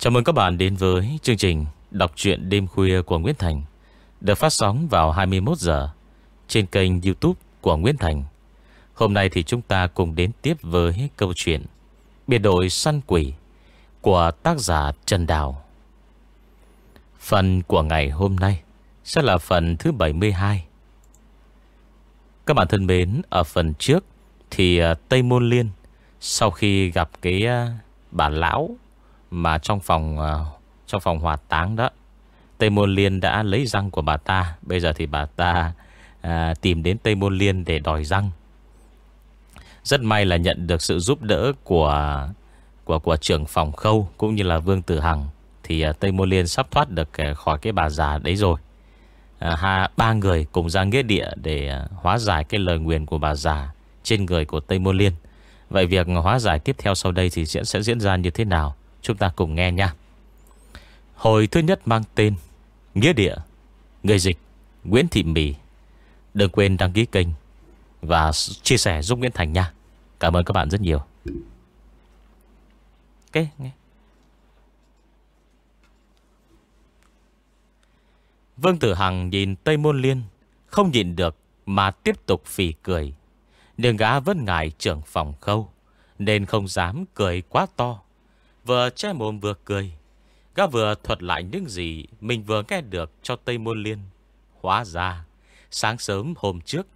Chào mừng các bạn đến với chương trình Đọc truyện đêm khuya của Nguyễn Thành, Được phát sóng vào 21 giờ Trên kênh youtube của Nguyễn Thành. Hôm nay thì chúng ta cùng đến tiếp với câu chuyện Biệt đội săn quỷ Của tác giả Trần Đào. Phần của ngày hôm nay Sẽ là phần thứ 72 Các bạn thân mến, Ở phần trước Thì à, Tây Môn Liên Sau khi gặp cái à, bà lão mà trong phòng ờ, Trong phòng hỏa táng đó Tây Môn Liên đã lấy răng của bà ta. Bây giờ thì bà ta à, Tìm đến Tây Môn Liên để đòi răng. Rất may là nhận được sự giúp đỡ Của Của của trưởng phòng khâu Cũng như là Vương Tử Hằng Thì à, Tây Môn Liên sắp thoát được khỏi cái bà già đấy rồi. À, ha, Ba người cùng ra nghĩa địa Để à, hóa giải cái lời nguyền của bà già Trên người của Tây Môn Liên. Vậy việc hóa giải tiếp theo sau đây Thì sẽ, sẽ diễn ra như thế nào? Chúng ta cùng nghe nha. Hồi thứ nhất mang tên Nghĩa địa Người dịch, Nguyễn Thị Mỹ Đừng quên đăng ký kênh Và chia sẻ giúp Nguyễn Thành nha. Cảm ơn các bạn rất nhiều. Ok nghe. Vương Tử Hằng nhìn Tây Môn Liên, Không nhìn được Mà tiếp tục phì cười. Nhưng gã vẫn ngại trưởng phòng khâu, Nên không dám cười quá to. Vừa che mồm vừa cười, Gã vừa thuật lại những gì Mình vừa nghe được cho Tây Môn Liên. Hóa ra, Sáng sớm hôm trước,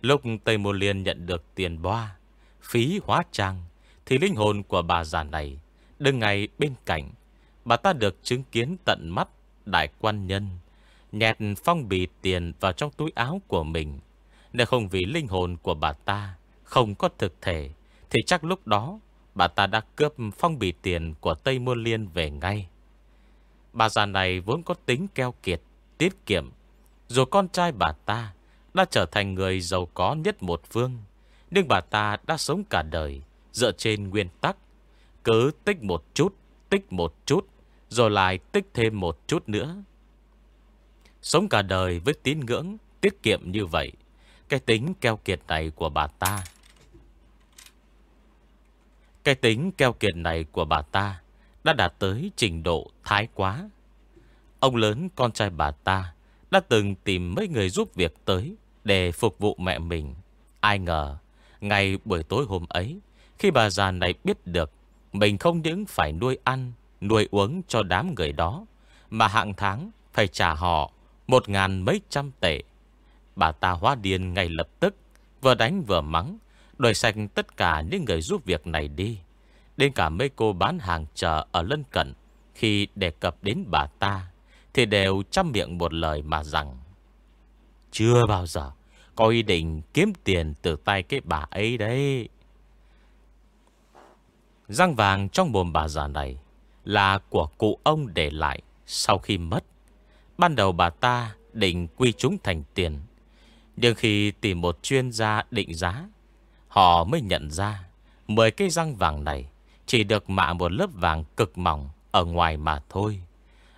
Lúc Tây Môn Liên nhận được tiền boa, Phí hóa trang, Thì linh hồn của bà già này Đứng ngay bên cạnh. Bà ta được chứng kiến tận mắt Đại quan nhân Nhẹt phong bì tiền vào trong túi áo của mình. Nếu không vì linh hồn của bà ta Không có thực thể, Thì chắc lúc đó Bà ta đã cướp phong bì tiền của Tây Môn Liên về ngay. Bà già này vốn có tính keo kiệt, tiết kiệm. Dù con trai bà ta đã trở thành người giàu có nhất một phương. Nhưng bà ta đã sống cả đời dựa trên nguyên tắc. Cứ tích một chút, tích một chút, rồi lại tích thêm một chút nữa. Sống cả đời với tín ngưỡng, tiết kiệm như vậy. Cái tính keo kiệt này của bà ta cái tính keo kiệt này của bà ta đã đạt tới trình độ thái quá. Ông lớn con trai bà ta đã từng tìm mấy người giúp việc tới để phục vụ mẹ mình. Ai ngờ, ngày buổi tối hôm ấy, khi bà già này biết được mình không những phải nuôi ăn, nuôi uống cho đám người đó, mà hạng tháng phải trả họ một ngàn mấy trăm tệ. Bà ta hóa điên ngay lập tức, vừa đánh vừa mắng, Đuổi sạch tất cả những người giúp việc này đi. Đến cả mấy cô bán hàng chờ ở lân cận, Khi đề cập đến bà ta, Thì đều chăm miệng một lời mà rằng, Chưa bao giờ Có ý định kiếm tiền từ tay cái bà ấy đấy. Răng vàng trong mồm bà già này Là của cụ ông để lại Sau khi mất. Ban đầu bà ta định quy chúng thành tiền, Nhưng khi tìm một chuyên gia định giá Họ mới nhận ra 10 cây răng vàng này Chỉ được mạ một lớp vàng cực mỏng Ở ngoài mà thôi.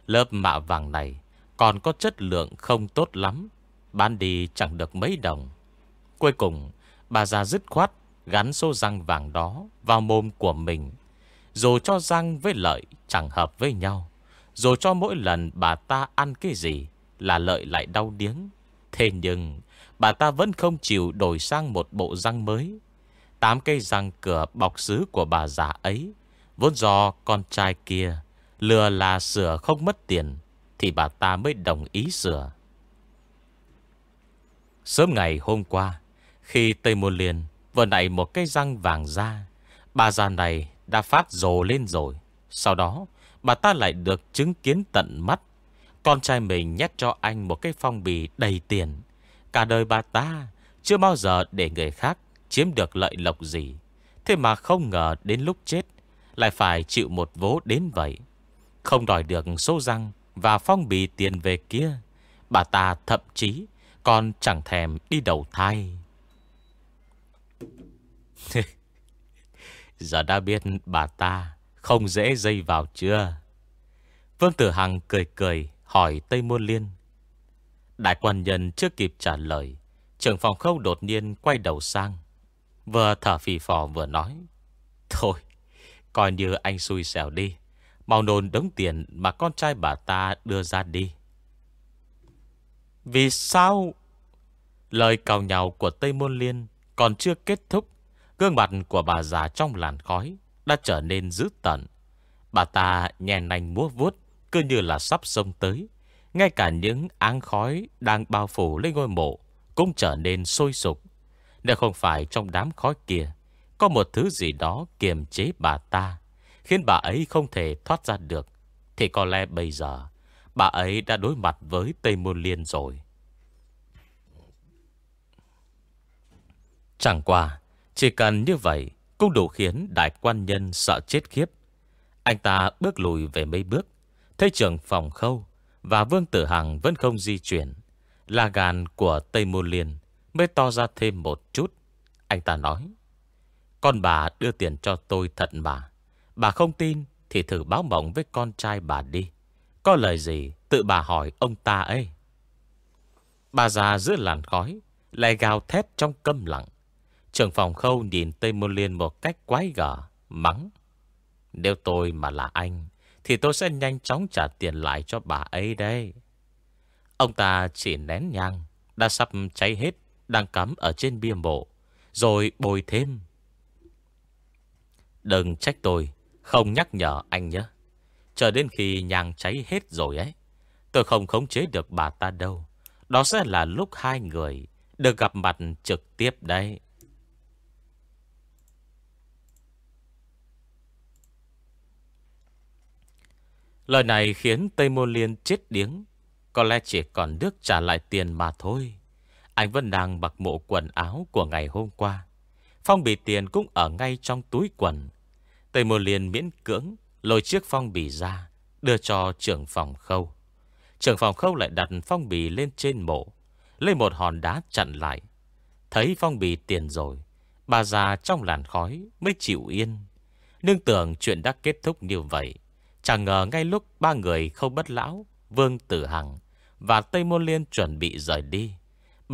Lớp mạ vàng này Còn có chất lượng không tốt lắm, Bán đi chẳng được mấy đồng. Cuối cùng, Bà già dứt khoát Gắn số răng vàng đó vào mồm của mình, Dù cho răng với lợi Chẳng hợp với nhau, Dù cho mỗi lần bà ta ăn cái gì Là lợi lại đau điếng. Thế nhưng, Bà ta vẫn không chịu đổi sang một bộ răng mới Tám cây răng cửa bọc xứ của bà già ấy. Vốn do con trai kia Lừa là sửa không mất tiền, Thì bà ta mới đồng ý sửa. Sớm ngày hôm qua, Khi Tây Môn Liên Vừa nảy một cây răng vàng ra, Bà già này đã phát rồ lên rồi. Sau đó, Bà ta lại được chứng kiến tận mắt. Con trai mình nhét cho anh một cái phong bì đầy tiền. Cả đời bà ta Chưa bao giờ để người khác chiếm được lợi lộc gì. Thế mà không ngờ đến lúc chết, lại phải chịu một vố đến vậy. Không đòi được số răng và phong bì tiền về kia. Bà ta thậm chí còn chẳng thèm đi đầu thai. Giờ đã biết bà ta không dễ dây vào chưa? Vương Tử Hằng cười cười hỏi Tây Môn Liên. Đại quan nhân chưa kịp trả lời. Trưởng phòng khâu đột nhiên quay đầu sang. Vừa thở phì phò vừa nói, Thôi, Coi như anh xui xẻo đi. Mau nôn đống tiền mà con trai bà ta đưa ra đi. Vì sao? Lời cào nhào của Tây Môn Liên Còn chưa kết thúc, Gương mặt của bà già trong làn khói Đã trở nên dữ tận Bà ta nhè nành múa vuốt, Cứ như là sắp sông tới. Ngay cả những áng khói Đang bao phủ lên ngôi mộ Cũng trở nên sôi sục. Nếu không phải trong đám khói kia, Có một thứ gì đó kiềm chế bà ta, Khiến bà ấy không thể thoát ra được, Thì có lẽ bây giờ Bà ấy đã đối mặt với Tây Môn Liên rồi. Chẳng qua, Chỉ cần như vậy Cũng đủ khiến đại quan nhân sợ chết khiếp. Anh ta bước lùi về mấy bước, Thấy trưởng phòng khâu Và Vương Tử Hằng vẫn không di chuyển. Là gàn của Tây Môn Liên Mới to ra thêm một chút. Anh ta nói, Con bà đưa tiền cho tôi thật mà. Bà không tin Thì thử báo mộng với con trai bà đi. Có lời gì tự bà hỏi ông ta ấy. Bà già giữa làn khói, Lại gào thét trong câm lặng. Trường phòng khâu nhìn Tây Môn Liên một cách quái gở, Mắng, Nếu tôi mà là anh Thì tôi sẽ nhanh chóng trả tiền lại cho bà ấy đây Ông ta chỉ nén nhang, Đã sắp cháy hết đang cắm ở trên bia mộ, Rồi bồi thêm Đừng trách tôi, Không nhắc nhở anh nhé Chờ đến khi nhang cháy hết rồi ấy, Tôi không khống chế được bà ta đâu Đó sẽ là lúc hai người Được gặp mặt trực tiếp đấy. Lời này khiến Tây Môn Liên chết điếng. Có lẽ chỉ còn nước trả lại tiền mà thôi. Anh vẫn đang mặc bộ quần áo của ngày hôm qua. Phong bì tiền cũng ở ngay trong túi quần. Tây Môn Liên miễn cưỡng lôi chiếc phong bì ra, đưa cho trưởng phòng khâu. Trưởng phòng khâu lại đặt phong bì lên trên mộ, lấy một hòn đá chặn lại. Thấy phong bì tiền rồi, bà già trong làn khói mới chịu yên. Nương tưởng chuyện đã kết thúc như vậy. Chẳng ngờ ngay lúc ba người không bất lão, Vương Tử Hằng và Tây Môn Liên chuẩn bị rời đi.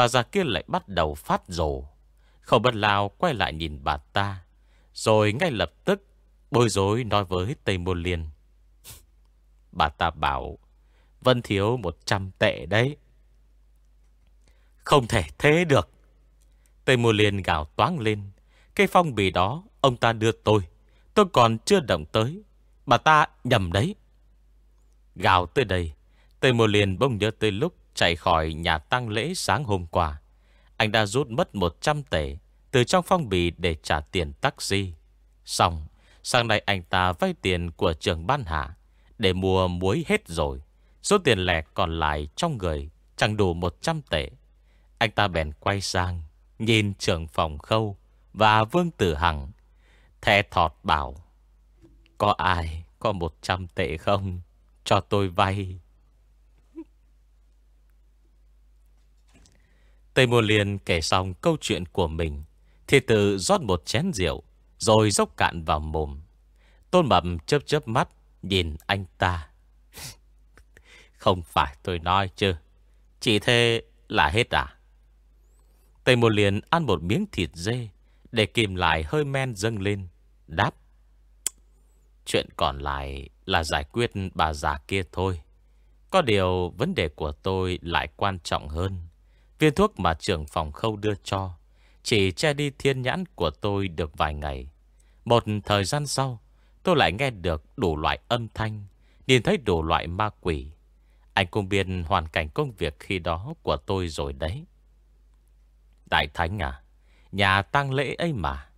Bà già kia lại bắt đầu phát rồ. khẩu bất lao quay lại nhìn bà ta. Rồi ngay lập tức bối rối nói với Tây Môn Liên. bà ta bảo Vân thiếu 100 tệ đấy. Không thể thế được. Tây Môn Liên gào toáng lên. Cây phong bì đó ông ta đưa tôi. Tôi còn chưa động tới. Bà ta nhầm đấy. Gào tới đây, Tây môn Liên bông nhớ tới lúc chạy khỏi nhà tang lễ sáng hôm qua. Anh đã rút mất 100 tệ từ trong phong bì để trả tiền taxi. Xong, sáng nay anh ta vay tiền của trường ban hạ để mua muối hết rồi. Số tiền lẻ còn lại trong người chẳng đủ 100 tệ. Anh ta bèn quay sang, nhìn trưởng phòng khâu và Vương Tử Hằng. Thè thọt bảo. Có ai có 100 tệ không? Cho tôi vay. Tây Môn Liên kể xong câu chuyện của mình, Thì tự rót một chén rượu, Rồi dốc cạn vào mồm Tôn Mập chớp chớp mắt, Nhìn anh ta Không phải tôi nói chứ, Chỉ thế là hết à Tây Môn Liên ăn một miếng thịt dê, Để kìm lại hơi men dâng lên, Đáp Chuyện còn lại là giải quyết bà già kia thôi. Có điều vấn đề của tôi lại quan trọng hơn. Viên thuốc mà trưởng phòng khâu đưa cho chỉ che đi thiên nhãn của tôi được vài ngày. Một thời gian sau, tôi lại nghe được đủ loại âm thanh, nhìn thấy đủ loại ma quỷ. Anh cũng biết hoàn cảnh công việc khi đó của tôi rồi đấy. Đại Thánh à, nhà tang lễ ấy mà,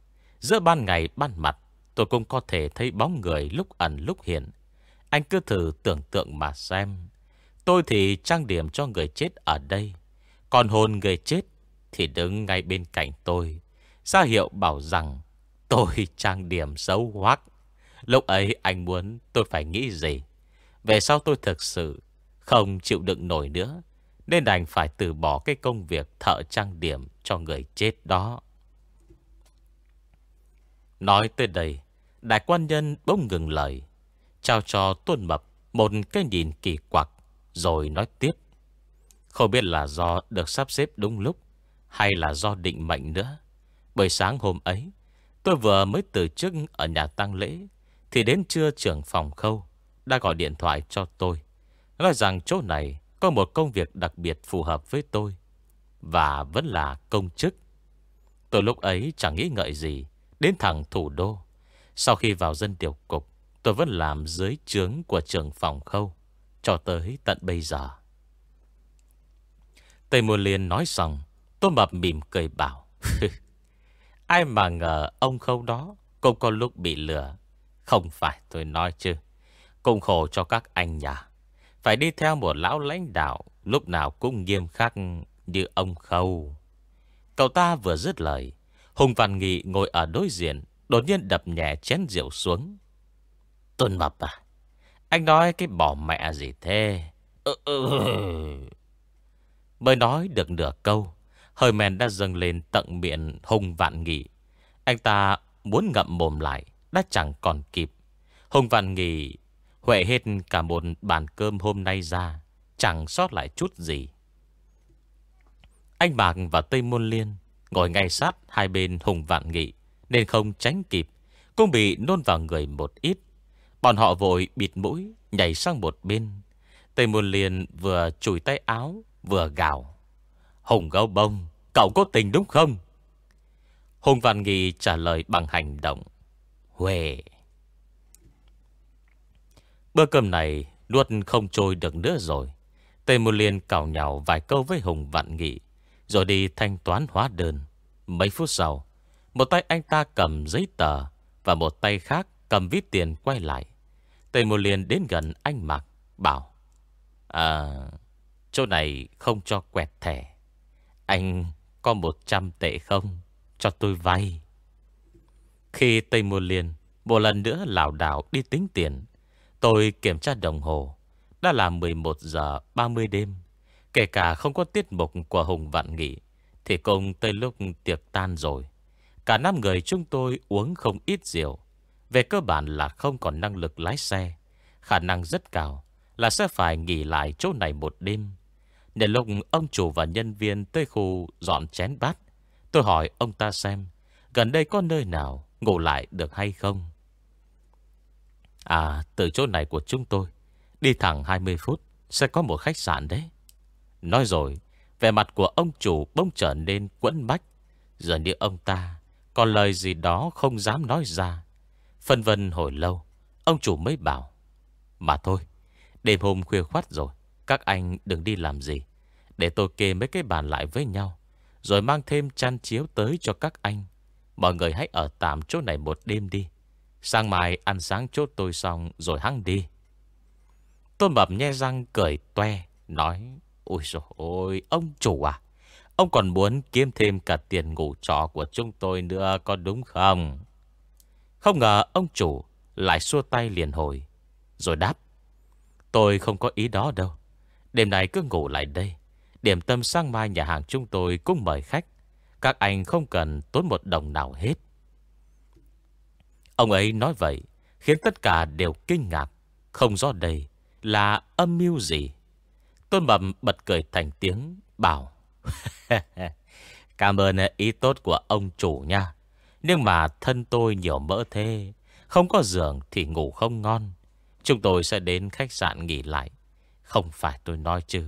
giữa ban ngày ban mặt, Tôi cũng có thể thấy bóng người lúc ẩn lúc hiện Anh cứ thử tưởng tượng mà xem Tôi thì trang điểm cho người chết ở đây còn hồn người chết Thì đứng ngay bên cạnh tôi. Ra hiệu bảo rằng Tôi trang điểm xấu hoắc Lúc ấy anh muốn tôi phải nghĩ gì? Về sau tôi thực sự Không chịu đựng nổi nữa Nên đành phải từ bỏ cái công việc Thợ trang điểm cho người chết đó. Nói tới đây, đại quan nhân bỗng ngừng lời, trao cho tuân mập một cái nhìn kỳ quặc, rồi nói tiếp. Không biết là do được sắp xếp đúng lúc, hay là do định mệnh nữa. Bởi sáng hôm ấy, tôi vừa mới từ chức ở nhà tang lễ, thì đến trưa trưởng phòng khâu, đã gọi điện thoại cho tôi. Nói rằng chỗ này có một công việc đặc biệt phù hợp với tôi. Và vẫn là công chức. Tôi lúc ấy chẳng nghĩ ngợi gì. Đến thẳng thủ đô. Sau khi vào dân điều cục, tôi vẫn làm dưới trướng của trường phòng khâu. Cho tới tận bây giờ. Tây Môn Liên nói xong, tôi mập mỉm cười bảo. Ai mà ngờ ông khâu đó cũng có lúc bị lừa. Không phải tôi nói chứ. Cũng khổ cho các anh nhà. Phải đi theo một lão lãnh đạo lúc nào cũng nghiêm khắc như ông khâu. Cậu ta vừa dứt lời. Hùng Văn Nghị ngồi ở đối diện, đột nhiên đập nhẹ chén rượu xuống. Tôn Mập à, anh nói cái bỏ mẹ gì thế? Ừ, ừ. Mới nói được nửa câu, hơi men đã dâng lên tận miệng Hùng Vạn Nghị. Anh ta muốn ngậm mồm lại, đã chẳng còn kịp. Hùng Vạn Nghị huệ hết cả một bàn cơm hôm nay ra, chẳng sót lại chút gì. Anh Bạc và Tây Môn Liên ngồi ngay sát hai bên Hùng Vạn Nghị, nên không tránh kịp, cũng bị nôn vào người một ít. Bọn họ vội bịt mũi, nhảy sang một bên. Tây Môn Liên vừa chùi tay áo, vừa gào. Hùng gấu bông, cậu có tình đúng không? Hùng Văn Nghị trả lời bằng hành động. Huệ. Bữa cơm này nuốt không trôi được nữa rồi. Tây Mù Liên cào nhào vài câu với Hùng Vạn Nghị, rồi đi thanh toán hóa đơn. Mấy phút sau, một tay anh ta cầm giấy tờ và một tay khác cầm vít tiền quay lại. Tây Mù Liên đến gần anh Mạc, bảo À, chỗ này không cho quẹt thẻ. Anh có 100 tệ không? Cho tôi vay. Khi Tây Môn Liên một lần nữa lảo đảo đi tính tiền, tôi kiểm tra đồng hồ. Đã là 11 giờ 30 đêm. Kể cả không có tiết mục của Hùng Vạn Nghị, thì công tới lúc tiệc tan rồi. Cả năm người chúng tôi uống không ít rượu. Về cơ bản là không còn năng lực lái xe. Khả năng rất cao là sẽ phải nghỉ lại chỗ này một đêm. Để lúc ông chủ và nhân viên tới khu dọn chén bát, tôi hỏi ông ta xem gần đây có nơi nào ngủ lại được hay không. À, từ chỗ này của chúng tôi, đi thẳng 20 phút sẽ có một khách sạn đấy. Nói rồi, vẻ mặt của ông chủ bỗng trở nên quẫn bách. Giờ như ông ta còn lời gì đó không dám nói ra. Phân vân hồi lâu, ông chủ mới bảo. Mà thôi, đêm hôm khuya khoát rồi, các anh đừng đi làm gì. Để tôi kê mấy cái bàn lại với nhau, rồi mang thêm chăn chiếu tới cho các anh. Mọi người hãy ở tạm chỗ này một đêm đi. Sang mai ăn sáng chốt tôi xong rồi hăng đi. Tôn Mập nhe răng cười toe, nói Ôi dồi ôi, ông chủ à Ông còn muốn kiếm thêm cả tiền ngủ trọ của chúng tôi nữa có đúng không? Không ngờ ông chủ lại xua tay liền hồi. Rồi đáp. Tôi không có ý đó đâu. Đêm nay cứ ngủ lại đây. Điểm tâm sang mai nhà hàng chúng tôi cũng mời khách. Các anh không cần tốn một đồng nào hết. Ông ấy nói vậy, khiến tất cả đều kinh ngạc. Không rõ đây là âm mưu gì. Tôn Bậm bật cười thành tiếng, bảo. Cảm ơn ý tốt của ông chủ nha. Nhưng mà thân tôi nhiều mỡ thế. Không có giường thì ngủ không ngon. Chúng tôi sẽ đến khách sạn nghỉ lại. Không phải tôi nói chứ.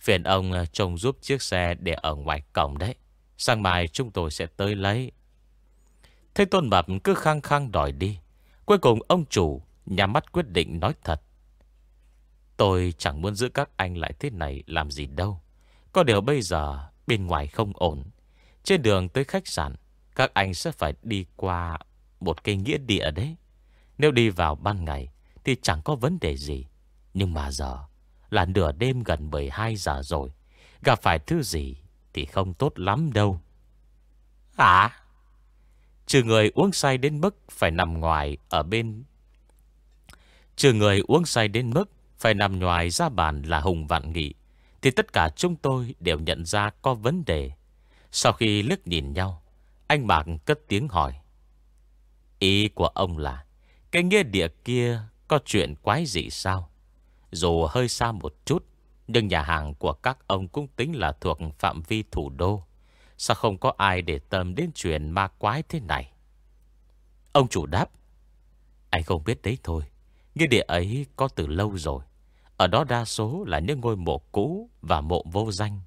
Phiền ông ờ, trông giúp chiếc xe để ở ngoài cổng đấy. Sáng mai chúng tôi sẽ tới lấy. Thế Tôn Mập cứ khăng khăng đòi đi. Cuối cùng ông chủ nhà mắt quyết định nói thật. Tôi chẳng muốn giữ các anh lại thế này làm gì đâu. Có điều bây giờ bên ngoài không ổn. Trên đường tới khách sạn, các anh sẽ phải đi qua một cây nghĩa địa đấy. Nếu đi vào ban ngày thì chẳng có vấn đề gì. Nhưng mà giờ là nửa đêm gần 12 giờ rồi. Gặp phải thứ gì thì không tốt lắm đâu. À? Trừ người uống say đến mức phải nằm ngoài ở bên... Trừ người uống say đến mức phải nằm ngoài ra bàn là Hùng Vạn Nghị, Thì tất cả chúng tôi đều nhận ra có vấn đề Sau khi liếc nhìn nhau, Anh Mạc cất tiếng hỏi Ý của ông là, Cái nghĩa địa kia có chuyện quái gì sao dù hơi xa một chút, Nhưng nhà hàng của các ông cũng tính là thuộc phạm vi thủ đô. Sao không có ai để tâm đến chuyện ma quái thế này? Ông chủ đáp, Anh không biết đấy thôi Nghĩa địa ấy có từ lâu rồi. Ở đó đa số là những ngôi mộ cũ Và mộ vô danh.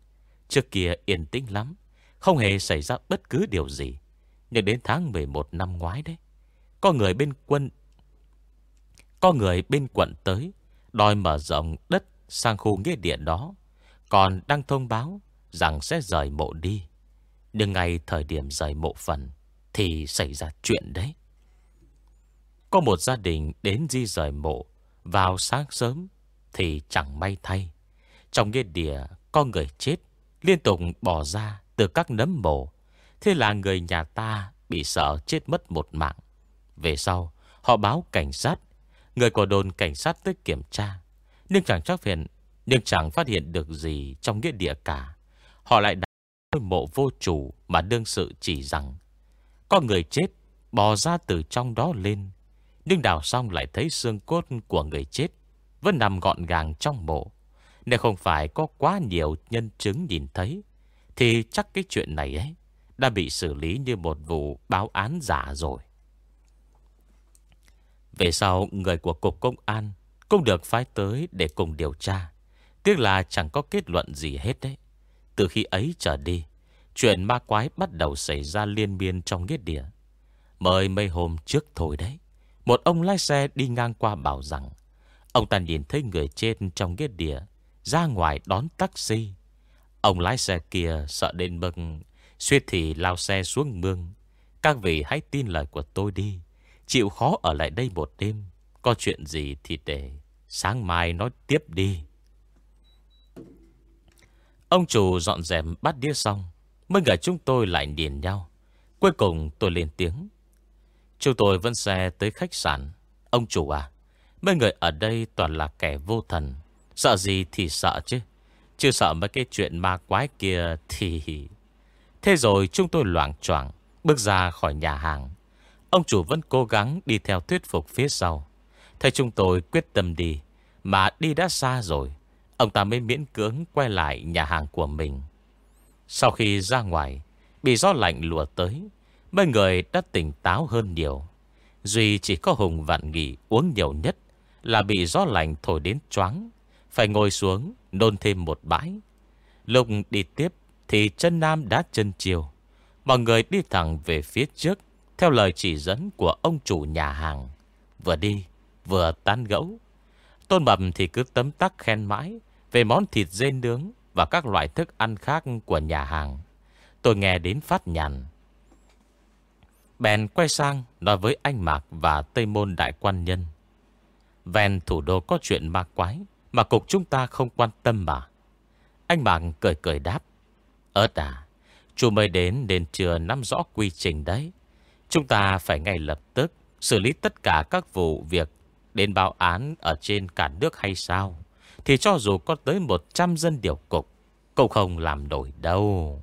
Trước kia yên tĩnh lắm, Không hề xảy ra bất cứ điều gì. Nhưng đến tháng 11 năm ngoái đấy, Có người bên quân, Có người bên quận tới Đòi mở rộng đất sang khu nghĩa địa đó, Còn đang thông báo Rằng sẽ rời mộ đi. Nhưng ngay thời điểm rời mộ phần Thì xảy ra chuyện đấy. Có một gia đình đến di rời mộ Vào sáng sớm Thì chẳng may thay. Trong nghĩa địa, có người chết, Liên tục bỏ ra từ các nấm mộ Thế là người nhà ta Bị sợ chết mất một mạng. Về sau, họ báo cảnh sát Người của đồn cảnh sát tới kiểm tra. Nhưng chẳng chắc hiện Nhưng chẳng phát hiện được gì trong nghĩa địa cả. Họ lại đặt ngôi mộ vô chủ Mà đương sự chỉ rằng, Có người chết, bò ra từ trong đó lên. Nhưng đào xong lại thấy xương cốt của người chết Vẫn nằm gọn gàng trong mộ. Nếu không phải có quá nhiều nhân chứng nhìn thấy, Thì chắc cái chuyện này ấy Đã bị xử lý như một vụ báo án giả rồi. Về sau, người của Cục Công an Cũng được phái tới để cùng điều tra. Tiếc là chẳng có kết luận gì hết đấy. Từ khi ấy trở đi, Chuyện ma quái bắt đầu xảy ra liên miên trong nghĩa địa. Mời mấy hôm trước thôi đấy, Một ông lái xe đi ngang qua bảo rằng, Ông ta nhìn thấy người trên trong nghĩa địa Ra ngoài đón taxi. Ông lái xe kia sợ đến bưng Suýt thì lao xe xuống mương. Các vị hãy tin lời của tôi đi. Chịu khó ở lại đây một đêm. Có chuyện gì thì để Sáng mai nói tiếp đi. Ông chủ dọn dẹp bát đĩa xong, Mấy người chúng tôi lại điền nhau. Cuối cùng tôi lên tiếng. Chúng tôi vẫn xe tới khách sạn. Ông chủ à Mấy người ở đây toàn là kẻ vô thần. Sợ gì thì sợ chứ. Chưa sợ mấy cái chuyện ma quái kia thì... Thế rồi chúng tôi loạn choạng Bước ra khỏi nhà hàng. Ông chủ vẫn cố gắng đi theo thuyết phục phía sau. Thấy chúng tôi quyết tâm đi, Mà đi đã xa rồi. Ông ta mới miễn cưỡng quay lại nhà hàng của mình. Sau khi ra ngoài, Bị gió lạnh lùa tới, Mấy người đã tỉnh táo hơn nhiều. Duy chỉ có Hùng vạn nghỉ uống nhiều nhất Là bị gió lạnh thổi đến choáng, Phải ngồi xuống nôn thêm một bãi. Lúc đi tiếp Thì chân Nam đã chân chiều. Mọi người đi thẳng về phía trước. Theo lời chỉ dẫn của ông chủ nhà hàng, Vừa đi, Vừa tán gẫu. Tôn Mập thì cứ tấm tắc khen mãi Về món thịt dê nướng Và các loại thức ăn khác của nhà hàng. Tôi nghe đến phát nhàn. Bèn quay sang Nói với anh Mạc và Tây Môn Đại Quan Nhân. Ven thủ đô có chuyện ma quái Mà cục chúng ta không quan tâm mà. Anh Mạc cười cười đáp. Ơt à Chú mới đến nên chưa nắm rõ quy trình đấy. Chúng ta phải ngay lập tức Xử lý tất cả các vụ việc Đến báo án ở trên cả nước hay sao? Thì cho dù có tới 100 dân điều cục Cũng không làm nổi đâu.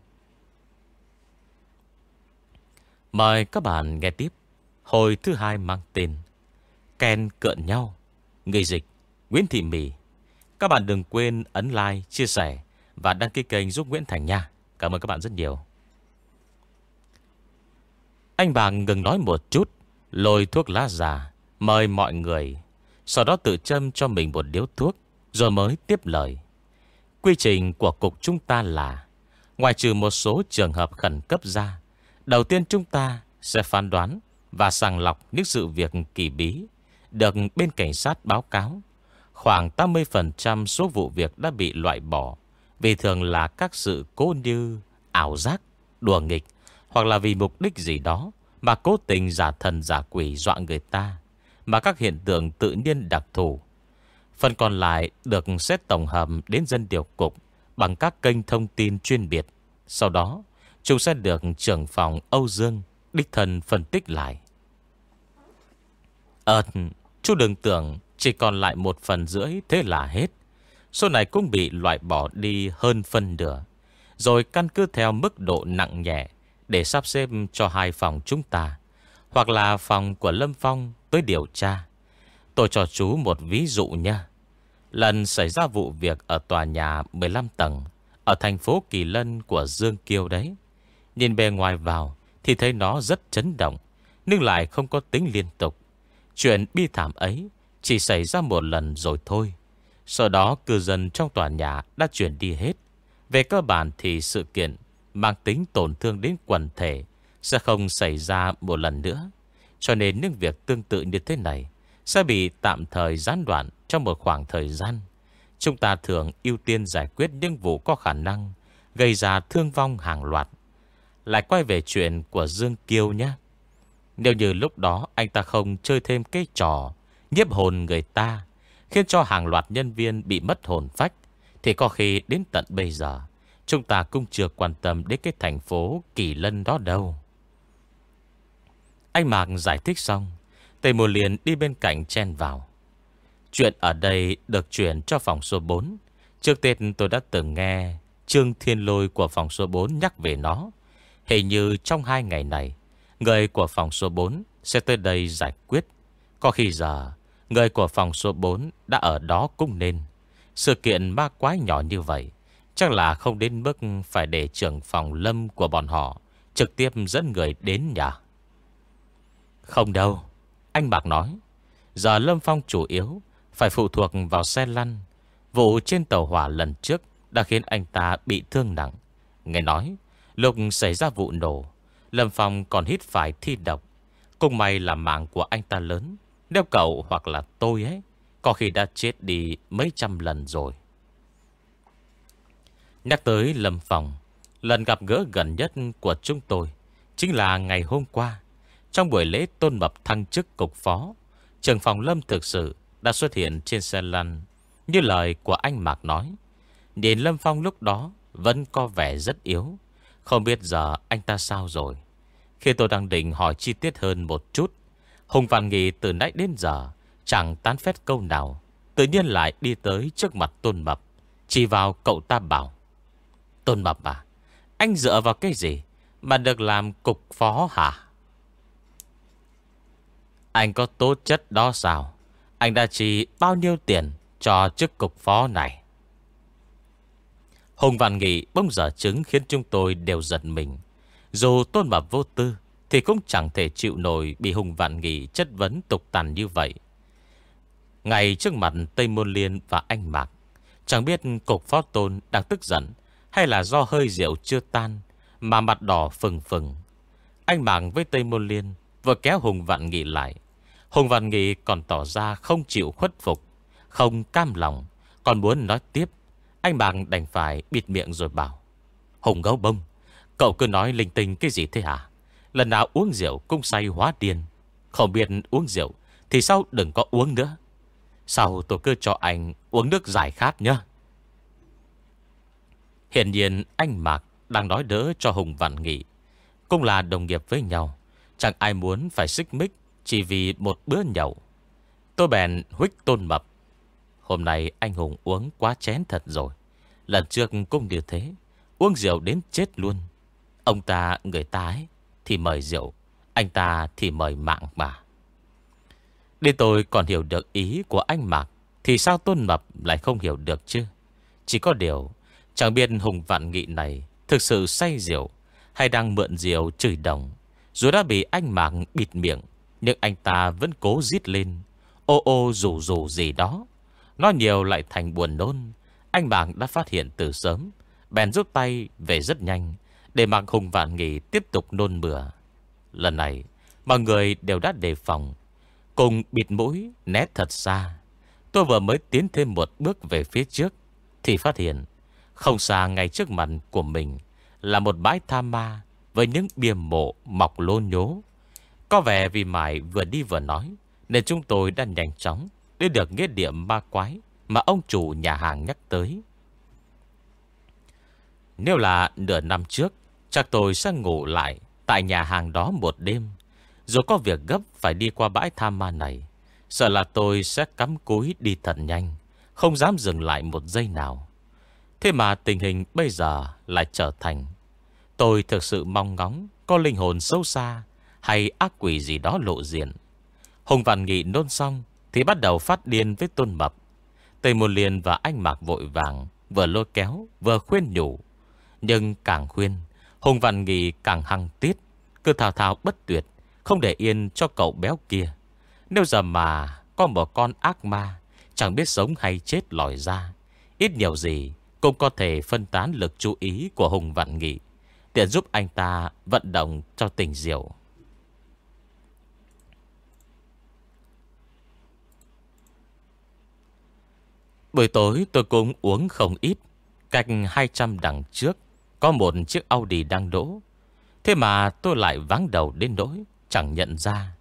Mời các bạn nghe tiếp. Hồi thứ hai mang tên Ken cợn nhau Người dịch Nguyễn Thị Mì. Các bạn đừng quên ấn like, chia sẻ Và đăng ký kênh giúp Nguyễn Thành nha. Cảm ơn các bạn rất nhiều. Anh bàng ngừng nói một chút Lôi thuốc lá già Mời mọi người. Sau đó tự châm cho mình một điếu thuốc Rồi mới tiếp lời. Quy trình của cục chúng ta là Ngoài trừ một số trường hợp khẩn cấp ra Đầu tiên chúng ta sẽ phán đoán Và sàng lọc những sự việc kỳ bí Được bên cảnh sát báo cáo. Khoảng 80% số vụ việc đã bị loại bỏ Vì thường là các sự cố như ảo giác, đùa nghịch hoặc là vì mục đích gì đó Mà cố tình giả thần giả quỷ dọa người ta, Mà các hiện tượng tự nhiên đặc thù. Phần còn lại được xét tổng hợp đến dân điều cục Bằng các kênh thông tin chuyên biệt. Sau đó, Chúng sẽ được trưởng phòng Âu Dương Đích thân phân tích lại. Ờ Chú đừng tưởng Chỉ còn lại một phần rưỡi Thế là hết. Số này cũng bị loại bỏ đi hơn phân nửa, Rồi căn cứ theo mức độ nặng nhẹ để sắp xếp cho hai phòng chúng ta, Hoặc là phòng của Lâm Phong Tới điều tra. Tôi cho chú một ví dụ nha. Lần xảy ra vụ việc Ở tòa nhà 15 tầng, Ở thành phố Kỳ Lân của Dương Kiêu đấy. Nhìn bề ngoài vào Thì thấy nó rất chấn động, Nhưng lại không có tính liên tục. Chuyện bi thảm ấy Chỉ xảy ra một lần rồi thôi. Sau đó cư dân trong tòa nhà đã chuyển đi hết. Về cơ bản thì sự kiện Mang tính tổn thương đến quần thể Sẽ không xảy ra một lần nữa. Cho nên những việc tương tự như thế này Sẽ bị tạm thời gián đoạn Trong một khoảng thời gian. Chúng ta thường ưu tiên giải quyết những vụ có khả năng Gây ra thương vong hàng loạt. Lại quay về chuyện của Dương Kiêu nhé. Nếu như lúc đó anh ta không chơi thêm cái trò nhiếp hồn người ta, khiến cho hàng loạt nhân viên bị mất hồn phách, thì có khi đến tận bây giờ, chúng ta cũng chưa quan tâm đến cái thành phố kỳ lân đó đâu. Anh Mạc giải thích xong, Tây Mùa liền đi bên cạnh chen vào. Chuyện ở đây được chuyển cho phòng số 4. Trước Tết tôi đã từng nghe Trương Thiên Lôi của phòng số 4 nhắc về nó. Hình như trong hai ngày này, người của phòng số 4 sẽ tới đây giải quyết. Có khi giờ, Người của phòng số 4 đã ở đó cũng nên Sự kiện ma quái nhỏ như vậy Chắc là không đến mức Phải để trưởng phòng lâm của bọn họ Trực tiếp dẫn người đến nhà. Không đâu, Anh Bạc nói. Giờ Lâm Phong chủ yếu Phải phụ thuộc vào xe lăn. Vụ trên tàu hỏa lần trước Đã khiến anh ta bị thương nặng. Nghe nói, Lúc xảy ra vụ nổ, Lâm Phong còn hít phải thi độc. Cùng may là mạng của anh ta lớn nếu cậu hoặc là tôi ấy, Có khi đã chết đi mấy trăm lần rồi. Nhắc tới Lâm Phòng, Lần gặp gỡ gần nhất của chúng tôi Chính là ngày hôm qua, Trong buổi lễ tôn mập thăng chức cục phó Trường phòng Lâm thực sự Đã xuất hiện trên xe lăn. Như lời của anh Mạc nói Nhìn Lâm Phong lúc đó Vẫn có vẻ rất yếu. Không biết giờ anh ta sao rồi. Khi tôi đang định hỏi chi tiết hơn một chút, Hùng Văn Nghị từ nãy đến giờ Chẳng tán phét câu nào, Tự nhiên lại đi tới trước mặt Tôn Mập Chỉ vào cậu ta bảo Tôn Mập à Anh dựa vào cái gì Mà được làm cục phó hả? Anh có tố chất đó sao? Anh đã chi bao nhiêu tiền Cho chức cục phó này? Hùng Văn Nghị bông dở chứng Khiến chúng tôi đều giận mình. Dù Tôn Mập vô tư thì cũng chẳng thể chịu nổi Bị Hùng Vạn Nghị chất vấn tục tàn như vậy. Ngày trước mặt Tây Môn Liên và anh Mạc, Chẳng biết cục phó tôn đang tức giận hay là do hơi rượu chưa tan Mà mặt đỏ phừng phừng. Anh mạng với Tây Môn Liên Vừa kéo Hùng Vạn Nghị lại. Hùng Vạn Nghị còn tỏ ra không chịu khuất phục, Không cam lòng, Còn muốn nói tiếp. Anh mạng đành phải bịt miệng rồi bảo, Hùng gấu bông, Cậu cứ nói linh tinh cái gì thế hả? Lần nào uống rượu cũng say hóa điên. Không biết uống rượu Thì sao đừng có uống nữa. Sau tôi cứ cho anh uống nước giải khát nhé Hiện nhiên anh Mạc Đang nói đỡ cho Hùng Văn Nghị. Cũng là đồng nghiệp với nhau, Chẳng ai muốn phải xích mích Chỉ vì một bữa nhậu. Tôi bèn huých tôn mập. Hôm nay anh Hùng uống quá chén thật rồi. Lần trước cũng như thế, Uống rượu đến chết luôn. Ông ta, người ta ấy, thì mời rượu, Anh ta thì mời mạng mà. Để tôi còn hiểu được ý của anh Mạc, Thì sao Tôn Mập lại không hiểu được chứ? Chỉ có điều Chẳng biết Hùng Vạn Nghị này Thực sự say rượu Hay đang mượn rượu chửi đồng. Dù đã bị anh Mạng bịt miệng, Nhưng anh ta vẫn cố giít lên. Ô ô rủ rủ gì đó. Nói nhiều lại thành buồn nôn. Anh Mạng đã phát hiện từ sớm, Bèn rút tay về rất nhanh để mặc Hùng Vạn Nghị tiếp tục nôn mửa. Lần này, Mọi người đều đã đề phòng. Cùng bịt mũi, né thật xa. Tôi vừa mới tiến thêm một bước về phía trước Thì phát hiện không xa ngay trước mặt của mình Là một bãi tha ma Với những bia mộ mọc lô nhố. Có vẻ vì Mải vừa đi vừa nói, Nên chúng tôi đã nhanh chóng Để được nghĩa điểm ma quái Mà ông chủ nhà hàng nhắc tới. Nếu là nửa năm trước, Chắc tôi sẽ ngủ lại Tại nhà hàng đó một đêm. Rồi có việc gấp phải đi qua bãi tham ma này, Sợ là tôi sẽ cắm cúi đi thật nhanh, Không dám dừng lại một giây nào. Thế mà tình hình bây giờ lại trở thành, Tôi thực sự mong ngóng Có linh hồn sâu xa Hay ác quỷ gì đó lộ diện. Hùng Văn Nghị nôn xong Thì bắt đầu phát điên với tôn mập. Tây Môn Liên và anh Mạc vội vàng, Vừa lôi kéo, vừa khuyên nhủ. Nhưng càng khuyên, Hùng Văn Nghị càng hăng tiết, Cứ thao thao bất tuyệt, Không để yên cho cậu béo kia. Nếu giờ mà có một con ác ma, Chẳng biết sống hay chết lòi ra, Ít nhiều gì cũng có thể phân tán lực chú ý của Hùng Vạn Nghị Tiện giúp anh ta vận động cho tình diệu. Buổi tối tôi cũng uống không ít, Cách 200 đằng trước Có một chiếc Audi đang đỗ. Thế mà tôi lại vắng đầu đến nỗi Chẳng nhận ra.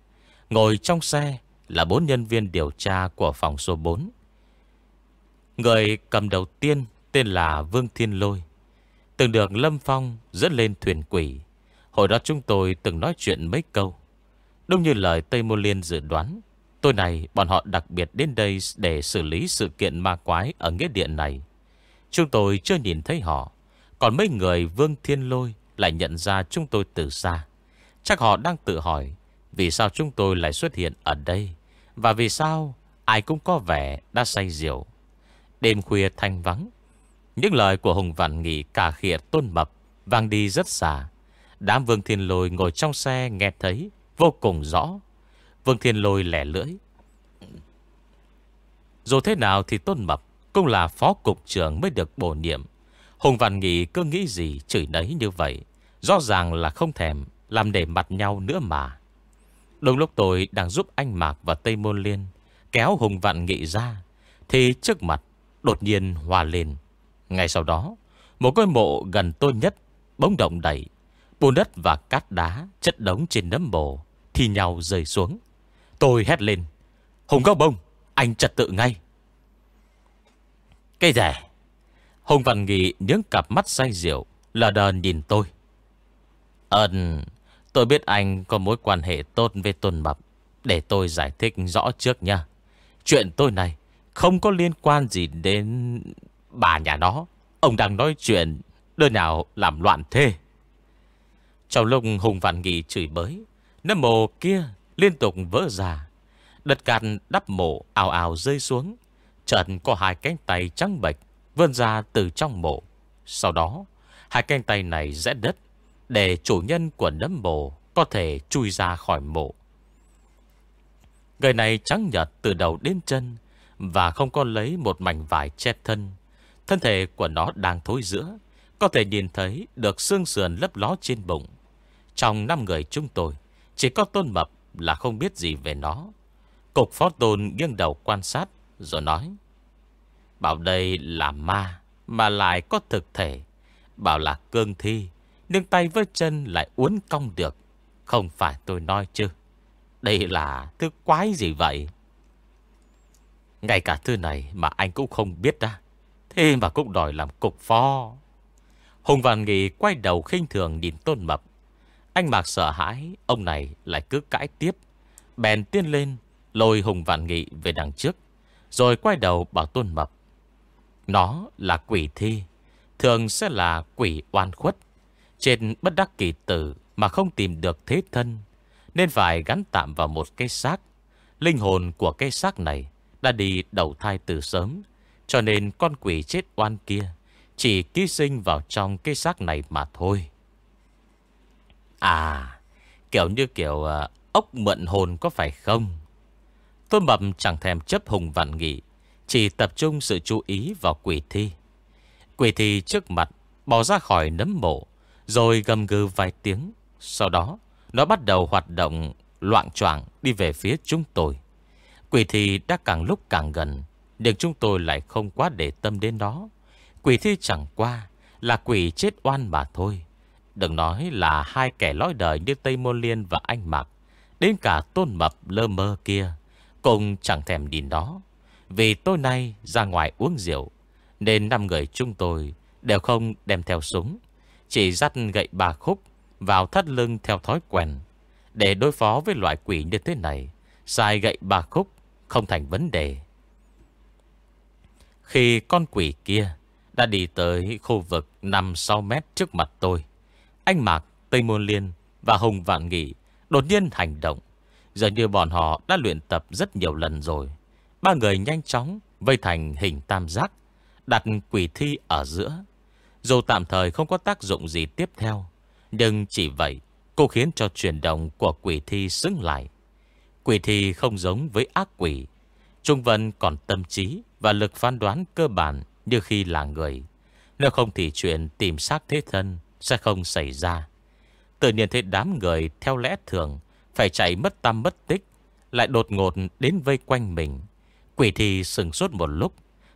Ngồi trong xe là bốn nhân viên điều tra Của phòng số 4 Người cầm đầu tiên Tên là Vương Thiên Lôi. Từng được Lâm Phong dẫn lên thuyền quỷ. Hồi đó chúng tôi từng nói chuyện mấy câu. Đúng như lời Tây Mô Liên dự đoán, Tôi này, bọn họ đặc biệt đến đây Để xử lý sự kiện ma quái Ở nghĩa điện này. Chúng tôi chưa nhìn thấy họ, Còn mấy người Vương Thiên Lôi Lại nhận ra chúng tôi từ xa. Chắc họ đang tự hỏi, Vì sao chúng tôi lại xuất hiện ở đây, Và vì sao Ai cũng có vẻ đã say rượu. Đêm khuya thanh vắng những lời của Hùng Vạn Nghị cả khịa tôn mập, Vang đi rất xa. Đám Vương Thiên Lôi ngồi trong xe nghe thấy, Vô cùng rõ. Vương Thiên Lôi lẻ lưỡi. Dù thế nào thì tôn mập Cũng là phó cục trưởng mới được bổ nhiệm. Hùng Vạn Nghị cứ nghĩ gì chửi nấy như vậy, Rõ ràng là không thèm Làm để mặt nhau nữa mà. Đúng lúc tôi đang giúp anh Mạc và Tây Môn Liên Kéo Hùng Vạn Nghị ra, Thì trước mặt đột nhiên hòa lên. Ngay sau đó, một ngôi mộ gần tôi nhất bỗng động đẩy. Bùn đất và cát đá chất đống trên nấm mộ thì nhau rơi xuống. Tôi hét lên. Hùng Cao Bông, anh trật tự ngay. Cái rẻ. Hùng Văn Nghị nhướng cặp mắt say rượu, lờ đờ nhìn tôi. Ơn, tôi biết anh có mối quan hệ tốt với Tôn Mập. Để tôi giải thích rõ trước nha. Chuyện tôi này không có liên quan gì đến bà nhà nó Ông đang nói chuyện Đơn nào làm loạn thế? Trong lúc Hùng Vạn Nghị chửi bới, Nấm mồ kia liên tục vỡ ra. Đất cát đắp mộ ào ào rơi xuống. Trận có hai cánh tay trắng bệch Vươn ra từ trong mộ. Sau đó, Hai cánh tay này rẽ đất Để chủ nhân của nấm mộ Có thể chui ra khỏi mộ. Người này trắng nhật từ đầu đến chân và không có lấy một mảnh vải che thân. Thân thể của nó đang thối giữa, Có thể nhìn thấy được xương sườn lấp ló trên bụng. Trong năm người chúng tôi, Chỉ có tôn mập là không biết gì về nó. Cục phó tôn nghiêng đầu quan sát Rồi nói, Bảo đây là ma, Mà lại có thực thể. Bảo là cương thi, Nhưng tay với chân lại uốn cong được. Không phải tôi nói chứ. Đây là thứ quái gì vậy? Ngay cả thứ này mà anh cũng không biết ra. Thế mà cũng đòi làm cục phó. Hùng Văn Nghị quay đầu khinh thường nhìn Tôn Mập. Anh Mạc sợ hãi, ông này lại cứ cãi tiếp. Bèn tiên lên, lôi Hùng Vạn Nghị về đằng trước. Rồi quay đầu bảo Tôn Mập. Nó là quỷ thi, thường sẽ là quỷ oan khuất. Trên bất đắc kỳ tử mà không tìm được thế thân, nên phải gắn tạm vào một cái xác. Linh hồn của cái xác này đã đi đầu thai từ sớm, cho nên con quỷ chết oan kia chỉ ký sinh vào trong cái xác này mà thôi. À, kiểu như kiểu uh, ốc mượn hồn có phải không? Tôi Mập chẳng thèm chấp hùng vạn nghị, chỉ tập trung sự chú ý vào quỷ thi. Quỷ thi trước mặt bỏ ra khỏi nấm mộ, rồi gầm gừ vài tiếng. Sau đó, nó bắt đầu hoạt động loạn choạng đi về phía chúng tôi. Quỷ thi đã càng lúc càng gần nhưng chúng tôi lại không quá để tâm đến nó. Quỷ thi chẳng qua Là quỷ chết oan mà thôi. Đừng nói là hai kẻ lói đời Như Tây Môn Liên và Anh Mạc, Đến cả tôn mập lơ mơ kia Cũng chẳng thèm nhìn nó. Vì tối nay ra ngoài uống rượu, Nên năm người chúng tôi Đều không đem theo súng, Chỉ dắt gậy ba khúc Vào thắt lưng theo thói quen. Để đối phó với loại quỷ như thế này Xài gậy ba khúc không thành vấn đề. Khi con quỷ kia đã đi tới khu vực 5-6 mét trước mặt tôi, anh Mạc, Tây Môn Liên và Hùng Vạn Nghị đột nhiên hành động. Giờ như bọn họ đã luyện tập rất nhiều lần rồi. Ba người nhanh chóng vây thành hình tam giác, đặt quỷ thi ở giữa. Dù tạm thời không có tác dụng gì tiếp theo, nhưng chỉ vậy, cô khiến cho chuyển động của quỷ thi xứng lại. Quỷ thi không giống với ác quỷ. Trung Vân còn tâm trí Và lực phán đoán cơ bản Như khi là người. Nếu không thì chuyện tìm xác thế thân Sẽ không xảy ra. Tự nhiên thấy đám người theo lẽ thường, Phải chạy mất tâm mất tích, Lại đột ngột đến vây quanh mình. Quỷ thì sừng sốt một lúc,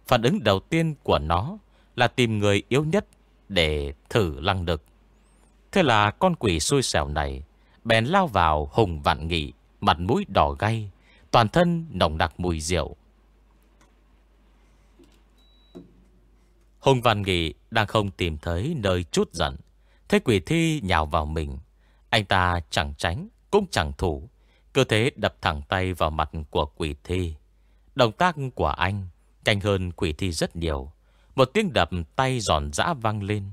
Phản ứng đầu tiên của nó Là tìm người yếu nhất Để thử lăng đực. Thế là con quỷ xui xẻo này Bèn lao vào hùng vạn nghị, Mặt mũi đỏ gay Toàn thân nồng đặc mùi rượu Hùng Văn Nghị đang không tìm thấy nơi chút giận. Thế quỷ thi nhào vào mình. Anh ta chẳng tránh, cũng chẳng thủ. Cơ thế đập thẳng tay vào mặt của quỷ thi. Động tác của anh nhanh hơn quỷ thi rất nhiều. Một tiếng đập tay giòn giã vang lên.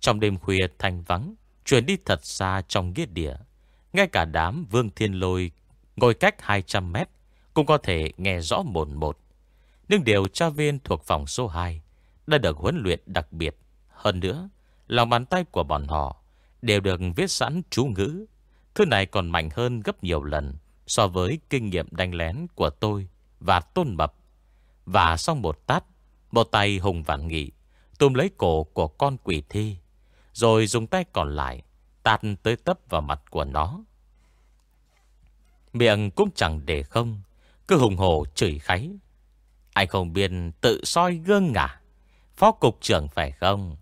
Trong đêm khuya thanh vắng, chuyển đi thật xa trong nghĩa địa. Ngay cả đám vương thiên lôi ngồi cách 200 mét cũng có thể nghe rõ một một. Nhưng điều tra viên thuộc phòng số 2 đã được huấn luyện đặc biệt. Hơn nữa, lòng bàn tay của bọn họ đều được viết sẵn chú ngữ. Thứ này còn mạnh hơn gấp nhiều lần so với kinh nghiệm đánh lén của tôi và tôn mập. Và sau một tát, một tay hùng vạn nghị tùm lấy cổ của con quỷ thi, rồi dùng tay còn lại tạt tới tấp vào mặt của nó. Miệng cũng chẳng để không, cứ hùng hổ chửi kháy. Anh không biết tự soi gương à Phó cục trưởng phải không?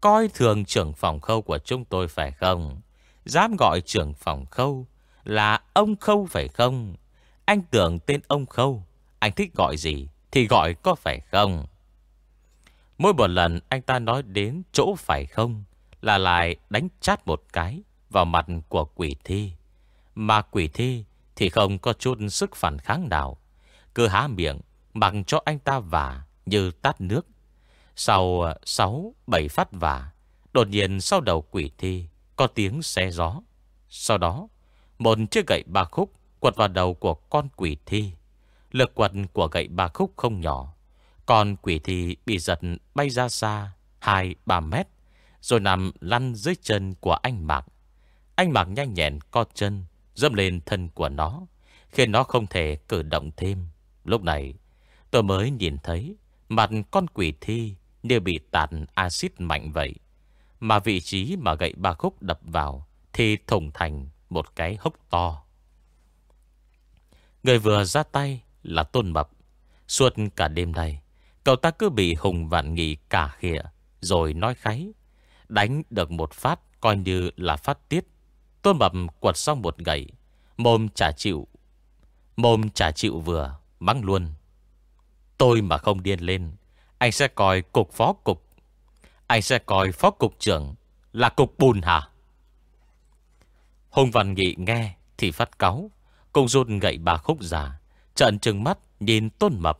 Coi thường trưởng phòng khâu của chúng tôi phải không? Dám gọi trưởng phòng khâu là ông khâu phải không? Anh tưởng tên ông khâu, anh thích gọi gì thì gọi có phải không? Mỗi một lần anh ta nói đến chỗ phải không là lại đánh chát một cái vào mặt của quỷ thi. Mà quỷ thi thì không có chút sức phản kháng nào. Cứ há miệng mặc cho anh ta vả như tát nước. Sau ờ, sáu bảy phát vả, đột nhiên sau đầu quỷ thi có tiếng xe gió. Sau đó, một chiếc gậy ba khúc quật vào đầu của con quỷ thi. Lực quật của gậy ba khúc không nhỏ. Con quỷ thi bị giật bay ra xa 2-3 mét, rồi nằm lăn dưới chân của anh Mạc. Anh Mạc nhanh nhẹn co chân, dâm lên thân của nó, khiến nó không thể cử động thêm. Lúc này, tôi mới nhìn thấy mặt con quỷ thi như bị tạt axit mạnh vậy. Mà vị trí mà gậy ba khúc đập vào thì thủng thành một cái hốc to. Người vừa ra tay là Tôn Mập. Suốt cả đêm nay, cậu ta cứ bị Hùng Vạn Nghị cả khịa, rồi nói kháy. Đánh được một phát coi như là phát tiết. Tôn Mập quật xong một gậy, mồm trả chịu. Mồm trả chịu vừa, mắng luôn. Tôi mà không điên lên, anh sẽ coi cục phó cục. Anh sẽ coi phó cục trưởng là cục bùn hả? Hùng Văn Nghị nghe thì phát cáu, cùng rút gậy bà khúc giả, trận trừng mắt nhìn tôn mập.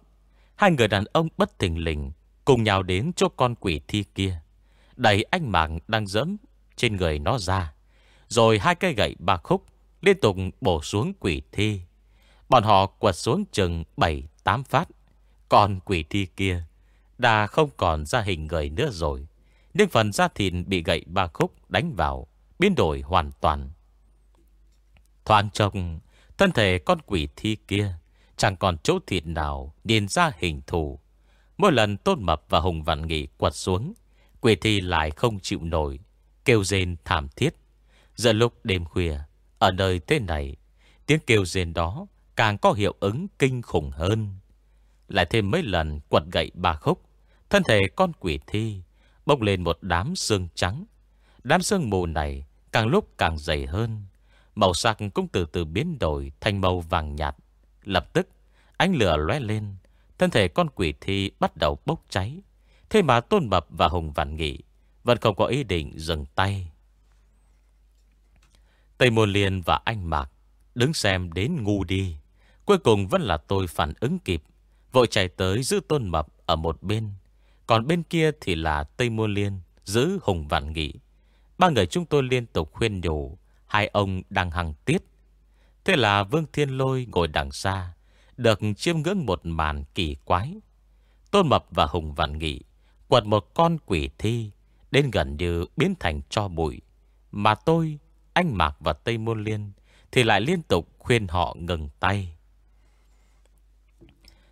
Hai người đàn ông bất tình lình cùng nhào đến chỗ con quỷ thi kia. Đẩy anh mạng đang dẫm trên người nó ra. Rồi hai cây gậy ba khúc liên tục bổ xuống quỷ thi. Bọn họ quật xuống chừng 7-8 phát. Còn quỷ thi kia đã không còn ra hình người nữa rồi. Nhưng phần da thịt bị gậy ba khúc đánh vào, biến đổi hoàn toàn. Thoáng trông, thân thể con quỷ thi kia chẳng còn chỗ thịt nào điền ra hình thù. Mỗi lần Tôn Mập và Hùng Vạn Nghị quật xuống, quỷ thi lại không chịu nổi, kêu rên thảm thiết. Giờ lúc đêm khuya, ở nơi thế này, tiếng kêu rên đó càng có hiệu ứng kinh khủng hơn. Lại thêm mấy lần quật gậy ba khúc, thân thể con quỷ thi bốc lên một đám xương trắng. Đám xương mù này càng lúc càng dày hơn. Màu sắc cũng từ từ biến đổi thành màu vàng nhạt. Lập tức, ánh lửa lóe lên, thân thể con quỷ thi bắt đầu bốc cháy. Thế mà Tôn Mập và Hùng Vạn Nghị vẫn không có ý định dừng tay. Tây Môn Liên và anh Mạc đứng xem đến ngu đi. Cuối cùng vẫn là tôi phản ứng kịp, vội chạy tới giữ Tôn Mập ở một bên. Còn bên kia thì là Tây Môn Liên giữ Hùng Vạn Nghị. Ba người chúng tôi liên tục khuyên nhủ, hai ông đang hằng tiết. Thế là Vương Thiên Lôi ngồi đằng xa, được chiêm ngưỡng một màn kỳ quái. Tôn Mập và Hùng Vạn Nghị quật một con quỷ thi đến gần như biến thành cho bụi. Mà tôi, anh Mạc và Tây Môn Liên thì lại liên tục khuyên họ ngừng tay.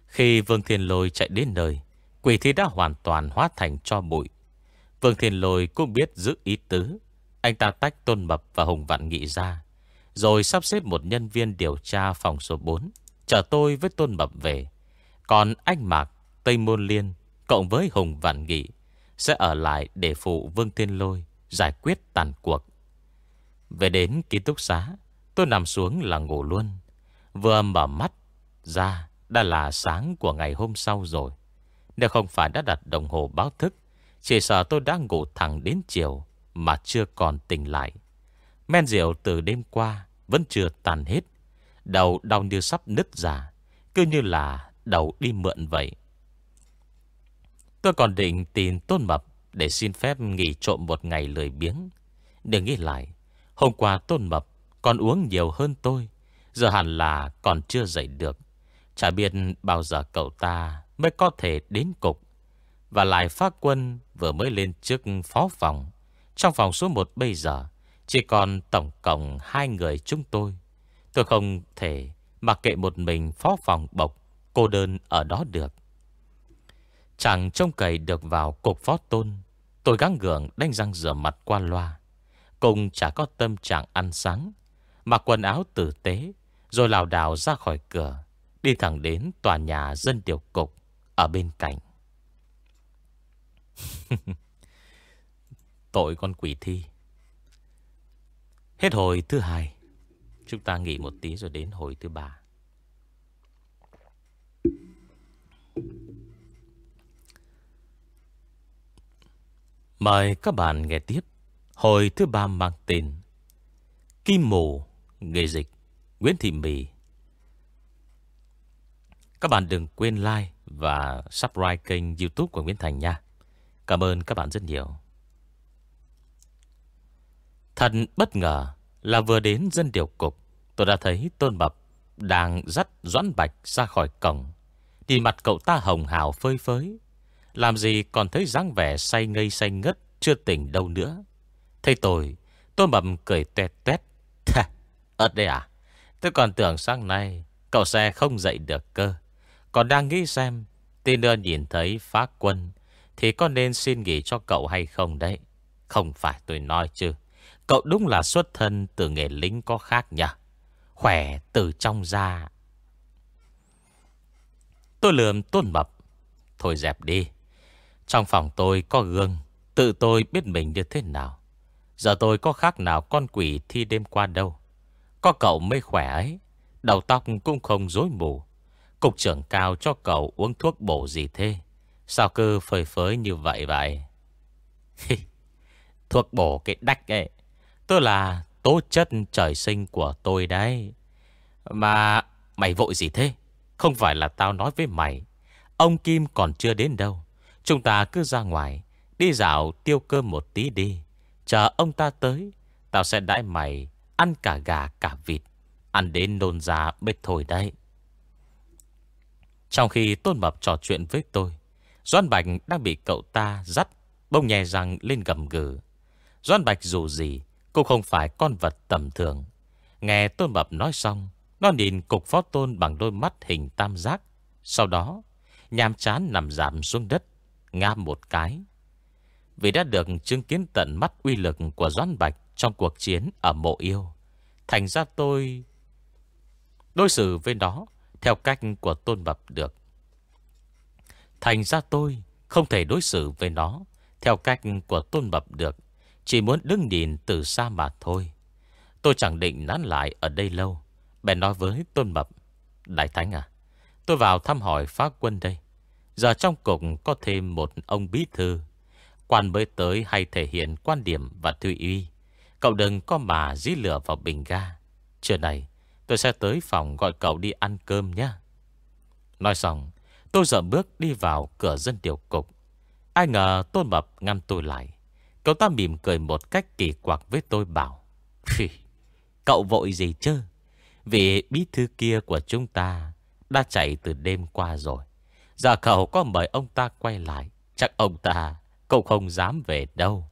Khi Vương Thiên Lôi chạy đến nơi Quỷ thi đã hoàn toàn hóa thành cho bụi. Vương Thiên Lôi cũng biết giữ ý tứ. Anh ta tách Tôn Mập và Hùng Vạn Nghị ra Rồi sắp xếp một nhân viên điều tra phòng số 4 Chở tôi với Tôn Mập về. Còn anh Mạc, Tây Môn Liên Cộng với Hùng Vạn Nghị Sẽ ở lại để phụ Vương Thiên Lôi Giải quyết tàn cuộc. Về đến ký túc xá, Tôi nằm xuống là ngủ luôn. Vừa mở mắt ra, Đã là sáng của ngày hôm sau rồi. Nếu không phải đã đặt đồng hồ báo thức, Chỉ sợ tôi đã ngủ thẳng đến chiều Mà chưa còn tỉnh lại. Men rượu từ đêm qua Vẫn chưa tàn hết. Đầu đau như sắp nứt ra, Cứ như là đầu đi mượn vậy. Tôi còn định tìm Tôn Mập Để xin phép nghỉ trộm một ngày lười biếng. Đừng nghĩ lại Hôm qua Tôn Mập còn uống nhiều hơn tôi, Giờ hẳn là còn chưa dậy được. Chả biết bao giờ cậu ta Mới có thể đến cục. Và lại phát quân vừa mới lên trước phó phòng. Trong phòng số 1 bây giờ, Chỉ còn tổng cộng hai người chúng tôi. Tôi không thể Mặc kệ một mình phó phòng bộc, Cô đơn ở đó được. Chẳng trông cậy được vào cục phó tôn, Tôi gắng gượng đánh răng rửa mặt qua loa. Cùng chả có tâm trạng ăn sáng. Mặc quần áo tử tế, Rồi lào đảo ra khỏi cửa, Đi thẳng đến tòa nhà dân điều cục Ở bên cạnh. Tội con quỷ thi. Hết hồi thứ hai. Chúng ta nghỉ một tí rồi đến hồi thứ ba. Mời các bạn nghe tiếp. Hồi thứ ba mang tên Kim Mù Nghề dịch Nguyễn Thị Mì. Các bạn đừng quên like Và subscribe kênh youtube của Nguyễn Thành nha. Cảm ơn các bạn rất nhiều. Thật bất ngờ Là vừa đến dân điều cục, Tôi đã thấy Tôn Bập Đang dắt Doãn Bạch ra khỏi cổng. Thì mặt cậu ta hồng hào phơi phới, Làm gì còn thấy dáng vẻ say ngây say ngất, Chưa tỉnh đâu nữa. Thấy tôi Tôn mầm cười tuét tuét. Ơt đây à? Tôi còn tưởng sáng nay Cậu xe không dậy được cơ. Còn đang nghĩ xem Tin nữa nhìn thấy phá quân, Thì có nên xin nghỉ cho cậu hay không đấy? Không phải tôi nói chứ. Cậu đúng là xuất thân từ nghề lính có khác nhỉ? Khỏe từ trong ra. Tôi lườm tôn mập. Thôi dẹp đi. Trong phòng tôi có gương, Tự tôi biết mình như thế nào. Giờ tôi có khác nào con quỷ thi đêm qua đâu. Có cậu mới khỏe ấy. Đầu tóc cũng không rối mù. Cục trưởng cao cho cậu uống thuốc bổ gì thế? Sao cứ phơi phới như vậy vậy? Thuốc bổ cái đách ấy. Tôi là tố chất trời sinh của tôi đấy. Mà mày vội gì thế? Không phải là tao nói với mày. Ông Kim còn chưa đến đâu. Chúng ta cứ ra ngoài, Đi dạo tiêu cơm một tí đi. Chờ ông ta tới, Tao sẽ đãi mày Ăn cả gà, cả vịt, Ăn đến nôn ra bết thôi đấy. Trong khi Tôn Mập trò chuyện với tôi, Doan Bạch đang bị cậu ta dắt Bông nhè răng lên gầm gừ. Doan Bạch dù gì Cũng không phải con vật tầm thường. Nghe Tôn Mập nói xong, Nó nhìn cục phó tôn bằng đôi mắt hình tam giác. Sau đó, Nhàm chán nằm giảm xuống đất Ngam một cái. Vì đã được chứng kiến tận mắt uy lực của Doan Bạch trong cuộc chiến ở mộ yêu. Thành ra tôi đối xử với nó theo cách của tôn bập được. Thành ra tôi không thể đối xử với nó theo cách của tôn bập được. Chỉ muốn đứng nhìn từ xa mà thôi. Tôi chẳng định nán lại ở đây lâu. Bèn nói với tôn bập. Đại Thánh à, tôi vào thăm hỏi phá quân đây. Giờ trong cục có thêm một ông bí thư. Quan mới tới hay thể hiện quan điểm và thư uy. Cậu đừng có mà dí lửa vào bình ga. Trưa này, tôi sẽ tới phòng gọi cậu đi ăn cơm nhé. Nói xong, Tôi dậm bước đi vào cửa dân điều cục. Ai ngờ Tôn Mập ngăn tôi lại. Cậu ta mỉm cười một cách kỳ quặc với tôi bảo Cậu vội gì chứ? Vì bí thư kia của chúng ta Đã chạy từ đêm qua rồi. Giờ cậu có mời ông ta quay lại, Chắc ông ta Cậu không dám về đâu.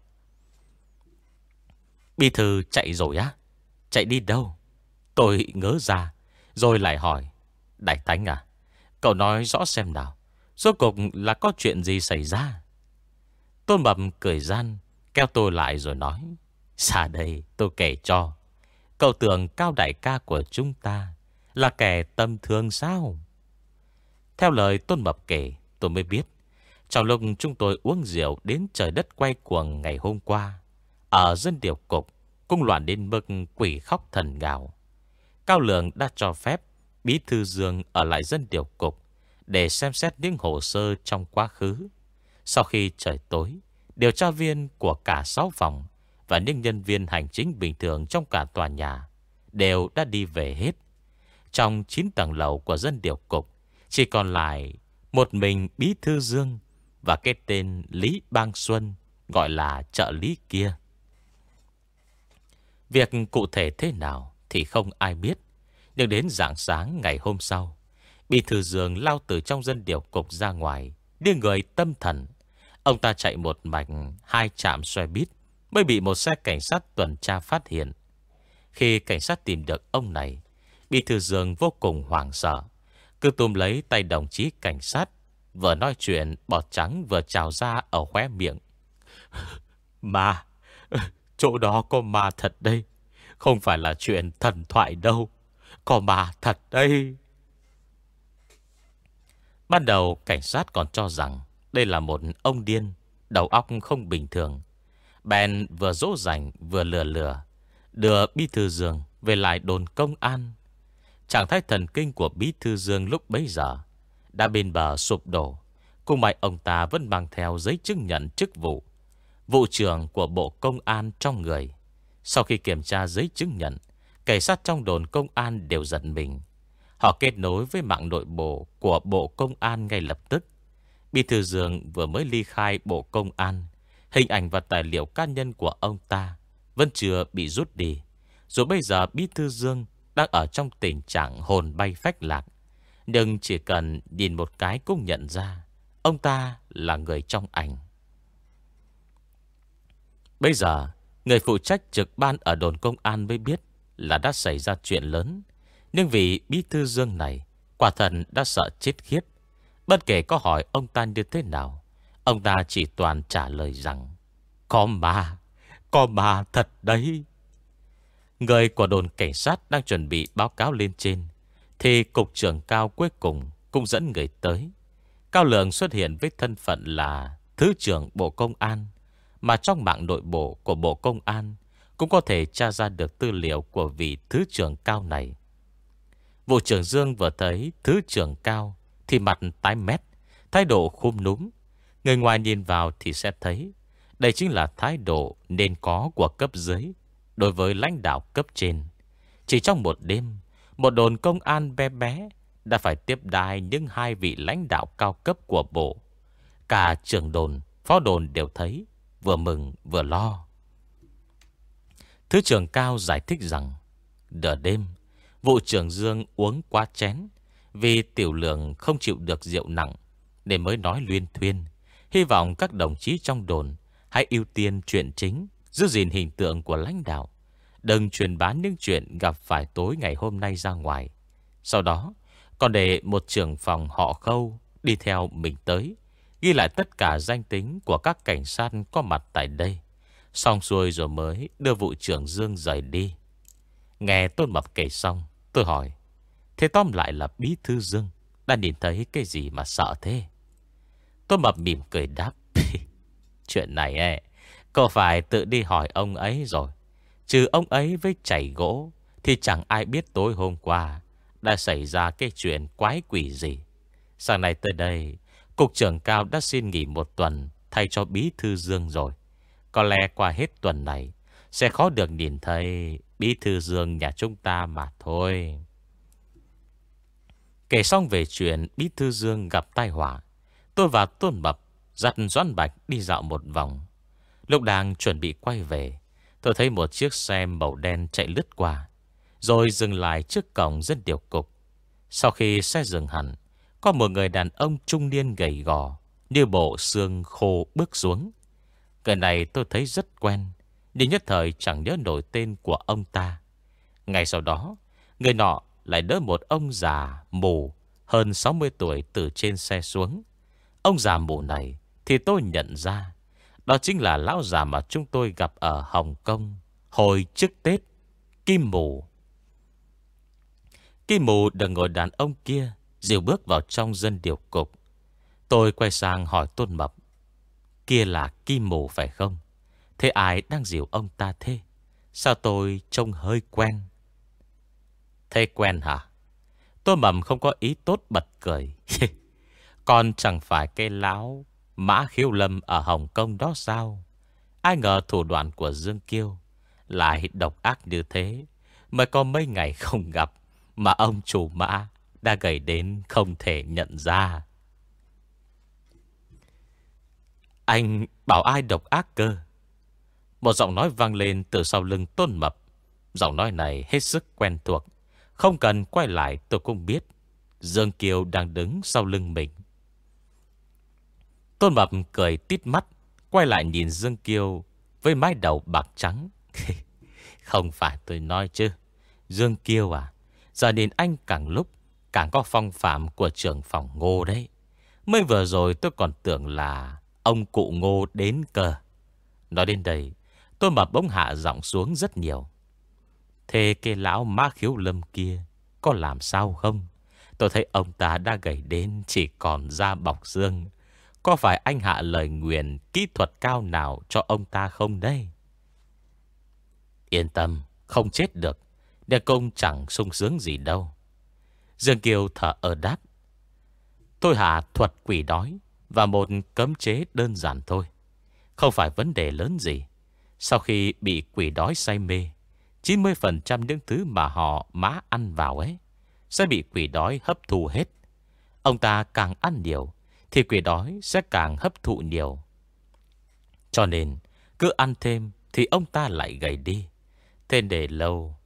Bi thư chạy rồi á. Chạy đi đâu? Tôi ngớ ra, Rồi lại hỏi. Đại Thánh à Cậu nói rõ xem nào, rốt cục là có chuyện gì xảy ra? Tôn Mập cười gian, Kéo tôi lại rồi nói. Xa đây, tôi kể cho. Cậu tưởng cao đại ca của chúng ta Là kẻ tâm thương sao? Theo lời Tôn Mập kể, Tôi mới biết. Trong lúc chúng tôi uống rượu Đến trời đất quay cuồng ngày hôm qua, Ở dân điều cục, Cung loạn đến mức quỷ khóc thần gào Cao Lượng đã cho phép Bí thư Dương ở lại dân điều cục Để xem xét những hồ sơ trong quá khứ. Sau khi trời tối, Điều tra viên của cả 6 phòng Và những nhân viên hành chính bình thường Trong cả tòa nhà Đều đã đi về hết. Trong 9 tầng lầu của dân điều cục, Chỉ còn lại Một mình Bí Thư Dương và cái tên Lý Bang Xuân, Gọi là trợ lý kia. Việc cụ thể thế nào Thì không ai biết, Nhưng đến rạng sáng ngày hôm sau Bí Thư Dương lao từ trong dân điều cục ra ngoài Đưa người tâm thần. Ông ta chạy một mạch, Hai trạm xoay bít, Mới bị một xe cảnh sát tuần tra phát hiện. Khi cảnh sát tìm được ông này Bí thư dương vô cùng hoảng sợ, Cứ tùm lấy tay đồng chí cảnh sát Vừa nói chuyện, Bọt trắng vừa trào ra ở khóe miệng. Mà Chỗ đó có ma thật đây. Không phải là chuyện thần thoại đâu. Có ma thật đây. Ban đầu, cảnh sát còn cho rằng đây là một ông điên, Đầu óc không bình thường. Ben vừa dỗ dành, vừa lừa lừa, Đưa Bí Thư Dương về lại đồn công an. Trạng thái thần kinh của Bí Thư Dương lúc bấy giờ đã bên bờ sụp đổ. Cùng mày ông ta vẫn mang theo giấy chứng nhận chức vụ. Vụ trưởng của Bộ Công an trong người. Sau khi kiểm tra giấy chứng nhận, Cảnh sát trong đồn công an đều giận mình. Họ kết nối với mạng nội bộ của Bộ Công an ngay lập tức. Bí thư Dương vừa mới ly khai Bộ Công an, Hình ảnh và tài liệu cá nhân của ông ta Vẫn chưa bị rút đi. Dù bây giờ Bí thư Dương Đang ở trong tình trạng hồn bay phách lạc nhưng chỉ cần nhìn một cái cũng nhận ra, Ông ta là người trong ảnh. Bây giờ, Người phụ trách trực ban ở đồn công an mới biết Là đã xảy ra chuyện lớn. Nhưng vì Bí thư Dương này Quả thần đã sợ chết khiếp. Bất kể có hỏi ông ta như thế nào, Ông ta chỉ toàn trả lời rằng, Có ma Có ma thật đấy. Người của đồn cảnh sát đang chuẩn bị báo cáo lên trên thì cục trưởng cao cuối cùng Cũng dẫn người tới. Cao Lượng xuất hiện với thân phận là Thứ trưởng Bộ Công an, Mà trong mạng nội bộ của Bộ Công an Cũng có thể tra ra được tư liệu Của vị Thứ trưởng Cao này. Vụ trưởng Dương vừa thấy Thứ trưởng Cao Thì mặt tái mét, Thái độ khum núm. Người ngoài nhìn vào thì sẽ thấy Đây chính là thái độ nên có của cấp dưới Đối với lãnh đạo cấp trên. Chỉ trong một đêm một đồn công an bé bé Đã phải tiếp đai những hai vị lãnh đạo cao cấp của bộ. Cả trưởng đồn, phó đồn đều thấy Vừa mừng vừa lo. Thứ trưởng cao giải thích rằng đờ đêm Vụ trưởng Dương uống quá chén Vì tiểu lượng không chịu được rượu nặng Nên mới nói luyên thuyên Hy vọng các đồng chí trong đồn Hãy ưu tiên chuyện chính Giữ gìn hình tượng của lãnh đạo. Đừng truyền bán những chuyện gặp phải tối ngày hôm nay ra ngoài. Sau đó, Còn để một trưởng phòng họ khâu Đi theo mình tới, Ghi lại tất cả danh tính của các cảnh sát có mặt tại đây. Xong xuôi rồi mới đưa vụ trưởng Dương rời đi. Nghe Tôn Mập kể xong, Tôi hỏi, Thế tóm lại là bí thư Dương Đã nhìn thấy cái gì mà sợ thế? Tôn Mập mỉm cười đáp, Chuyện này ấy Cô phải tự đi hỏi ông ấy rồi? Trừ ông ấy với chảy gỗ, Thì chẳng ai biết tối hôm qua Đã xảy ra cái chuyện quái quỷ gì. Sáng nay tới đây, Cục trưởng cao đã xin nghỉ một tuần Thay cho bí thư Dương rồi. Có lẽ qua hết tuần này, Sẽ khó được nhìn thấy Bí thư Dương nhà chúng ta mà thôi. Kể xong về chuyện Bí thư Dương gặp tai họa, Tôi và Tôn bập Dắt Doãn Bạch đi dạo một vòng. Lúc đang chuẩn bị quay về Tôi thấy một chiếc xe màu đen chạy lướt qua, Rồi dừng lại trước cổng dân điều cục Sau khi xe dừng hẳn, Có một người đàn ông trung niên gầy gò, Như bộ xương khô bước xuống Người này tôi thấy rất quen Nhưng nhất thời chẳng nhớ nổi tên của ông ta Ngay sau đó, Người nọ lại đỡ một ông già mù, hơn 60 tuổi từ trên xe xuống. Ông già mù này thì tôi nhận ra. Đó chính là lão già mà chúng tôi gặp ở Hồng Kông, hồi trước Tết. Kim Mù. Kim Mù được ngồi đàn ông kia dìu bước vào trong dân điều cục. Tôi quay sang hỏi Tôn Mập. Kia là Kim Mù phải không? Thế ai đang dìu ông ta thế? Sao tôi trông hơi quen? Thế quen hả? Tôi mầm không có ý tốt bật cười. Còn chẳng phải cây lão Mã khiêu lâm ở Hồng Kông đó sao? Ai ngờ thủ đoạn của Dương Kiêu lại độc ác như thế. Mới có mấy ngày không gặp mà ông chủ mã đã gầy đến không thể nhận ra. Anh bảo ai độc ác cơ? Một giọng nói vang lên từ sau lưng tôn mập. Giọng nói này hết sức quen thuộc. Không cần quay lại tôi cũng biết. Dương Kiều đang đứng sau lưng mình. Tôn mập cười tít mắt. Quay lại nhìn Dương Kiều với mái đầu bạc trắng. Không phải tôi nói chứ. Dương Kiều à. Giờ đến anh càng lúc càng có phong phạm của trưởng phòng ngô đấy. Mới vừa rồi tôi còn tưởng là ông cụ ngô đến cờ. Nói đến đây, tôi mập bỗng hạ giọng xuống rất nhiều. Thế cái lão má khiếu lâm kia có làm sao không? Tôi thấy ông ta đã gầy đến chỉ còn da bọc xương. Có phải anh hạ lời nguyện kỹ thuật cao nào cho ông ta không đây? Yên tâm, không chết được. Đe công chẳng sung sướng gì đâu. Dương Kiều thở ở đáp. Tôi hạ thuật quỷ đói và một cấm chế đơn giản thôi. Không phải vấn đề lớn gì. Sau khi bị quỷ đói say mê, 90% những thứ mà họ má ăn vào ấy sẽ bị quỷ đói hấp thu hết. Ông ta càng ăn nhiều thì quỷ đói sẽ càng hấp thụ nhiều. Cho nên, cứ ăn thêm thì ông ta lại gầy đi. Thế để lâu,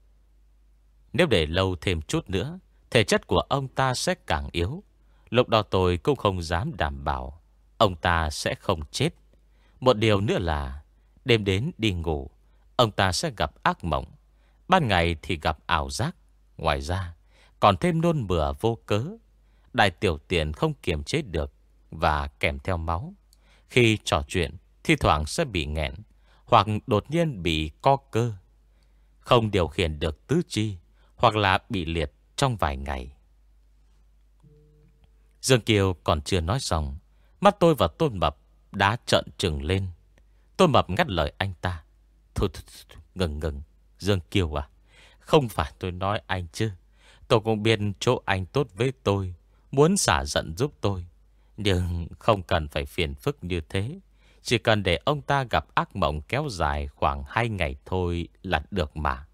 Nếu để lâu thêm chút nữa, Thể chất của ông ta sẽ càng yếu. Lúc đó tôi cũng không dám đảm bảo Ông ta sẽ không chết. Một điều nữa là, Đêm đến đi ngủ, Ông ta sẽ gặp ác mộng. Ban ngày thì gặp ảo giác. Ngoài ra, còn thêm nôn mửa vô cớ. Đại tiểu tiền không kiềm chế được. Và kèm theo máu. Khi trò chuyện Thi thoảng sẽ bị nghẹn Hoặc đột nhiên bị co cơ. Không điều khiển được tứ chi Hoặc là bị liệt trong vài ngày. Dương Kiều còn chưa nói xong Mắt tôi và Tôn Mập đã trợn trừng lên. Tôn Mập ngắt lời anh ta. Thôi, thôi, thôi ngừng ngừng. Dương Kiều à Không phải tôi nói anh chứ. Tôi cũng biết chỗ anh tốt với tôi Muốn xả giận giúp tôi. Nhưng không cần phải phiền phức như thế. Chỉ cần để ông ta gặp ác mộng kéo dài khoảng 2 ngày thôi là được mà.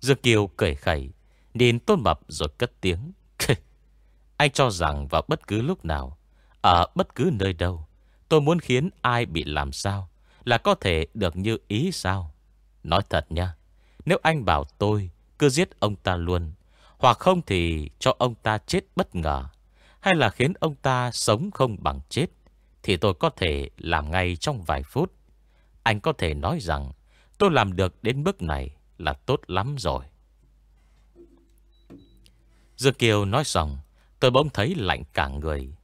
Dương Kiều cười khẩy, Nhìn tôn mập rồi cất tiếng. Anh cho rằng vào bất cứ lúc nào, Ở bất cứ nơi đâu, Tôi muốn khiến ai bị làm sao Là có thể được như ý sao? Nói thật nha, Nếu anh bảo tôi cứ giết ông ta luôn, Hoặc không thì cho ông ta chết bất ngờ. Hay là khiến ông ta sống không bằng chết, Thì tôi có thể làm ngay trong vài phút. Anh có thể nói rằng, Tôi làm được đến bước này là tốt lắm rồi. Dương Kiều nói xong, Tôi bỗng thấy lạnh cả người.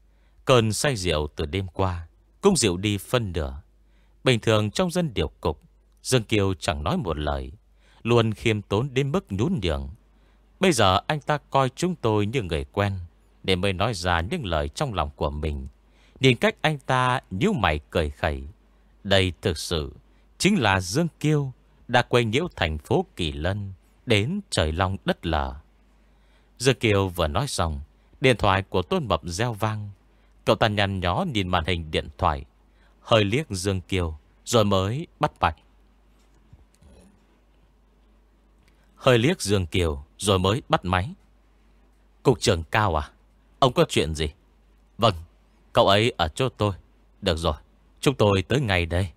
Cơn say rượu từ đêm qua, Cũng rượu đi phân nửa. Bình thường trong dân điều cục, Dương Kiều chẳng nói một lời, Luôn khiêm tốn đến mức nhún nhường. Bây giờ anh ta coi chúng tôi như người quen để mới nói ra những lời trong lòng của mình. Nhìn cách anh ta nhíu mày cười khẩy. Đây thực sự Chính là Dương Kiêu Đã quay nhiễu thành phố Kỳ Lân Đến trời long đất lở. Dương Kiều vừa nói xong, Điện thoại của Tôn Mập reo vang. Cậu ta nhăn nhó nhìn màn hình điện thoại. Hơi liếc Dương Kiều Rồi mới bắt mạch Hơi liếc Dương Kiều Rồi mới bắt máy. Cục trưởng cao à? Ông có chuyện gì? Vâng Cậu ấy ở chỗ tôi. Được rồi Chúng tôi tới ngay đây.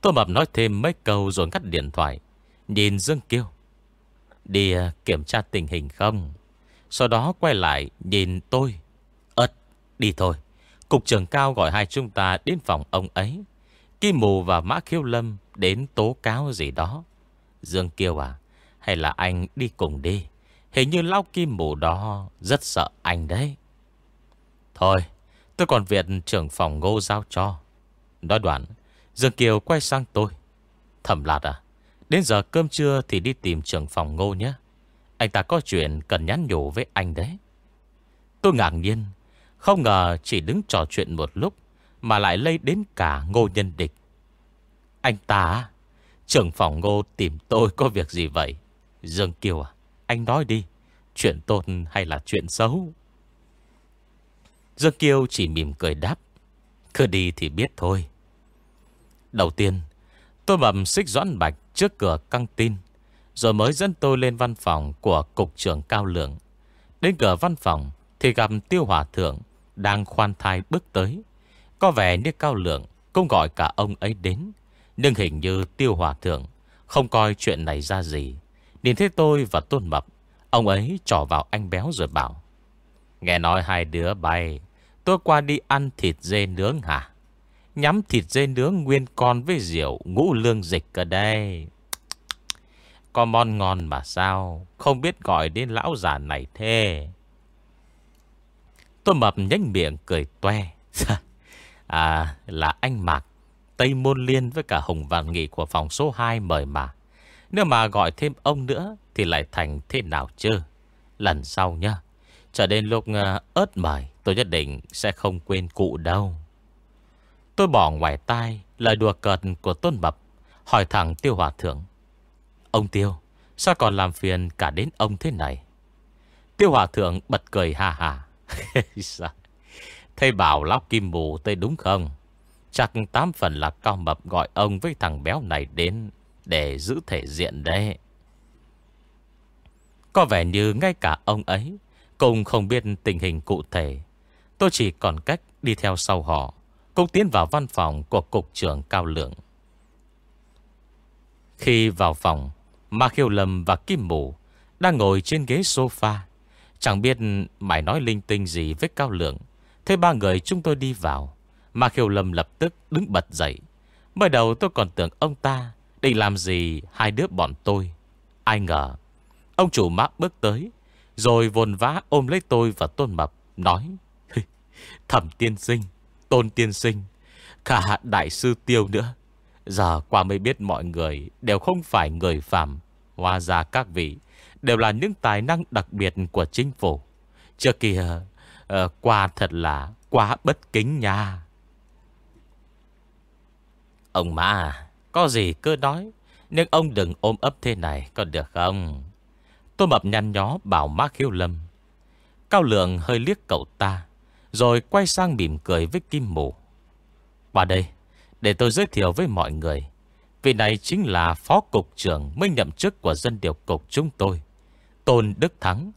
Tôi Mập nói thêm mấy câu rồi ngắt điện thoại Nhìn Dương Kiêu, Đi à, kiểm tra tình hình không? Sau đó quay lại nhìn tôi. Ất đi thôi. Cục trưởng cao gọi hai chúng ta đến phòng ông ấy. Kim Mù và Mã Khiêu Lâm Đến tố cáo gì đó. Dương Kiêu à Hay là anh đi cùng đi? Hình như lão kim mù đó, Rất sợ anh đấy. Thôi, tôi còn việc trưởng phòng ngô giao cho. Nói đoạn, Dương Kiều quay sang tôi. Thẩm lạt à Đến giờ cơm trưa thì đi tìm trưởng phòng ngô nhé. Anh ta có chuyện cần nhắn nhủ với anh đấy. Tôi ngạc nhiên, Không ngờ chỉ đứng trò chuyện một lúc Mà lại lây đến cả ngô nhân địch. Anh ta Trưởng phòng ngô tìm tôi có việc gì vậy, Dương Kiều à? Anh nói đi, Chuyện tốt hay là chuyện xấu? Dương kiêu chỉ mỉm cười đáp, Cứ đi thì biết thôi. Đầu tiên, Tôi bầm xích doãn bạch trước cửa căng tin, Rồi mới dẫn tôi lên văn phòng Của cục trưởng Cao Lượng. Đến cửa văn phòng Thì gặp tiêu hòa thượng Đang khoan thai bước tới. Có vẻ như Cao Lượng Cũng gọi cả ông ấy đến, Nhưng hình như tiêu hòa thượng Không coi chuyện này ra gì. Nhìn thấy tôi và Tôn Mập, Ông ấy trỏ vào anh béo rồi bảo, Nghe nói hai đứa bay, Tôi qua đi ăn thịt dê nướng hả? Nhắm thịt dê nướng nguyên con với rượu Ngũ lương dịch ở đây. Có món ngon mà sao? Không biết gọi đến lão già này thế. Tôi mập nhánh miệng cười toe. À là anh Mạc, Tây Môn Liên với cả Hùng Vạn Nghị của phòng số 2 mời mà. Nếu mà gọi thêm ông nữa Thì lại thành thế nào chứ? Lần sau nhá. Trở đến lúc ờ, ớt mời Tôi nhất định sẽ không quên cụ đâu. Tôi bỏ ngoài tai Lời đùa cợt của Tôn bập, Hỏi thẳng Tiêu Hòa Thượng. Ông Tiêu, Sao còn làm phiền cả đến ông thế này? Tiêu Hòa Thượng bật cười ha ha. Dạ. Thầy bảo lão kim mù tây đúng không? Chắc tám phần là cao mập gọi ông với thằng béo này đến. Để giữ thể diện đấy. Có vẻ như ngay cả ông ấy Cũng không biết tình hình cụ thể. Tôi chỉ còn cách đi theo sau họ, Cũng tiến vào văn phòng của cục trưởng Cao Lượng. Khi vào phòng, Ma Khiêu Lâm và Kim Mù Đang ngồi trên ghế sofa. Chẳng biết mày nói linh tinh gì với Cao Lượng. Thế ba người chúng tôi đi vào, Ma Khiêu Lâm lập tức đứng bật dậy. Mới đầu tôi còn tưởng ông ta Định làm gì hai đứa bọn tôi? Ai ngờ Ông chủ mã bước tới Rồi vồn vã ôm lấy tôi và Tôn Mập Nói Thẩm tiên sinh Tôn tiên sinh Cả đại sư tiêu nữa. Giờ qua mới biết mọi người Đều không phải người phàm Hoa ra các vị Đều là những tài năng đặc biệt của chính phủ. Trước kia uh, Qua thật là quá bất kính nha. Ông mà có gì cứ nói, Nhưng ông đừng ôm ấp thế này, Có được không? Tôi mập nhăn nhó bảo má khiêu lâm. Cao lượng hơi liếc cậu ta, Rồi quay sang mỉm cười với Kim Mù Qua đây, Để tôi giới thiệu với mọi người. Vị này chính là Phó Cục trưởng Mới nhậm chức của dân điều cục chúng tôi. Tôn Đức Thắng.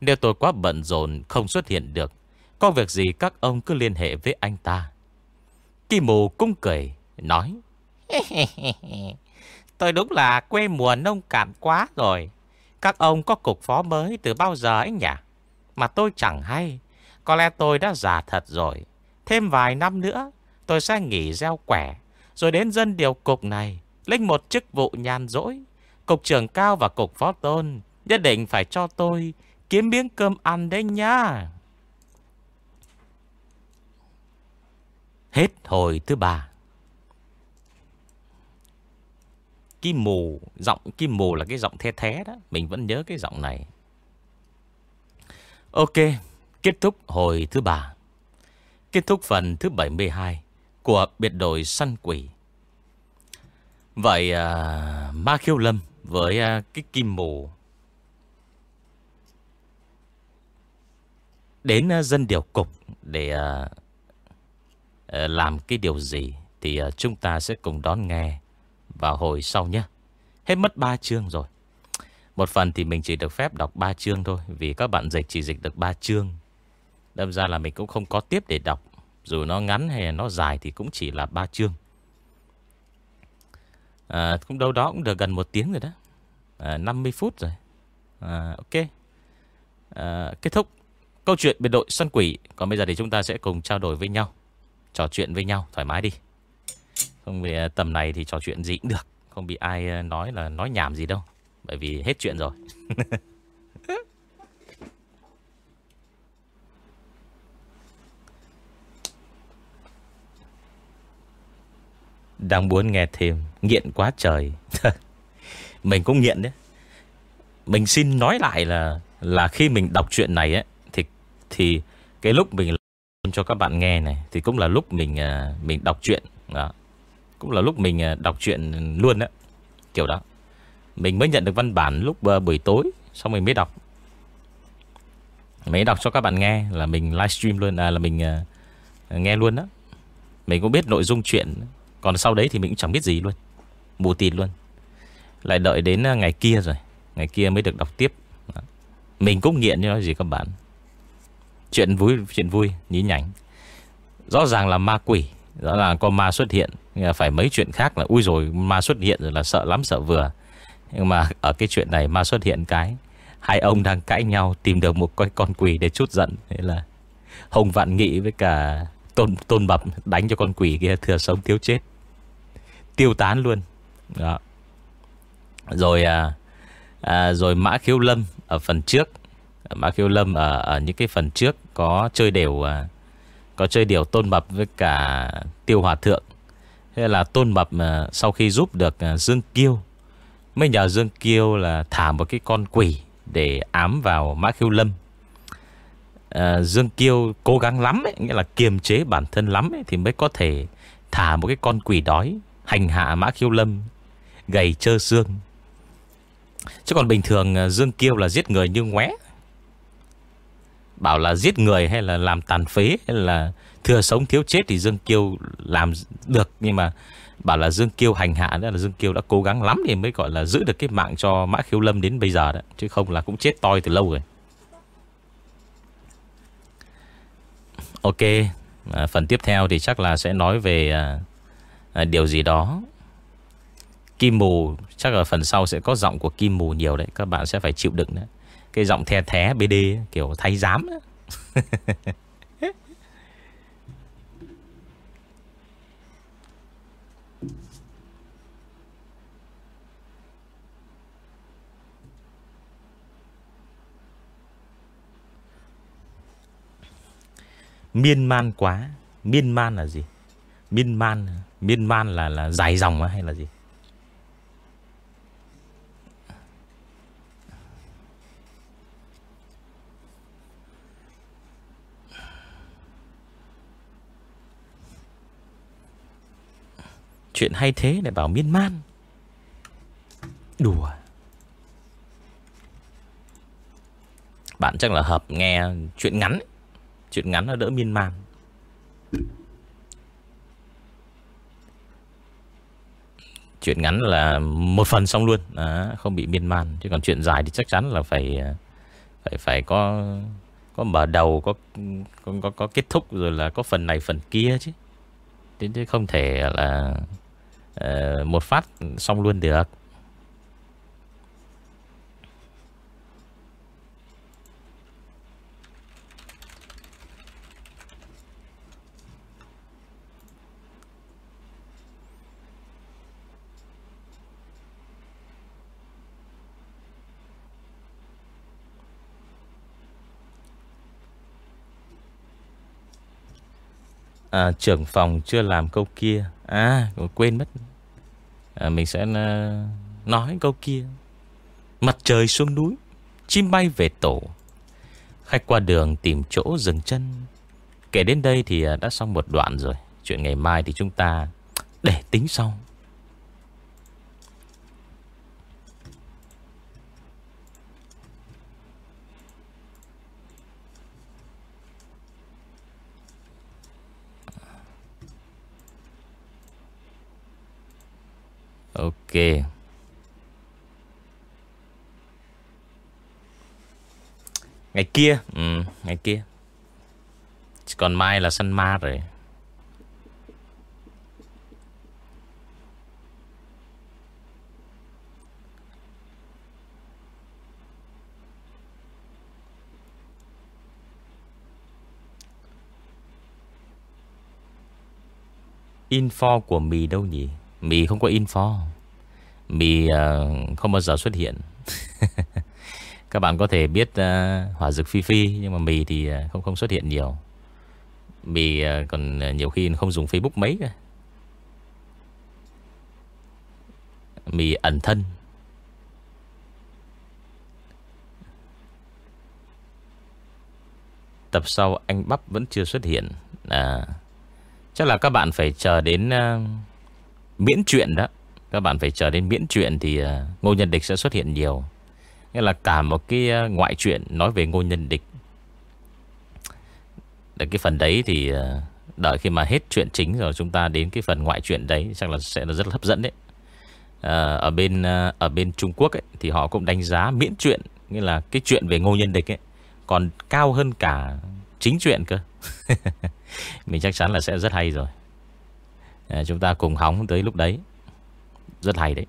Nếu tôi quá bận rộn, không xuất hiện được, Có việc gì các ông cứ liên hệ với anh ta. Kim Mù cũng cười, Nói Tôi đúng là quê mùa nông cạn quá rồi. Các ông có cục phó mới từ bao giờ ấy nhỉ? Mà tôi chẳng hay. Có lẽ tôi đã già thật rồi. Thêm vài năm nữa, Tôi sẽ nghỉ gieo quẻ. Rồi đến dân điều cục này Linh một chức vụ nhàn rỗi. Cục trưởng cao và cục phó tôn Nhất định phải cho tôi Kiếm miếng cơm ăn đấy nha Hết hồi thứ ba. Kim mù Giọng kim mù là cái giọng the thế đó. Mình vẫn nhớ cái giọng này. Ok Kết thúc hồi thứ ba. Kết thúc phần thứ 72 Của biệt đội săn quỷ. Vậy uh, Ma Khiêu Lâm Với uh, cái kim mù. Đến uh, dân điều cục Để uh, làm cái điều gì Thì uh, chúng ta sẽ cùng đón nghe vào hồi sau nhé. Hết mất 3 chương rồi. Một phần thì mình chỉ được phép đọc 3 chương thôi. Vì các bạn dịch chỉ dịch được 3 chương. Đâm ra là mình cũng không có tiếp để đọc. Dù nó ngắn hay nó dài thì cũng chỉ là 3 chương. À, cũng đâu đó cũng được gần một tiếng rồi đó. À, 50 phút rồi. À, ok. À, kết thúc câu chuyện biệt đội săn quỷ. Còn bây giờ thì chúng ta sẽ cùng trao đổi với nhau. Trò chuyện với nhau thoải mái đi. Không vì ờ, tầm này thì trò chuyện gì cũng được. Không bị ai ờ, nói là nói nhảm gì đâu. Bởi vì hết chuyện rồi. Đang muốn nghe thêm Nghiện quá trời. Mình cũng nghiện đấy. Mình xin nói lại là Là khi mình đọc chuyện này ấy, Thì thì cái lúc mình cho các bạn nghe này Thì cũng là lúc mình ờ, mình đọc chuyện. Đó. Cũng là lúc mình à, đọc chuyện luôn đó Kiểu đó. Mình mới nhận được văn bản lúc ờ, buổi tối Xong mình mới đọc. Mới đọc cho các bạn nghe Là mình livestream luôn à, Là mình à, nghe luôn đó Mình cũng biết nội dung chuyện Còn sau đấy thì mình cũng chẳng biết gì luôn. Mù tịt luôn. Lại đợi đến à, ngày kia rồi. Ngày kia mới được đọc tiếp. Đó. Mình cũng nghiện như nói gì các bạn. Chuyện vui chuyện vui nhí nhảnh. Rõ ràng là ma quỷ Rõ ràng có ma xuất hiện. Phải mấy chuyện khác là Ui rồi ma xuất hiện rồi là sợ lắm sợ vừa. Nhưng mà ở cái chuyện này ma xuất hiện cái Hai ông đang cãi nhau Tìm được một con, con quỷ để chút giận. Thế là Hồng Vạn Nghị với cả Tôn, tôn Bập đánh cho con quỷ kia Thừa sống thiếu chết. Tiêu tán luôn. Đó. Rồi à, à, Rồi Mã Khiếu Lâm Ở phần trước. Mã Khiếu Lâm ở, ở những cái phần trước Có chơi đều à, Có chơi đều Tôn Bập với cả Tiêu Hòa Thượng. Thế là Tôn Bập ờ, sau khi giúp được ờ, Dương Kiêu. Mới nhờ Dương Kiêu là thả một cái con quỷ Để ám vào Mã khiêu Lâm. À, Dương Kiêu cố gắng lắm ấy, Nghĩa là kiềm chế bản thân lắm ấy, Thì mới có thể thả một cái con quỷ đói Hành hạ Mã khiêu Lâm Gầy trơ xương. Chứ còn bình thường Dương Kiêu là giết người như ngoé. Bảo là giết người hay là làm tàn phế Hay là thừa sống thiếu chết Thì Dương Kiêu làm được Nhưng mà bảo là Dương Kiêu hành hạ đó là Dương Kiêu đã cố gắng lắm Thì mới gọi là giữ được cái mạng cho Mã Khiếu Lâm đến bây giờ đó Chứ không là cũng chết toi từ lâu rồi. Ok à, Phần tiếp theo thì chắc là sẽ nói về à, à, Điều gì đó. Kim Mù Chắc là phần sau sẽ có giọng của Kim Mù nhiều đấy Các bạn sẽ phải chịu đựng đấy. Cái giọng the thé BD Kiểu thay giám Miên man quá. Miên man là gì? Miên man Miên man là là dài dòng hay là gì? Chuyện hay thế lại bảo miên man. Đùa. Bạn chắc là hợp nghe chuyện ngắn Chuyện ngắn nó đỡ miên man. Chuyện ngắn là một phần xong luôn à, Không bị miên man. Chứ còn chuyện dài thì chắc chắn là phải à, Phải phải có Có mở đầu Có có, có, có kết thúc Rồi là có phần này phần kia chứ. Thế không thể là uh, một phát xong luôn được. À, trưởng phòng chưa làm câu kia. À quên mất. À, Mình sẽ à, nói câu kia. Mặt trời xuống núi Chim bay về tổ. Khách qua đường tìm chỗ dừng chân. Kể đến đây thì à, đã xong một đoạn rồi. Chuyện ngày mai thì chúng ta Để tính sau. Ok. Ngày kia. Ừ, Ngày kia. Còn mai là săn ma rồi. Info của mì đâu nhỉ? Mì không có info Mì uh, không bao giờ xuất hiện. Các bạn có thể biết uh, hỏa dược phi phi Nhưng mà mì thì uh, không không xuất hiện nhiều. Mì uh, còn nhiều khi không dùng Facebook mấy cả. Mì ẩn thân. Tập sau anh Bắp vẫn chưa xuất hiện. À, Chắc là các bạn phải chờ đến uh, Miễn chuyện đó. Các bạn phải chờ đến miễn chuyện Thì à, Ngô Nhân Địch sẽ xuất hiện nhiều. Nghĩa là cả một cái à, ngoại truyện Nói về Ngô Nhân Địch. Để cái phần đấy thì à, Đợi khi mà hết chuyện chính rồi Chúng ta đến cái phần ngoại truyện đấy Chắc là sẽ là rất là hấp dẫn đấy. À, Ở bên ở bên Trung Quốc ấy, Thì họ cũng đánh giá miễn chuyện Nghĩa là cái chuyện về Ngô Nhân Địch ấy Còn cao hơn cả chính chuyện cơ. Mình chắc chắn là sẽ rất hay rồi à, Chúng ta cùng hóng tới lúc đấy. Rất hay đấy.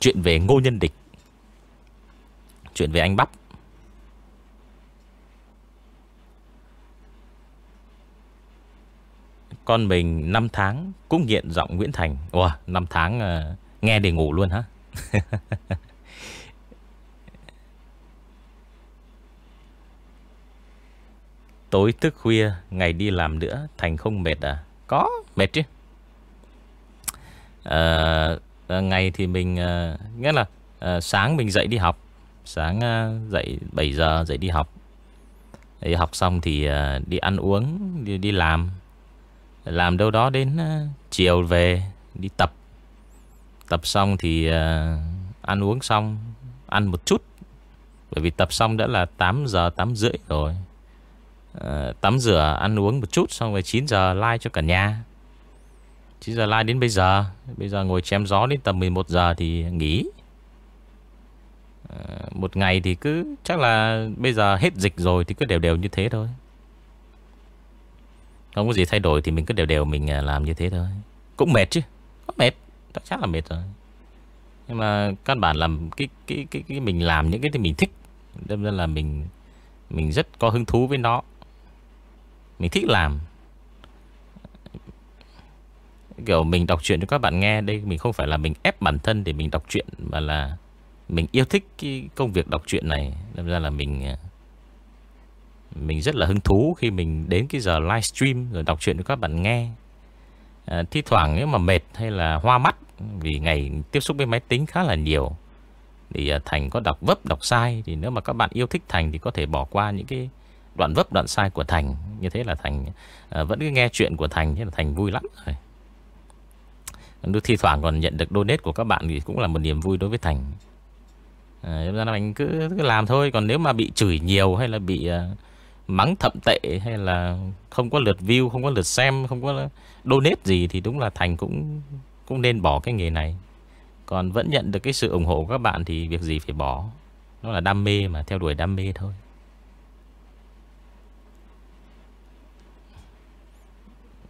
Chuyện về Ngô Nhân Địch. Chuyện về anh Bắp. Con mình 5 tháng cũng nghiện giọng Nguyễn Thành. Ủa 5 tháng uh, nghe để ngủ luôn hả? Tối thức khuya Ngày đi làm nữa Thành không mệt à? Có mệt chứ à, Ngày thì mình à, Nghĩa là à, sáng mình dậy đi học. Sáng à, dậy 7 giờ dậy đi học. Đi học xong thì à, đi ăn uống Đi, đi làm. Làm đâu đó đến à, chiều về Đi tập. Tập xong thì à, ăn uống xong Ăn một chút. Bởi vì tập xong đã là 8 giờ 8 rưỡi rồi. À, tắm rửa ăn uống một chút Xong rồi 9 giờ like cho cả nhà. 9 giờ live đến bây giờ. Bây giờ ngồi chém gió đến tầm 11 giờ Thì nghỉ. Ờ, một ngày thì cứ Chắc là bây giờ hết dịch rồi Thì cứ đều đều như thế thôi. Không có gì thay đổi Thì mình cứ đều đều mình à, làm như thế thôi. Cũng mệt chứ. Có mệt. Chắc là mệt rồi. Nhưng mà căn bản là cái, cái, cái, cái Mình làm những cái thì mình thích Đâm ra là mình Mình rất có hứng thú với nó. Mình thích làm. Kiểu mình đọc truyện cho các bạn nghe Đây mình không phải là mình ép bản thân để mình đọc truyện Mà là mình yêu thích cái công việc đọc truyện này. Nên ra là mình Mình rất là hứng thú khi mình đến cái giờ livestream Rồi đọc truyện cho các bạn nghe. À, Thi thoảng nếu mà mệt hay là hoa mắt Vì ngày tiếp xúc với máy tính khá là nhiều Thì à, Thành có đọc vấp đọc sai Thì nếu mà các bạn yêu thích Thành Thì có thể bỏ qua những cái đoạn vấp đoạn sai của Thành. Như thế là Thành à, Vẫn cứ nghe chuyện của Thành Thế là Thành vui lắm rồi. Đôi thi thoảng còn nhận được donate của các bạn Thì cũng là một niềm vui đối với Thành. À, ra anh cứ, cứ làm thôi. Còn nếu mà bị chửi nhiều hay là bị uh, Mắng thậm tệ hay là Không có lượt view, không có lượt xem Không có donate gì Thì đúng là Thành cũng cũng nên bỏ cái nghề này. Còn vẫn nhận được cái sự ủng hộ của các bạn Thì việc gì phải bỏ. Nó là đam mê mà theo đuổi đam mê thôi.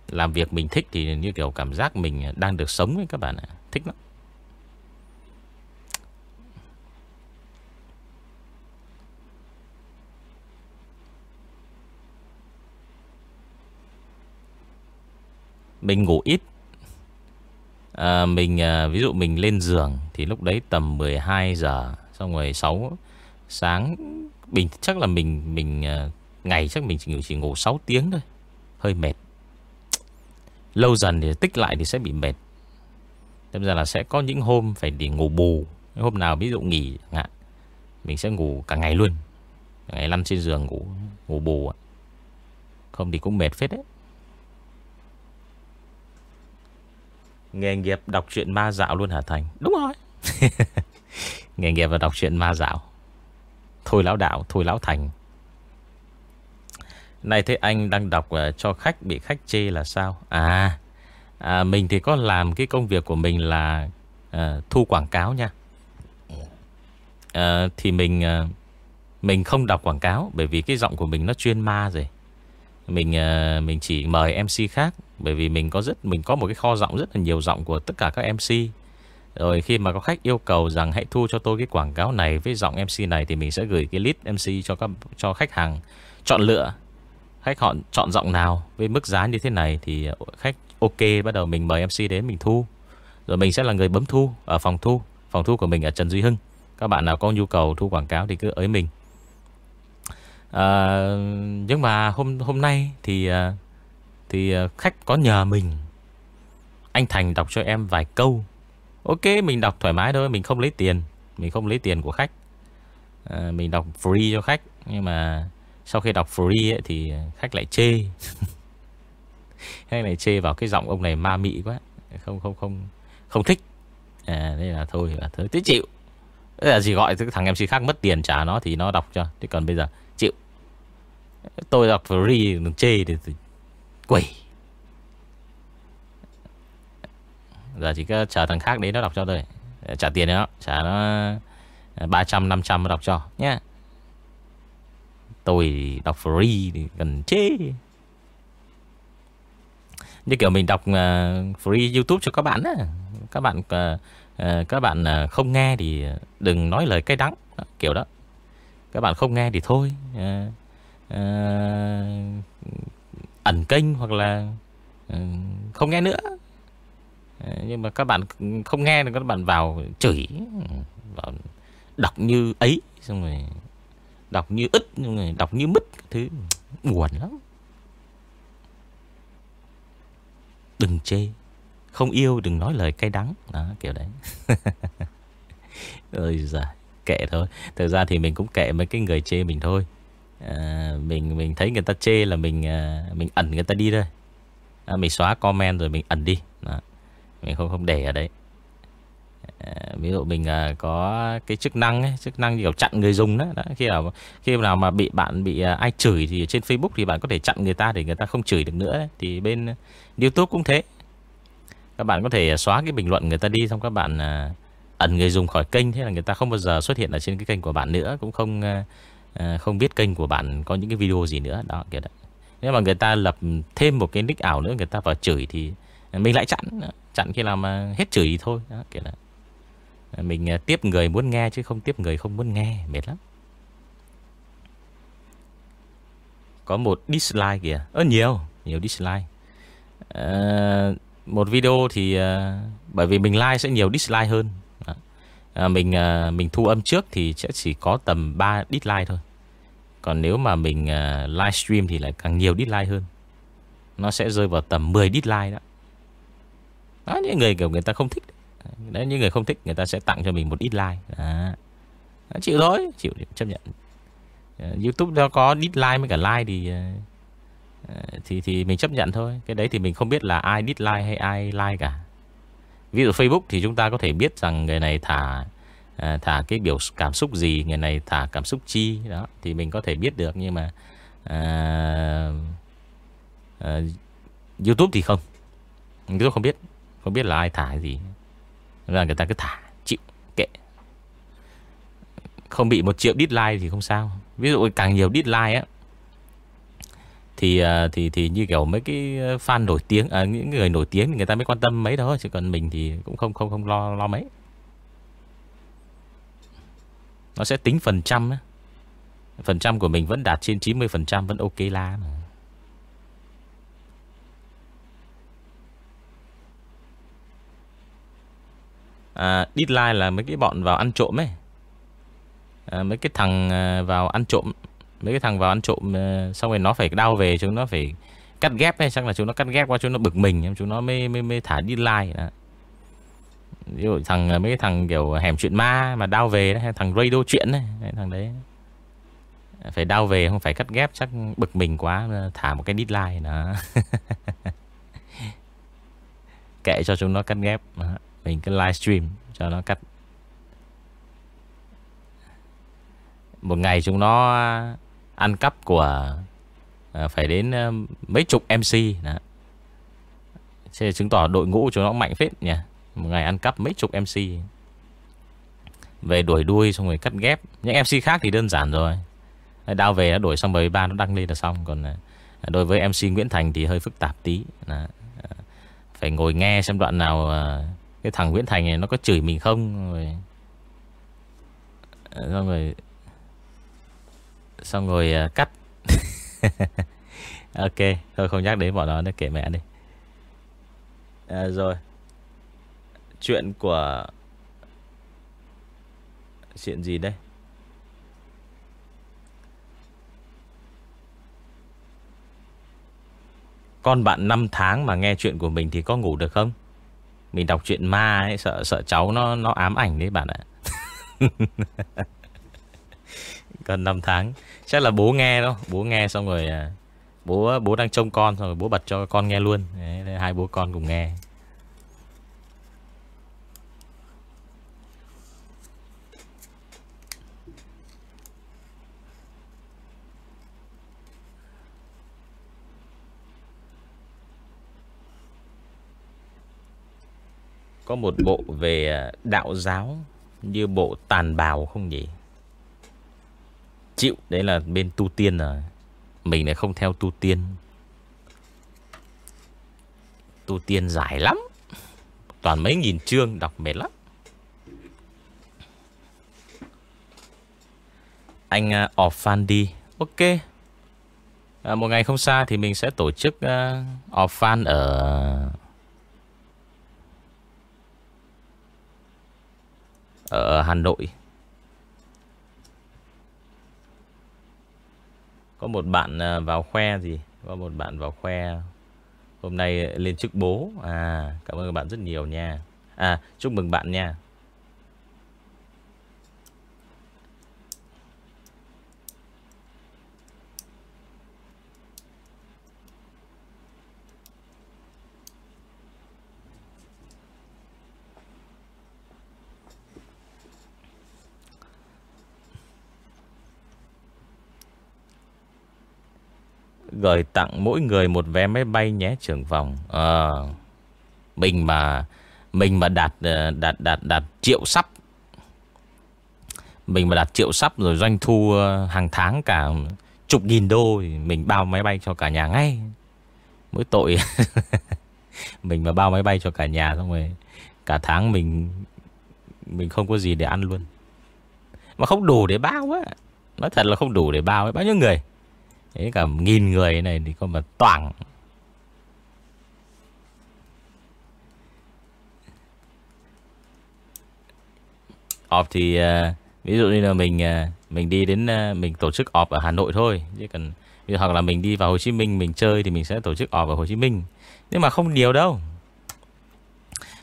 Làm việc mình thích thì như kiểu cảm giác mình đang được sống ấy các bạn ạ. Thích lắm. Mình ngủ ít à, Mình à, ví dụ mình lên giường Thì lúc đấy tầm 12 giờ Xong rồi 6 sáng mình chắc là mình mình à, Ngày chắc mình chỉ, ngủ chỉ ngủ 6 tiếng thôi Hơi mệt Lâu dần thì tích lại thì sẽ bị mệt. Thế ra là sẽ có những hôm phải đi ngủ bù. Hôm nào ví dụ nghỉ hạn Mình sẽ ngủ cả ngày luôn. Cả Ngày lăn trên giường ngủ ngủ bù Không thì cũng mệt phết đấy. Nghề nghiệp đọc truyện ma dạo luôn hả Thành? Đúng rồi. Nghề nghiệp là đọc truyện ma dạo. Thôi lão đạo, thôi lão thành này thế anh đang đọc ờ, cho khách bị khách chê là sao? À, à mình thì có làm cái công việc của mình là à, thu quảng cáo nha. À, thì mình à, mình không đọc quảng cáo bởi vì cái giọng của mình nó chuyên ma rồi. Mình à, mình chỉ mời MC khác bởi vì mình có rất mình có một cái kho giọng rất là nhiều giọng của tất cả các MC. Rồi khi mà có khách yêu cầu rằng hãy thu cho tôi cái quảng cáo này với giọng MC này thì mình sẽ gửi cái list MC cho các cho khách hàng chọn lựa Khách họ chọn giọng nào Với mức giá như thế này Thì ờ, khách ok Bắt đầu mình mời MC đến mình thu. Rồi mình sẽ là người bấm thu Ở phòng thu. Phòng thu của mình ở Trần Duy Hưng. Các bạn nào có nhu cầu thu quảng cáo Thì cứ ới mình. À, Nhưng mà hôm hôm nay Thì ờ, thì khách có nhờ mình. Anh Thành đọc cho em vài câu. Ok mình đọc thoải mái thôi Mình không lấy tiền. Mình không lấy tiền của khách. À, Mình đọc free cho khách. Nhưng mà sau khi đọc free ấy, Thì khách lại chê. Khách lại chê vào cái giọng ông này ma mị quá. Không không không Không thích. À, Nên là thôi là thôi, chịu. Thế là gì gọi thằng MC khác mất tiền trả nó Thì nó đọc cho. Thế còn bây giờ chịu. Tôi đọc free đừng chê thì, thì quỷ Giờ chỉ có chờ thằng khác đấy nó đọc cho tôi Trả tiền nữa nó. Trả nó à, 300 500 nó đọc cho. Nhé Tôi đọc free thì cần chê. Như kiểu mình đọc uh, free YouTube cho các bạn á. Các bạn uh, uh, Các bạn uh, không nghe thì đừng nói lời cay đắng. Đó, Kiểu đó. Các bạn không nghe thì thôi. Uh, uh, Ẩn kênh hoặc là uh, Không nghe nữa. Nhưng mà các bạn không nghe thì các bạn vào chửi vào đọc như ấy xong rồi đọc như ức đọc như mít thứ buồn lắm. Đừng chê không yêu đừng nói lời cay đắng. Đó kiểu đấy. Ôi giời kệ thôi. Thực ra thì mình cũng kệ mấy cái người chê mình thôi. À, mình mình thấy người ta chê là mình à, mình ẩn người ta đi thôi. À, mình xóa comment rồi mình ẩn đi. Đó mình không không để ở đấy. Ờ, ví dụ mình ờ, có cái chức năng ấy, chức năng kiểu chặn người dùng đó, đó khi nào khi nào mà bị bạn bị ờ, ai chửi thì trên Facebook thì bạn có thể chặn người ta để người ta không chửi được nữa đấy. thì bên YouTube cũng thế các bạn có thể xóa cái bình luận người ta đi xong các bạn ẩn người dùng khỏi kênh thế là người ta không bao giờ xuất hiện ở trên cái kênh của bạn nữa cũng không không biết kênh của bạn có những cái video gì nữa đó kiểu đấy. nếu mà người ta lập thêm một cái nick ảo nữa người ta vào chửi thì mình lại chặn Chặn khi nào mà hết chửi thì thôi đó, kiểu đấy. Mình à, tiếp người muốn nghe chứ không tiếp người không muốn nghe Mệt lắm. Có một dislike kìa. Ơ nhiều Nhiều dislike. À, Một video thì à, Bởi vì mình like sẽ nhiều dislike hơn. À, Mình à, mình thu âm trước Thì sẽ chỉ có tầm 3 dislike thôi. Còn nếu mà mình à, livestream Thì lại càng nhiều dislike hơn. Nó sẽ rơi vào tầm 10 dislike đó. Đó, những người kiểu người ta không thích Đấy, những người không thích người ta sẽ tặng cho mình một ít like đó. Đó, Chịu thôi Chịu chấp nhận ờ, Youtube nó có dislike với cả like thì ờ, ờ, thì thì mình chấp nhận thôi Cái đấy thì mình không biết là ai dislike hay ai like cả Ví dụ Facebook thì chúng ta có thể biết rằng người này thả à, thả cái biểu cảm xúc gì, người này thả cảm xúc chi đó thì mình có thể biết được nhưng mà à, à, YouTube thì không. YouTube không biết. Không biết là ai thả cái gì là người ta cứ thả Chịu kệ. Không bị một triệu dislike thì không sao. Ví dụ càng nhiều dislike á thì à, thì thì như kiểu mấy cái fan nổi tiếng à, những người nổi tiếng thì người ta mới quan tâm mấy đó chứ còn mình thì cũng không không không lo lo mấy. Nó sẽ tính phần trăm á. Phần trăm của mình vẫn đạt trên 90% vẫn ok la mà. À, Deadline là mấy cái bọn vào ăn trộm ấy. À, Mấy cái thằng à, vào ăn trộm Mấy cái thằng vào ăn trộm à, Xong rồi nó phải đau về Chúng nó phải cắt ghép ấy Chắc là chúng nó cắt ghép qua chúng nó bực mình Chúng nó mới, mới, mới thả deadline đó. Ví dụ thằng à, mấy cái thằng kiểu hẻm chuyện ma Mà đau về đấy Thằng radio chuyện đấy Thằng đấy. Phải đau về không phải cắt ghép Chắc bực mình quá Thả một cái deadline đó. Kệ cho chúng nó cắt ghép đó mình cứ livestream cho nó cắt. Một ngày chúng nó à, ăn cắp của à, phải đến à, mấy chục MC đó. Thế chứng tỏ đội ngũ chúng nó mạnh phết nhỉ. Một ngày ăn cắp mấy chục MC về đuổi đuôi xong rồi cắt ghép. Những MC khác thì đơn giản rồi. Đao về đã đuổi xong bởi ba nó đăng lên là xong. Còn à, đối với MC Nguyễn Thành thì hơi phức tạp tí đó. phải ngồi nghe xem đoạn nào à, cái thằng Nguyễn Thành này nó có chửi mình không? Rồi xong rồi xong rồi uh, cắt. Ok thôi không nhắc đến bọn nó nữa kể mẹ đi. À, rồi. Chuyện của chuyện gì đây? Con bạn 5 tháng mà nghe chuyện của mình thì có ngủ được không? Mình đọc chuyện ma ấy Sợ sợ cháu nó nó ám ảnh đấy bạn ạ. Còn 5 tháng Chắc là bố nghe đâu Bố nghe xong rồi à, Bố bố đang trông con Xong rồi bố bật cho con nghe luôn. Đấy, Hai bố con cùng nghe. Có một bộ về à, đạo giáo Như bộ tàn bào không nhỉ? Chịu Đấy là bên tu tiên rồi. Mình lại không theo tu tiên. Tu tiên dài lắm. Toàn mấy nghìn chương Đọc mệt lắm. Anh à, uh, off fan đi Ok. À, Một ngày không xa thì mình sẽ tổ chức à, uh, off fan ở ở Hà Nội. Có một bạn à, vào khoe gì? Có một bạn vào khoe hôm nay lên chức bố. À, cảm ơn các bạn rất nhiều nha. À, chúc mừng bạn nha. Gửi tặng mỗi người một vé máy bay nhé trưởng phòng. À, Mình mà Mình mà đạt ờ, đạt đạt đạt triệu sắp. Mình mà đạt triệu sắp rồi doanh thu ờ, hàng tháng cả chục nghìn đô thì Mình bao máy bay cho cả nhà ngay. Mỗi tội Mình mà bao máy bay cho cả nhà xong rồi Cả tháng mình Mình không có gì để ăn luôn. Mà không đủ để bao á. Nói thật là không đủ để bao ấy. Bao nhiêu người? Thế cả nghìn người này thì có mà toàn Ọp thì uh, ví dụ như là mình uh, mình đi đến uh, mình tổ chức ọp ở Hà Nội thôi. Chứ cần hoặc là mình đi vào Hồ Chí Minh mình chơi thì mình sẽ tổ chức ọp ở Hồ Chí Minh. Nhưng mà không nhiều đâu.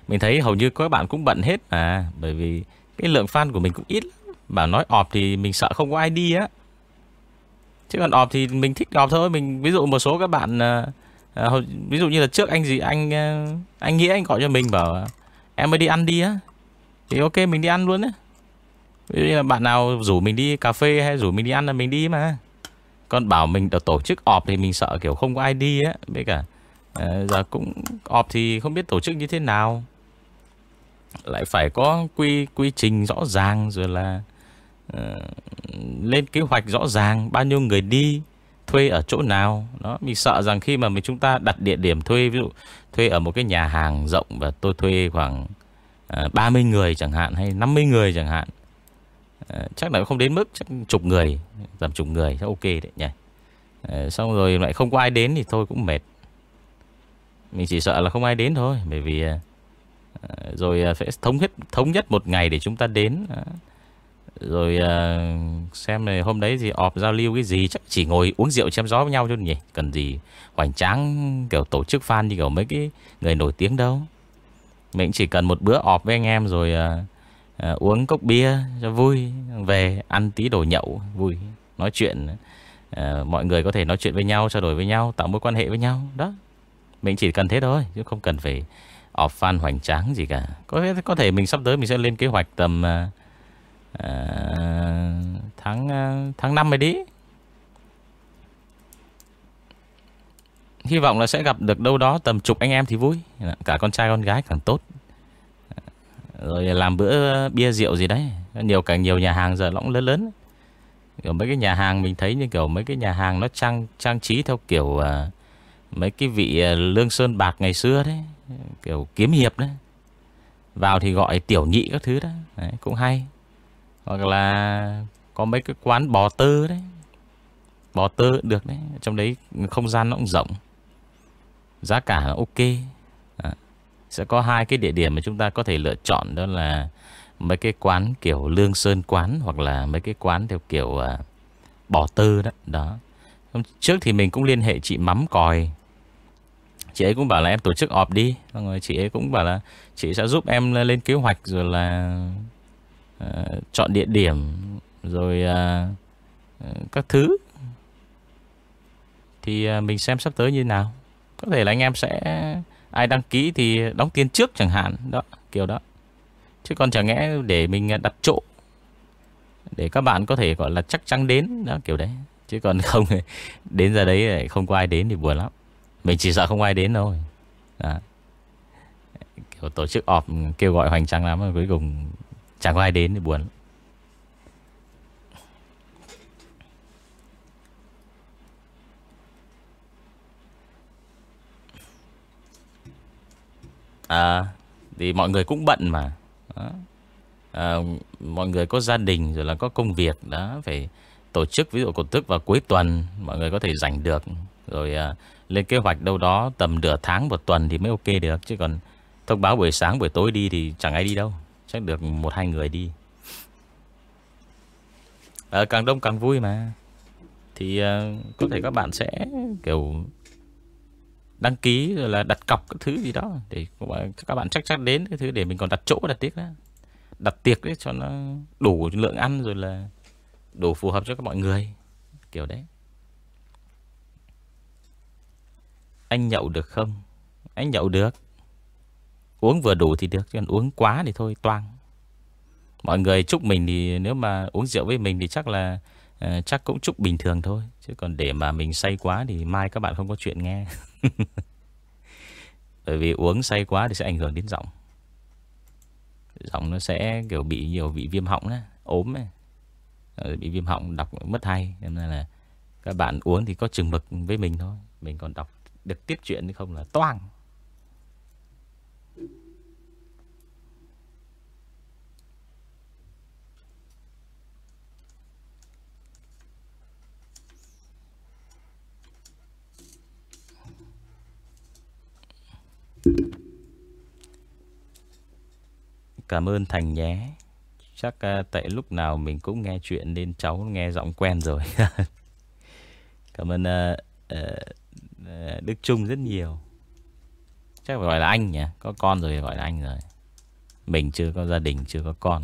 Mình thấy hầu như các bạn cũng bận hết mà. Bởi vì cái lượng fan của mình cũng ít bảo nói ọp thì mình sợ không có ai đi á chứ còn ọp thì mình thích ọp thôi. Mình ví dụ một số các bạn uh, ví dụ như là trước anh gì anh uh, anh nghĩa anh gọi cho mình bảo em mới đi ăn đi á. Thì ok mình đi ăn luôn á. Ví dụ như là bạn nào rủ mình đi cà phê hay rủ mình đi ăn là mình đi mà. Còn bảo mình được tổ chức ọp thì mình sợ kiểu không có ai đi á. Với cả uh, giờ cũng ọp thì không biết tổ chức như thế nào. Lại phải có quy quy trình rõ ràng rồi là Ờ, lên kế hoạch rõ ràng bao nhiêu người đi thuê ở chỗ nào. Đó mình sợ rằng khi mà mình chúng ta đặt địa điểm thuê ví dụ thuê ở một cái nhà hàng rộng và tôi thuê khoảng ờ, uh, 30 người chẳng hạn hay 50 người chẳng hạn uh, chắc là không đến mức chắc chục người tầm chục người chắc ok đấy nhỉ. Uh, xong rồi lại không có ai đến thì thôi cũng mệt. Mình chỉ sợ là không ai đến thôi bởi vì uh, rồi sẽ thống nhất thống nhất một ngày để chúng ta đến. Uh, rồi uh, xem này hôm đấy thì ọp giao lưu cái gì? Chắc chỉ ngồi uống rượu chém gió với nhau thôi nhỉ? Cần gì hoành tráng kiểu tổ chức fan như kiểu mấy cái người nổi tiếng đâu. Mình chỉ cần một bữa ọp với anh em rồi uh, uh, uống cốc bia cho vui Về ăn tí đồ nhậu vui Nói chuyện uh, Mọi người có thể nói chuyện với nhau, trao đổi với nhau Tạo mối quan hệ với nhau Đó. Mình chỉ cần thế thôi Chứ không cần phải họp fan hoành tráng gì cả. Có, có thể mình sắp tới mình sẽ lên kế hoạch tầm... Uh, à, tháng ờ, tháng 5 rồi đi. Hy vọng là sẽ gặp được đâu đó tầm chục anh em thì vui. Cả con trai con gái càng tốt. Ờ, rồi làm bữa bia rượu gì đấy. Nhiều càng nhiều nhà hàng giờ nó cũng lớn lớn. Kiểu mấy cái nhà hàng mình thấy như kiểu mấy cái nhà hàng nó trang trang trí theo kiểu uh, mấy cái vị uh, lương sơn bạc ngày xưa đấy. Kiểu kiếm hiệp đấy. Vào thì gọi tiểu nhị các thứ đó. Đấy, cũng hay hoặc là có mấy cái quán bò tơ đấy. Bò tơ được đấy. Trong đấy không gian nó cũng rộng. Giá cả là ok. À, Sẽ có hai cái địa điểm mà chúng ta có thể lựa chọn Đó là mấy cái quán kiểu lương sơn quán Hoặc là mấy cái quán theo kiểu à, bò tơ đó. đó. Trước thì mình cũng liên hệ chị Mắm Còi. Chị ấy cũng bảo là em tổ chức họp đi. Xong rồi chị ấy cũng bảo là Chị sẽ giúp em lên kế hoạch Rồi là uh, Chọn địa điểm Rồi uh, Các thứ. Thì uh, mình xem sắp tới như nào. Có thể là anh em sẽ Ai đăng ký thì đóng tiền trước chẳng hạn Đó kiểu đó. Chứ còn chẳng lẽ để mình đặt chỗ Để các bạn có thể gọi là chắc chắn đến Đó kiểu đấy. Chứ còn không Đến giờ đấy không có ai đến thì buồn lắm. Mình chỉ sợ không ai đến thôi. Đó. Kiểu tổ chức họp kêu gọi hoành tráng lắm rồi cuối cùng chẳng có ai đến thì buồn. À Thì mọi người cũng bận mà. Đó. À, mọi người có gia đình rồi là có công việc đó phải tổ chức ví dụ cổ tức vào cuối tuần mọi người có thể rảnh được. Rồi à, lên kế hoạch đâu đó tầm nửa tháng một tuần thì mới ok được. Chứ còn thông báo buổi sáng buổi tối đi thì chẳng ai đi đâu chắc được một hai người đi. À, càng đông càng vui mà. Thì uh, có thể các bạn sẽ kiểu đăng ký rồi là đặt cọc các thứ gì đó để các bạn chắc chắn đến cái thứ để mình còn đặt chỗ đặt tiệc đó. Đặt tiệc đấy cho nó đủ lượng ăn rồi là đủ phù hợp cho các mọi người. Kiểu đấy. Anh nhậu được không? Anh nhậu được uống vừa đủ thì được chứ còn uống quá thì thôi toang. Mọi người chúc mình thì nếu mà uống rượu với mình thì chắc là uh, chắc cũng chúc bình thường thôi. Chứ còn để mà mình say quá thì mai các bạn không có chuyện nghe. Bởi vì uống say quá thì sẽ ảnh hưởng đến giọng. Giọng nó sẽ kiểu bị nhiều bị viêm họng á Ốm ấy. Ờ, bị viêm họng đọc mất hay Nên là các bạn uống thì có chừng mực với mình thôi. Mình còn đọc được tiếp chuyện thì không là toang. Cảm ơn Thành nhé. Chắc à, tại lúc nào mình cũng nghe chuyện Nên cháu nghe giọng quen rồi. Cảm ơn uh, uh, Đức Trung rất nhiều. Chắc phải gọi là anh nhỉ? Có con rồi gọi là anh rồi. Mình chưa có gia đình chưa có con.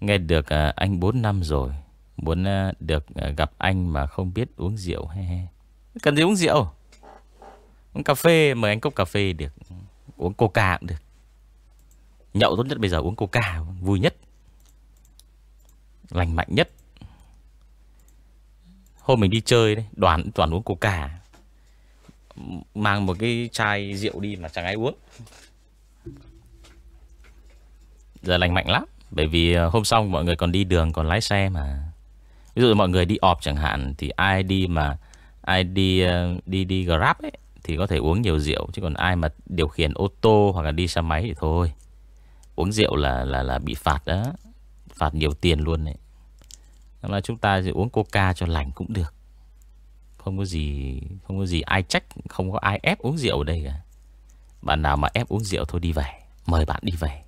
Nghe được à, anh 4 năm rồi. Muốn à, được à, gặp anh mà không biết uống rượu, he he. Cần gì uống rượu? Uống cà phê, Mời anh cốc cà phê được. Uống coca cũng được. Nhậu tốt nhất bây giờ uống coca, Vui nhất. Lành mạnh nhất. Hôm mình đi chơi đấy, Đoàn toàn uống coca. Mang một cái chai rượu đi mà chẳng ai uống. Giờ lành mạnh lắm. Bởi vì ờ, hôm sau mọi người còn đi đường, Còn lái xe mà. Ví dụ mọi người đi ọp chẳng hạn, Thì ai đi mà, Ai đi ờ, đi đi Grab ấy, Thì có thể uống nhiều rượu. Chứ còn ai mà điều khiển ô tô Hoặc là đi xe máy thì thôi. Uống rượu là là là bị phạt đó. Phạt nhiều tiền luôn đấy Nói là chúng ta sẽ uống coca cho lành cũng được. Không có gì, Không có gì ai trách, Không có ai ép uống rượu ở đây cả. Bạn nào mà ép uống rượu thôi đi về. Mời bạn đi về.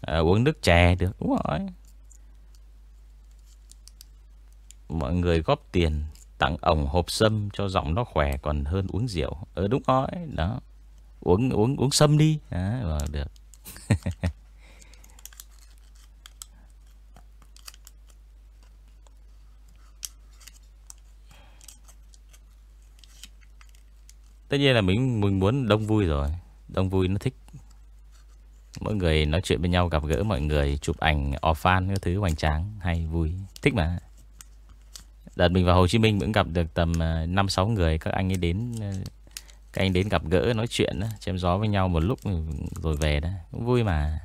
Ờ, à, Uống nước chè được Đúng rồi. Mọi người góp tiền Tặng ổng hộp sâm cho giọng nó khỏe Còn hơn uống rượu. Ờ đúng rồi Đó. Uống uống uống sâm đi. À, rồi, vâng, Được. Tất nhiên là mình mình muốn đông vui rồi. Đông vui nó thích Mỗi người nói chuyện với nhau, gặp gỡ mọi người, Chụp ảnh offan cái thứ hoành tráng, Hay vui. Thích mà. Đợt mình vào Hồ Chí Minh cũng gặp được tầm ờ, 5-6 người. Các anh ấy đến ờ, Các anh đến gặp gỡ, nói chuyện Chém gió với nhau một lúc rồi về đó. Cũng vui mà.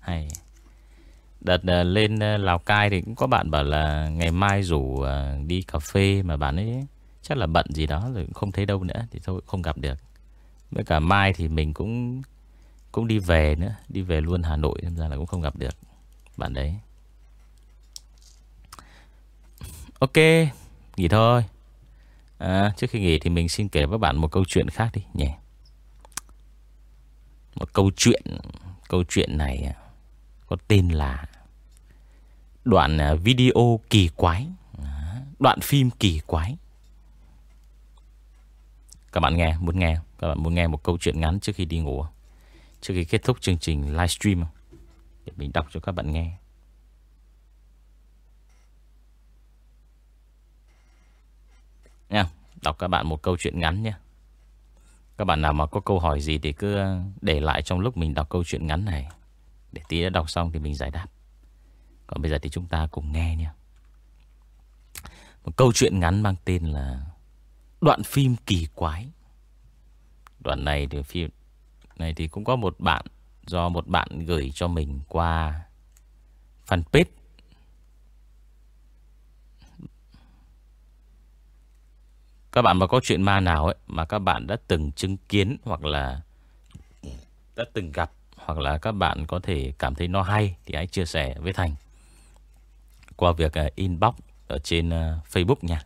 Hay. Đợt ờ, lên Lào Cai thì cũng có bạn bảo là Ngày mai rủ đi cà phê Mà bạn ấy chắc là bận gì đó Rồi cũng không thấy đâu nữa Thì thôi không gặp được. Với cả mai thì mình cũng cũng đi về nữa Đi về luôn Hà Nội Nên ra là cũng không gặp được Bạn đấy. Ok Nghỉ thôi. À, Trước khi nghỉ thì mình xin kể với bạn một câu chuyện khác đi nhé Một câu chuyện Câu chuyện này à, có tên là Đoạn à, video kỳ quái. À, đoạn phim kỳ quái. Các bạn nghe, muốn nghe Các bạn muốn nghe một câu chuyện ngắn trước khi đi ngủ Trước khi kết thúc chương trình livestream Để mình đọc cho các bạn nghe. Nha, đọc các bạn một câu chuyện ngắn nhé. Các bạn nào mà có câu hỏi gì thì cứ để lại trong lúc mình đọc câu chuyện ngắn này. Để tí đã đọc xong thì mình giải đáp. Còn bây giờ thì chúng ta cùng nghe nhé. Một câu chuyện ngắn mang tên là Đoạn phim kỳ quái. Đoạn này thì phim này thì cũng có một bạn Do một bạn gửi cho mình qua Fanpage. Các bạn mà có chuyện ma nào ấy Mà các bạn đã từng chứng kiến Hoặc là Đã từng gặp Hoặc là các bạn có thể cảm thấy nó hay Thì hãy chia sẻ với Thành Qua việc à, inbox Ở trên à, Facebook nha.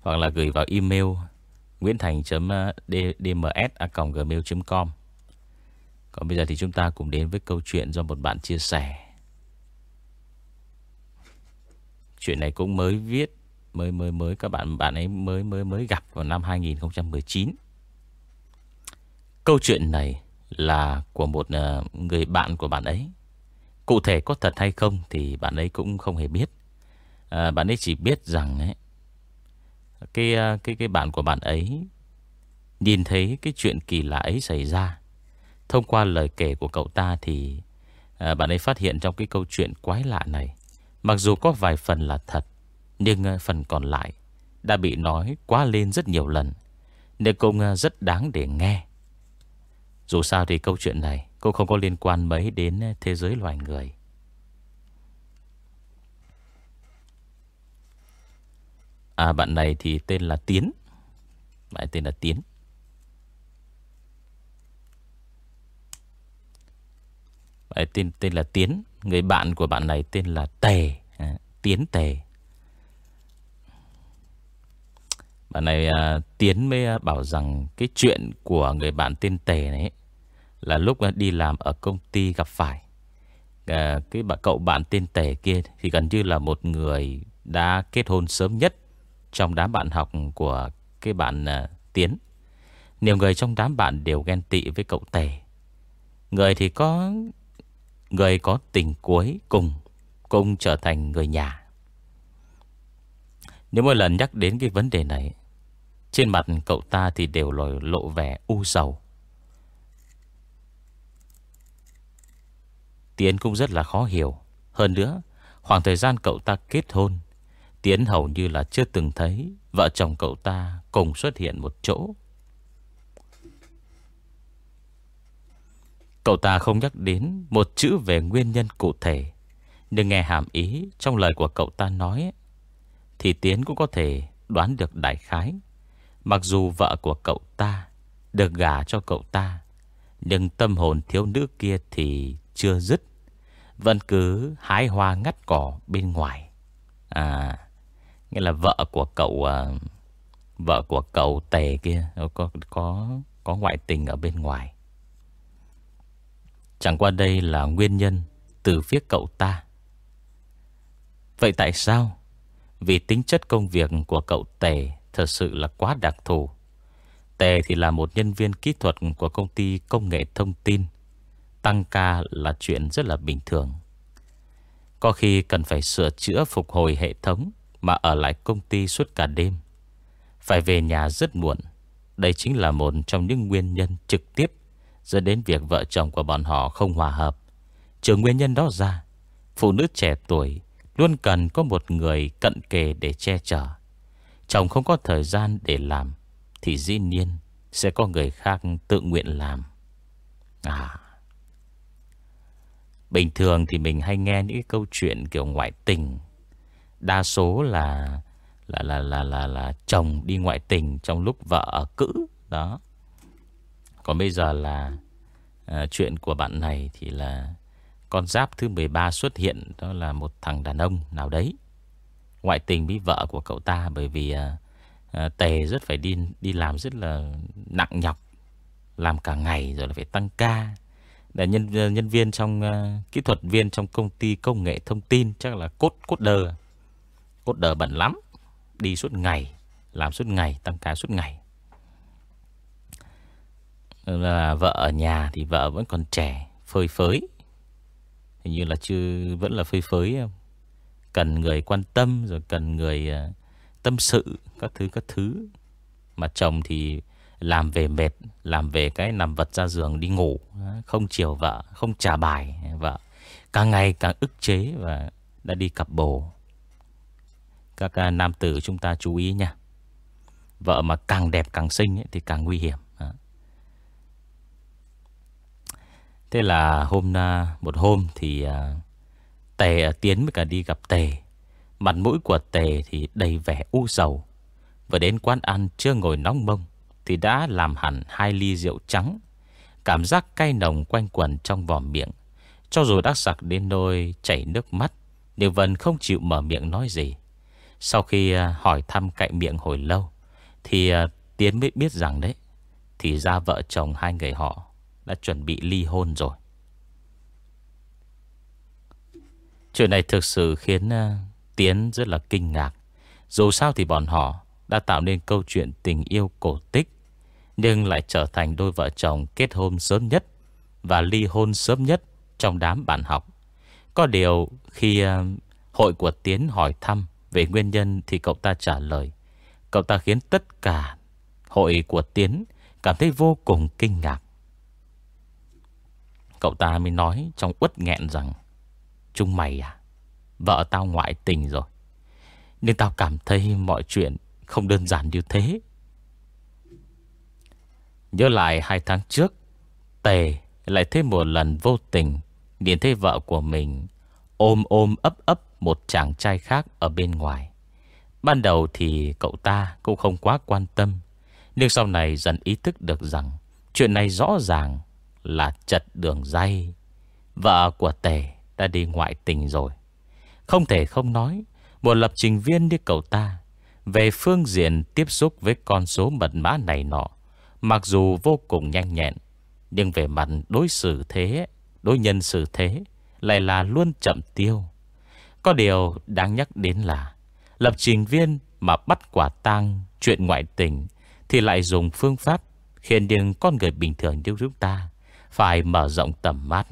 Hoặc là gửi vào email Nguyễn Thành.dms.gmail.com ờ, Còn bây giờ thì chúng ta cùng đến với câu chuyện do một bạn chia sẻ Chuyện này cũng mới viết mới mới mới các bạn bạn ấy mới mới mới gặp vào năm 2019. Câu chuyện này là của một ờ, người bạn của bạn ấy. Cụ thể có thật hay không thì bạn ấy cũng không hề biết. À, bạn ấy chỉ biết rằng ấy, cái ờ, cái cái bạn của bạn ấy nhìn thấy cái chuyện kỳ lạ ấy xảy ra. Thông qua lời kể của cậu ta thì à, bạn ấy phát hiện trong cái câu chuyện quái lạ này, mặc dù có vài phần là thật, nhưng ờ, phần còn lại Đã bị nói quá lên rất nhiều lần Nên cũng rất đáng để nghe Dù sao thì câu chuyện này Cũng không có liên quan mấy đến thế giới loài người À bạn này thì tên là Tiến. Bạn tên là Tiến. Bạn tên, tên là Tiến. Người bạn của bạn này tên là Tề. À, Tiến Tề. Bạn này à, Tiến mới à, bảo rằng Cái chuyện của người bạn tên Tề này Là lúc à, đi làm ở công ty gặp phải. À, Cái bà cậu bạn tên Tề kia Thì gần như là một người Đã kết hôn sớm nhất. Trong đám bạn học của Cái bạn à, Tiến. Nhiều người trong đám bạn đều ghen tị với cậu Tề. Người thì có Người có tình cuối cùng cũng trở thành người nhà. Nếu mỗi lần nhắc đến cái vấn đề này trên mặt cậu ta thì đều lộ, lộ vẻ u sầu. Tiến cũng rất là khó hiểu. Hơn nữa Khoảng thời gian cậu ta kết hôn Tiến hầu như là chưa từng thấy Vợ chồng cậu ta cùng xuất hiện một chỗ. Cậu ta không nhắc đến Một chữ về nguyên nhân cụ thể, Nhưng nghe hàm ý Trong lời của cậu ta nói, Thì Tiến cũng có thể đoán được đại khái. Mặc dù vợ của cậu ta Được gả cho cậu ta, Nhưng tâm hồn thiếu nữ kia thì chưa dứt, Vẫn cứ hái hoa ngắt cỏ bên ngoài. À Nghĩa là vợ của cậu à, Vợ của cậu tề kia Có có có ngoại tình ở bên ngoài. Chẳng qua đây là nguyên nhân Từ phía cậu ta. Vậy tại sao? Vì tính chất công việc của cậu tề Thật sự là quá đặc thù. Tề thì là một nhân viên kỹ thuật Của công ty công nghệ thông tin. Tăng ca là chuyện rất là bình thường. Có khi cần phải sửa chữa phục hồi hệ thống mà ở lại công ty suốt cả đêm. Phải về nhà rất muộn. Đây chính là một trong những nguyên nhân trực tiếp Dẫn đến việc vợ chồng của bọn họ không hòa hợp. Trừ nguyên nhân đó ra, Phụ nữ trẻ tuổi Luôn cần có một người cận kề để che chở. Chồng không có thời gian để làm, Thì dĩ nhiên Sẽ có người khác tự nguyện làm. À. Bình thường thì mình hay nghe những câu chuyện kiểu ngoại tình Đa số là là là là là là chồng đi ngoại tình trong lúc vợ ở cữ đó. Còn bây giờ là à, chuyện của bạn này thì là con giáp thứ 13 xuất hiện đó là một thằng đàn ông nào đấy. Ngoại tình với vợ của cậu ta bởi vì à, à, Tề rất phải đi đi làm rất là nặng nhọc Làm cả ngày rồi là phải tăng ca. Để nhân nhân viên trong uh, Kỹ thuật viên trong công ty công nghệ thông tin Chắc là cốt cốt đờ. Cốt đờ bận lắm. Đi suốt ngày, Làm suốt ngày, Tăng ca suốt ngày. Là Vợ ở nhà thì vợ vẫn còn trẻ, Phơi phới. Hình như là chưa, Vẫn là phơi phới Cần người quan tâm, Rồi cần người ờ, tâm sự, Các thứ các thứ. Mà chồng thì làm về mệt, Làm về cái nằm vật ra giường đi ngủ Không chiều vợ, Không trả bài, vợ. Càng ngày càng ức chế Và đã đi cặp bồ. Các à, nam tử chúng ta chú ý nha Vợ mà càng đẹp càng xinh ấy, Thì càng nguy hiểm Thế là hôm à, một hôm thì à, Tề à, tiến mới cả đi gặp Tề. Mặt mũi của Tề thì đầy vẻ u sầu. Và đến quán ăn chưa ngồi nóng mông thì đã làm hẳn hai ly rượu trắng. Cảm giác cay nồng quanh quẩn trong vòm miệng. Cho dù đã sặc đến nôi chảy nước mắt, Điều Vân không chịu mở miệng nói gì. Sau khi à, hỏi thăm cạnh miệng hồi lâu, thì à, Tiến mới biết rằng đấy, thì ra vợ chồng hai người họ đã chuẩn bị ly hôn rồi. Chuyện này thực sự khiến à, Tiến rất là kinh ngạc. Dù sao thì bọn họ đã tạo nên câu chuyện tình yêu cổ tích, nhưng lại trở thành đôi vợ chồng kết hôn sớm nhất và ly hôn sớm nhất trong đám bạn học. Có điều khi hội của Tiến hỏi thăm về nguyên nhân thì cậu ta trả lời. Cậu ta khiến tất cả hội của Tiến cảm thấy vô cùng kinh ngạc. Cậu ta mới nói trong uất nghẹn rằng, Chúng mày à Vợ tao ngoại tình rồi nên tao cảm thấy mọi chuyện Không đơn giản như thế Nhớ lại hai tháng trước, Tề lại thêm một lần vô tình Nhìn thấy vợ của mình Ôm ôm ấp ấp một chàng trai khác ở bên ngoài Ban đầu thì cậu ta Cũng không quá quan tâm Nhưng sau này dần ý thức được rằng Chuyện này rõ ràng là chật đường dây. Vợ của Tề đã đi ngoại tình rồi. Không thể không nói, một lập trình viên như cậu ta, về phương diện tiếp xúc với con số mật mã này nọ, mặc dù vô cùng nhanh nhẹn, nhưng về mặt đối xử thế, đối nhân xử thế, lại là luôn chậm tiêu. Có điều đáng nhắc đến là, lập trình viên mà bắt quả tang chuyện ngoại tình, thì lại dùng phương pháp khiến những con người bình thường như chúng ta phải mở rộng tầm mắt.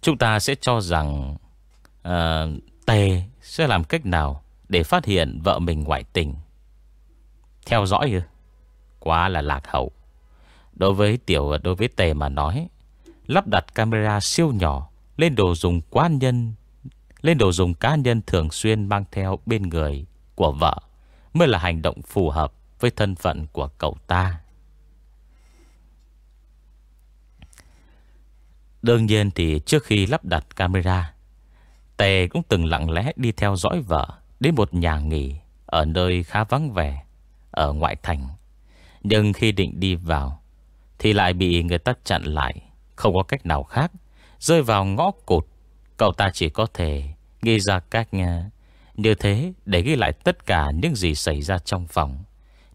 Chúng ta sẽ cho rằng uh, Tề sẽ làm cách nào để phát hiện vợ mình ngoại tình. Theo dõi ư? Quá là lạc hậu. Đối với tiểu đối với Tề mà nói, lắp đặt camera siêu nhỏ lên đồ dùng cá nhân, lên đồ dùng cá nhân thường xuyên mang theo bên người của vợ mới là hành động phù hợp với thân phận của cậu ta. Đương nhiên thì trước khi lắp đặt camera Tề cũng từng lặng lẽ đi theo dõi vợ Đến một nhà nghỉ Ở nơi khá vắng vẻ Ở ngoại thành Nhưng khi định đi vào Thì lại bị người ta chặn lại Không có cách nào khác Rơi vào ngõ cụt Cậu ta chỉ có thể ghi ra cách à, như thế để ghi lại tất cả những gì xảy ra trong phòng.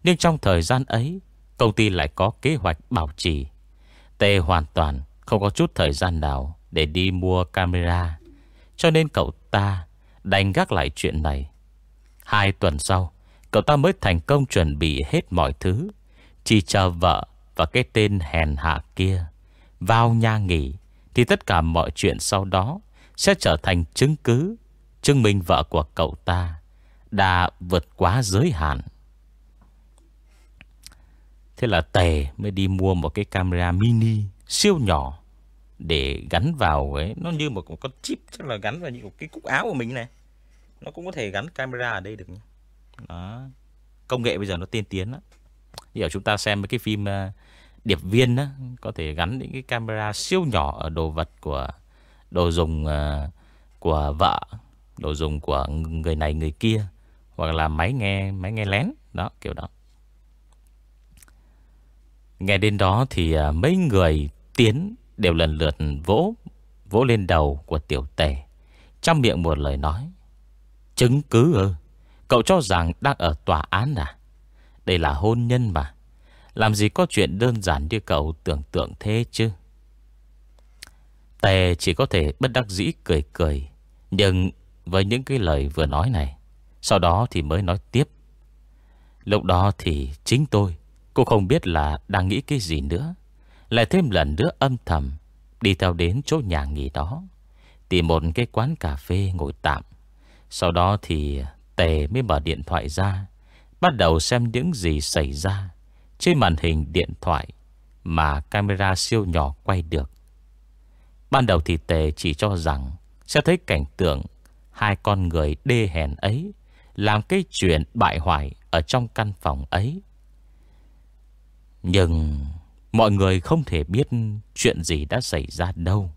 Nhưng trong thời gian ấy, công ty lại có kế hoạch bảo trì. Tê hoàn toàn không có chút thời gian nào Để đi mua camera Cho nên cậu ta đành gác lại chuyện này Hai tuần sau Cậu ta mới thành công chuẩn bị hết mọi thứ Chỉ chờ vợ Và cái tên hèn hạ kia Vào nhà nghỉ thì tất cả mọi chuyện sau đó Sẽ trở thành chứng cứ Chứng minh vợ của cậu ta Đã vượt quá giới hạn. Thế là Tề mới đi mua một cái camera mini siêu nhỏ để gắn vào ấy. Nó như một con chip chắc là gắn vào những cái cúc áo của mình này. Nó cũng có thể gắn camera ở đây được đó. Công nghệ bây giờ nó tiên tiến lắm. Giờ chúng ta xem mấy cái phim uh, điệp viên đó, có thể gắn những cái camera siêu nhỏ ở đồ vật của đồ dùng uh, của vợ đồ dùng của người này người kia hoặc là máy nghe máy nghe lén đó kiểu đó nghe đến đó thì uh, mấy người tiến đều lần lượt vỗ vỗ lên đầu của tiểu tề. Trong miệng một lời nói. Chứng cứ ư? Cậu cho rằng đang ở tòa án à Đây là hôn nhân mà làm gì có chuyện đơn giản như cậu tưởng tượng thế chứ? Tề chỉ có thể bất đắc dĩ cười cười, Nhưng với những cái lời vừa nói này, Sau đó thì mới nói tiếp. Lúc đó thì chính tôi Cô không biết là đang nghĩ cái gì nữa, Lại thêm lần nữa âm thầm Đi theo đến chỗ nhà nghỉ đó, Tìm một cái quán cà phê ngồi tạm. Sau đó thì Tề mới mở điện thoại ra, Bắt đầu xem những gì xảy ra. Trên màn hình điện thoại Mà camera siêu nhỏ quay được. Ban đầu thì Tề chỉ cho rằng Sẽ thấy cảnh tượng Hai con người đê hèn ấy Làm cái chuyện bại hoại Ở trong căn phòng ấy. Nhưng Mọi người không thể biết Chuyện gì đã xảy ra đâu.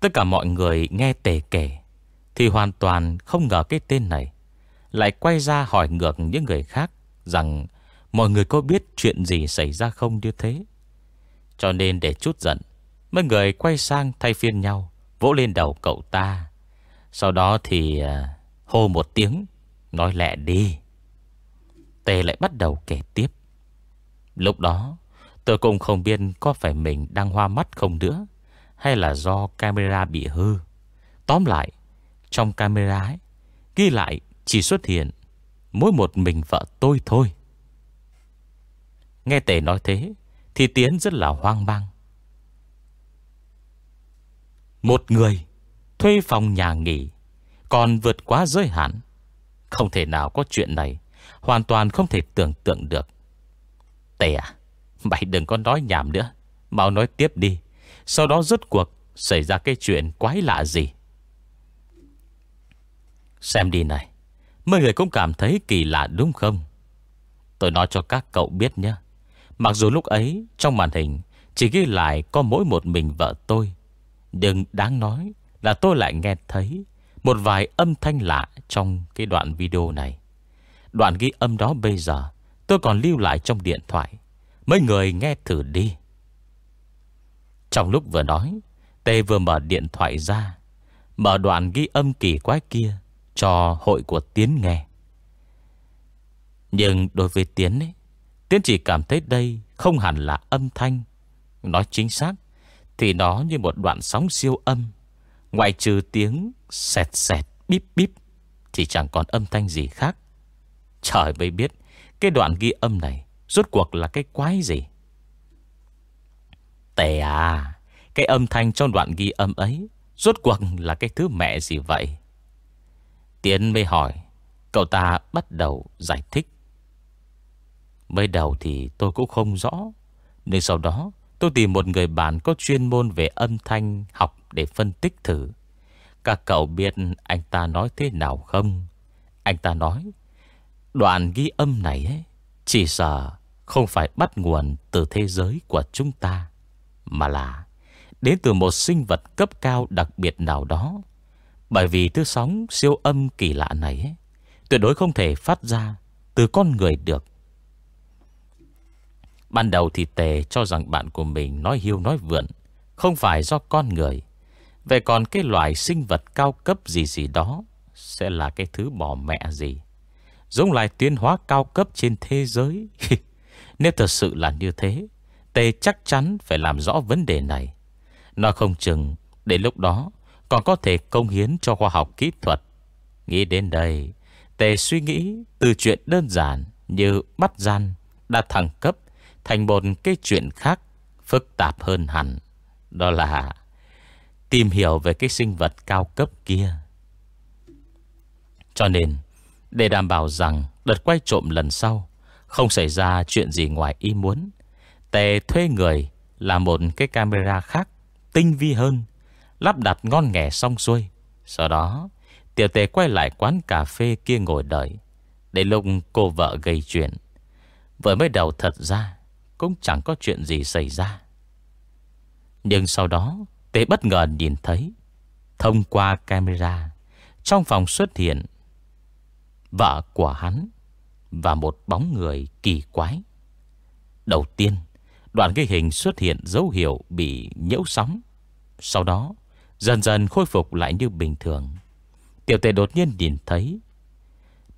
Tất cả mọi người nghe Tề kể Thì hoàn toàn không ngờ cái tên này Lại quay ra hỏi ngược những người khác Rằng Mọi người có biết chuyện gì xảy ra không như thế? Cho nên để chút giận, Mấy người quay sang thay phiên nhau, Vỗ lên đầu cậu ta. Sau đó thì à, hô một tiếng, Nói lẹ đi. Tề lại bắt đầu kể tiếp. Lúc đó, Tôi cũng không biết có phải mình đang hoa mắt không nữa, Hay là do camera bị hư. Tóm lại, Trong camera ấy, Ghi lại chỉ xuất hiện Mỗi một mình vợ tôi thôi. Nghe Tề nói thế, Thì Tiến rất là hoang mang. Một người thuê phòng nhà nghỉ, Còn vượt quá giới hạn. Không thể nào có chuyện này, Hoàn toàn không thể tưởng tượng được. Tề à Mày đừng có nói nhảm nữa. Mau nói tiếp đi. Sau đó rốt cuộc Xảy ra cái chuyện quái lạ gì? Xem đi này, Mấy người cũng cảm thấy kỳ lạ đúng không? Tôi nói cho các cậu biết nhé Mặc dù lúc ấy Trong màn hình Chỉ ghi lại có mỗi một mình vợ tôi nhưng đáng nói là tôi lại nghe thấy một vài âm thanh lạ trong cái đoạn video này. Đoạn ghi âm đó bây giờ tôi còn lưu lại trong điện thoại. Mấy người nghe thử đi. Trong lúc vừa nói, Tê vừa mở điện thoại ra, mở đoạn ghi âm kỳ quái kia cho hội của Tiến nghe. Nhưng đối với Tiến ấy, Tiến chỉ cảm thấy đây không hẳn là âm thanh. Nói chính xác thì nó như một đoạn sóng siêu âm. Ngoại trừ tiếng sẹt sẹt, bíp bíp Thì chẳng còn âm thanh gì khác. Trời mới biết Cái đoạn ghi âm này Rốt cuộc là cái quái gì? Tệ à Cái âm thanh trong đoạn ghi âm ấy Rốt cuộc là cái thứ mẹ gì vậy? Tiến mới hỏi Cậu ta bắt đầu giải thích. Mới đầu thì tôi cũng không rõ Nhưng sau đó Tôi tìm một người bạn có chuyên môn về âm thanh học để phân tích thử. Các cậu biết anh ta nói thế nào không? Anh ta nói, đoạn ghi âm này ấy, chỉ sợ không phải bắt nguồn từ thế giới của chúng ta, mà là đến từ một sinh vật cấp cao đặc biệt nào đó. Bởi vì thứ sóng siêu âm kỳ lạ này ấy, tuyệt đối không thể phát ra từ con người được. Ban đầu thì Tề cho rằng bạn của mình nói hiêu nói vượn, Không phải do con người. Vậy còn cái loài sinh vật cao cấp gì gì đó Sẽ là cái thứ bỏ mẹ gì? Giống loài tiến hóa cao cấp trên thế giới. Nếu thật sự là như thế, Tề chắc chắn phải làm rõ vấn đề này. Nó không chừng, Để lúc đó Còn có thể công hiến cho khoa học kỹ thuật. Nghĩ đến đây, Tề suy nghĩ từ chuyện đơn giản Như bắt gian Đã thăng cấp thành một cái chuyện khác phức tạp hơn hẳn. Đó là tìm hiểu về cái sinh vật cao cấp kia. Cho nên, để đảm bảo rằng đợt quay trộm lần sau không xảy ra chuyện gì ngoài ý muốn, Tề thuê người là một cái camera khác tinh vi hơn, lắp đặt ngon nghẻ xong xuôi. Sau đó, tiểu tề quay lại quán cà phê kia ngồi đợi, để lúc cô vợ gây chuyện. Vừa mới đầu thật ra, cũng chẳng có chuyện gì xảy ra. Nhưng sau đó, Tế bất ngờ nhìn thấy, Thông qua camera, Trong phòng xuất hiện Vợ của hắn Và một bóng người kỳ quái. Đầu tiên, Đoạn ghi hình xuất hiện dấu hiệu Bị nhiễu sóng. Sau đó, dần dần khôi phục lại như bình thường. Tiểu tề đột nhiên nhìn thấy,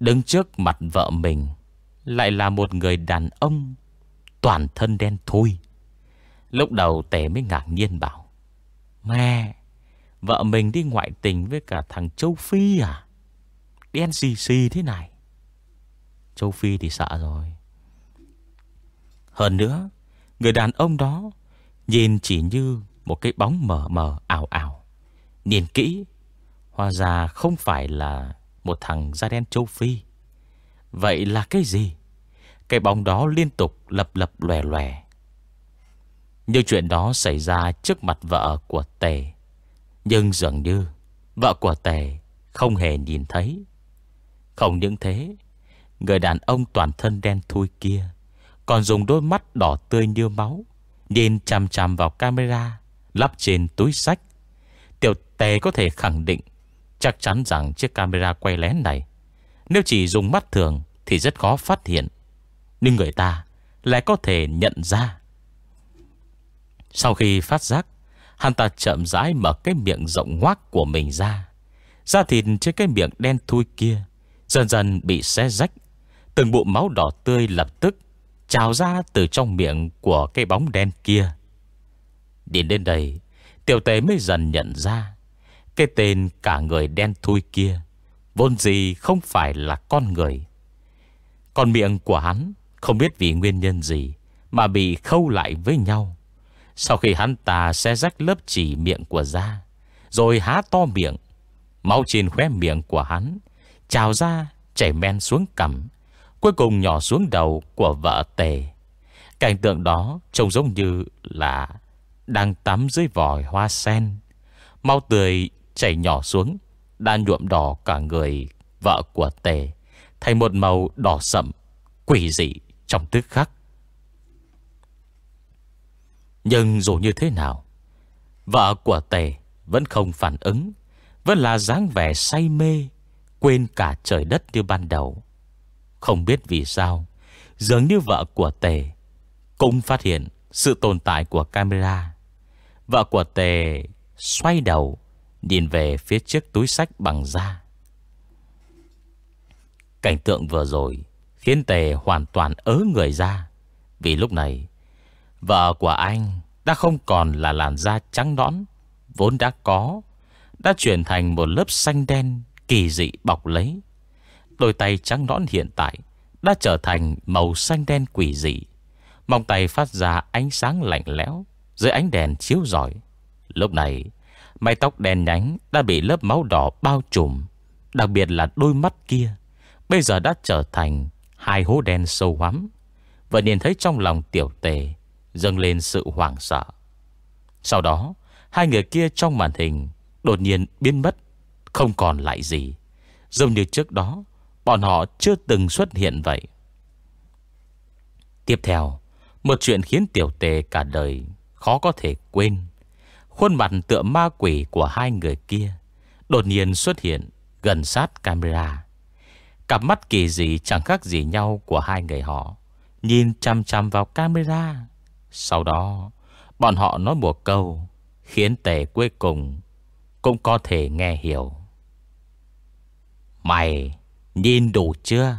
Đứng trước mặt vợ mình Lại là một người đàn ông Toàn thân đen thui. Lúc đầu tề mới ngạc nhiên bảo, Mẹ, Vợ mình đi ngoại tình với cả thằng Châu Phi à? Đen xì xì thế này. Châu Phi thì sợ rồi. Hơn nữa, Người đàn ông đó Nhìn chỉ như một cái bóng mờ mờ, ảo ảo. Nhìn kỹ, Hóa ra không phải là Một thằng da đen châu Phi. Vậy là cái gì? Cái bóng đó liên tục lập lập lòe lòe. Như chuyện đó xảy ra trước mặt vợ của Tề. Nhưng dường như Vợ của Tề không hề nhìn thấy. Không những thế, Người đàn ông toàn thân đen thui kia Còn dùng đôi mắt đỏ tươi như máu, Nhìn chằm chằm vào camera, Lắp trên túi sách. Tiểu tề có thể khẳng định Chắc chắn rằng chiếc camera quay lén này, Nếu chỉ dùng mắt thường Thì rất khó phát hiện nhưng người ta lại có thể nhận ra. Sau khi phát giác, Hắn ta chậm rãi mở cái miệng rộng ngoác của mình ra. Da thịt trên cái miệng đen thui kia Dần dần bị xé rách. Từng bụng máu đỏ tươi lập tức Trào ra từ trong miệng của cái bóng đen kia. Đến đến đây, Tiểu tế mới dần nhận ra Cái tên cả người đen thui kia Vốn gì không phải là con người. Còn miệng của hắn không biết vì nguyên nhân gì Mà bị khâu lại với nhau. Sau khi hắn ta xe rách lớp chỉ miệng của da, Rồi há to miệng, Máu trên khóe miệng của hắn, Trào ra chảy men xuống cằm, Cuối cùng nhỏ xuống đầu của vợ tề. Cảnh tượng đó trông giống như là Đang tắm dưới vòi hoa sen. Mau tươi chảy nhỏ xuống, Đã nhuộm đỏ cả người vợ của tề, Thành một màu đỏ sậm Quỷ dị trong tức khắc. Nhưng dù như thế nào, Vợ của tề Vẫn không phản ứng, Vẫn là dáng vẻ say mê, Quên cả trời đất như ban đầu. Không biết vì sao, Dường như vợ của Tề Cũng phát hiện sự tồn tại của camera. Vợ của Tề Xoay đầu, Nhìn về phía trước túi sách bằng da. Cảnh tượng vừa rồi Khiến Tề hoàn toàn ớ người ra. Vì lúc này, Vợ của anh Đã không còn là làn da trắng nõn, Vốn đã có, Đã chuyển thành một lớp xanh đen Kỳ dị bọc lấy. Đôi tay trắng nõn hiện tại Đã trở thành màu xanh đen quỷ dị. Mong tay phát ra ánh sáng lạnh lẽo Dưới ánh đèn chiếu giỏi. Lúc này, Mái tóc đen nhánh đã bị lớp máu đỏ bao trùm, Đặc biệt là đôi mắt kia, Bây giờ đã trở thành Hai hố đen sâu hoắm. Và nhìn thấy trong lòng tiểu tề Dâng lên sự hoảng sợ. Sau đó, Hai người kia trong màn hình Đột nhiên biến mất, Không còn lại gì. Giống như trước đó, Bọn họ chưa từng xuất hiện vậy. Tiếp theo, Một chuyện khiến tiểu tề cả đời Khó có thể quên. Khuôn mặt tựa ma quỷ của hai người kia Đột nhiên xuất hiện Gần sát camera. Cặp mắt kỳ dị chẳng khác gì nhau Của hai người họ. Nhìn chăm chăm vào camera. Sau đó, Bọn họ nói một câu, Khiến tề cuối cùng Cũng có thể nghe hiểu. Mày Nhìn đủ chưa?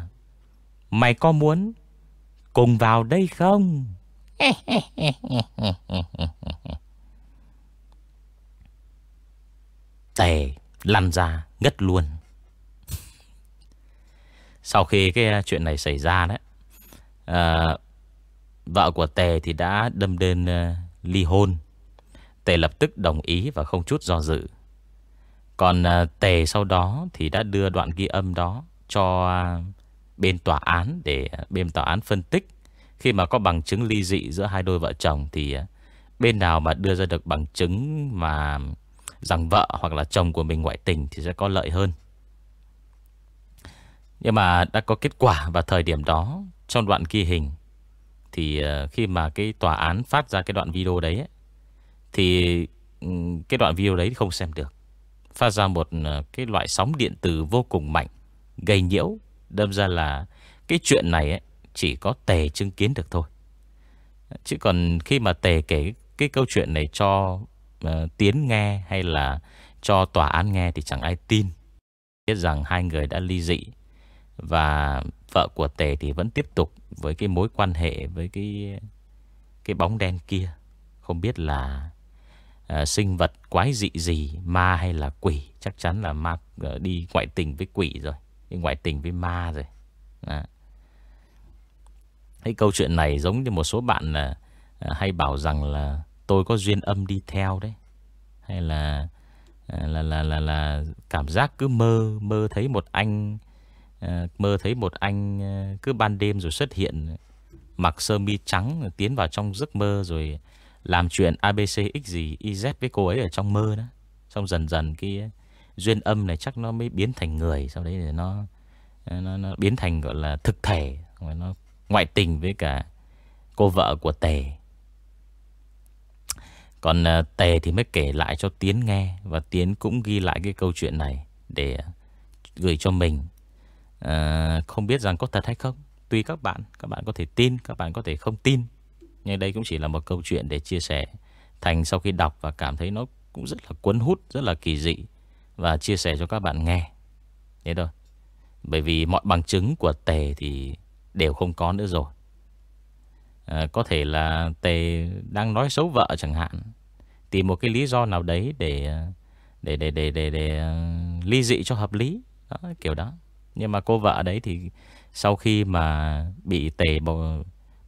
Mày có muốn Cùng vào đây không? Tề lăn ra, ngất luôn. Sau khi cái chuyện này xảy ra đấy à, Vợ của Tề thì đã đâm đơn uh, ờ, ly hôn Tề lập tức đồng ý và không chút do dự Còn uh, Tề sau đó thì đã đưa đoạn ghi âm đó cho uh, bên tòa án để bên tòa án phân tích. Khi mà có bằng chứng ly dị giữa hai đôi vợ chồng thì bên nào mà đưa ra được bằng chứng mà rằng vợ hoặc là chồng của mình ngoại tình thì sẽ có lợi hơn. Nhưng mà đã có kết quả vào thời điểm đó trong đoạn ghi hình thì ờ, khi mà cái tòa án phát ra cái đoạn video đấy ấy, thì ừ, cái đoạn video đấy không xem được. Phát ra một ờ, cái loại sóng điện tử vô cùng mạnh gây nhiễu. Đâm ra là cái chuyện này ấy, chỉ có tề chứng kiến được thôi. Chứ còn khi mà tề kể cái câu chuyện này cho uh, Tiến nghe hay là cho tòa án nghe thì chẳng ai tin. Biết rằng hai người đã ly dị. Và vợ của Tề thì vẫn tiếp tục Với cái mối quan hệ Với cái cái bóng đen kia. Không biết là uh, Sinh vật quái dị gì Ma hay là quỷ. Chắc chắn là ma uh, đi ngoại tình với quỷ rồi. Đi ngoại tình với ma rồi. À. Cái câu chuyện này giống như một số bạn uh, Hay bảo rằng là Tôi có duyên âm đi theo đấy. Hay là là là là là cảm giác cứ mơ mơ thấy một anh Ờ, mơ thấy một anh ờ, cứ ban đêm rồi xuất hiện mặc sơ mi trắng tiến vào trong giấc mơ rồi làm chuyện ABCX gì YZ với cô ấy ở trong mơ đó. Xong dần dần cái duyên âm này chắc nó mới biến thành người sau đấy thì nó nó, nó biến thành gọi là thực thể nó ngoại tình với cả cô vợ của Tề. Còn ờ, Tề thì mới kể lại cho Tiến nghe và Tiến cũng ghi lại cái câu chuyện này để gửi cho mình. Ờ, không biết rằng có thật hay không. Tùy các bạn, các bạn có thể tin, các bạn có thể không tin. Nhưng đây cũng chỉ là một câu chuyện để chia sẻ. Thành sau khi đọc và cảm thấy nó cũng rất là cuốn hút, rất là kỳ dị. Và chia sẻ cho các bạn nghe. Thế thôi. Bởi vì mọi bằng chứng của Tề thì đều không có nữa rồi. À, có thể là Tề đang nói xấu vợ chẳng hạn. Tìm một cái lý do nào đấy để để để để để, để, để ly dị cho hợp lý. Đó, kiểu đó. Nhưng mà cô vợ đấy thì sau khi mà bị Tề bỏ,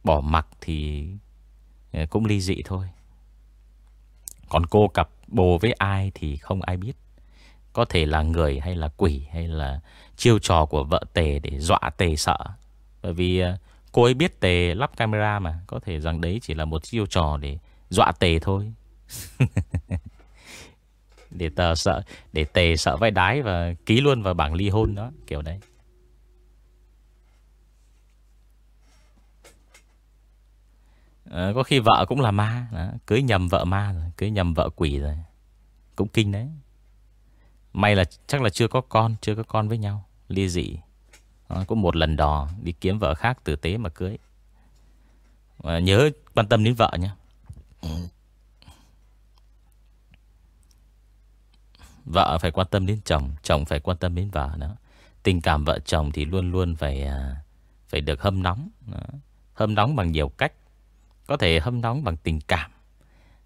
bỏ mặc thì ờ, cũng ly dị thôi. Còn cô cặp bồ với ai thì không ai biết. Có thể là người hay là quỷ hay là chiêu trò của vợ Tề để dọa Tề sợ. Bởi vì ờ, cô ấy biết Tề lắp camera mà. Có thể rằng đấy chỉ là một chiêu trò để dọa Tề thôi. để tờ sợ để Tề sợ vai đái và ký luôn vào bảng ly hôn đó, kiểu đấy. à, Có khi vợ cũng là ma đó. Cưới nhầm vợ ma rồi Cưới nhầm vợ quỷ rồi. Cũng kinh đấy. May là chắc là chưa có con Chưa có con với nhau Ly dị. À, cũng một lần đò Đi kiếm vợ khác tử tế mà cưới. À, Nhớ quan tâm đến vợ nhé ừ. Vợ phải quan tâm đến chồng Chồng phải quan tâm đến vợ nữa. Tình cảm vợ chồng thì luôn luôn phải à, Phải được hâm nóng đó. Hâm nóng bằng nhiều cách có thể hâm nóng bằng tình cảm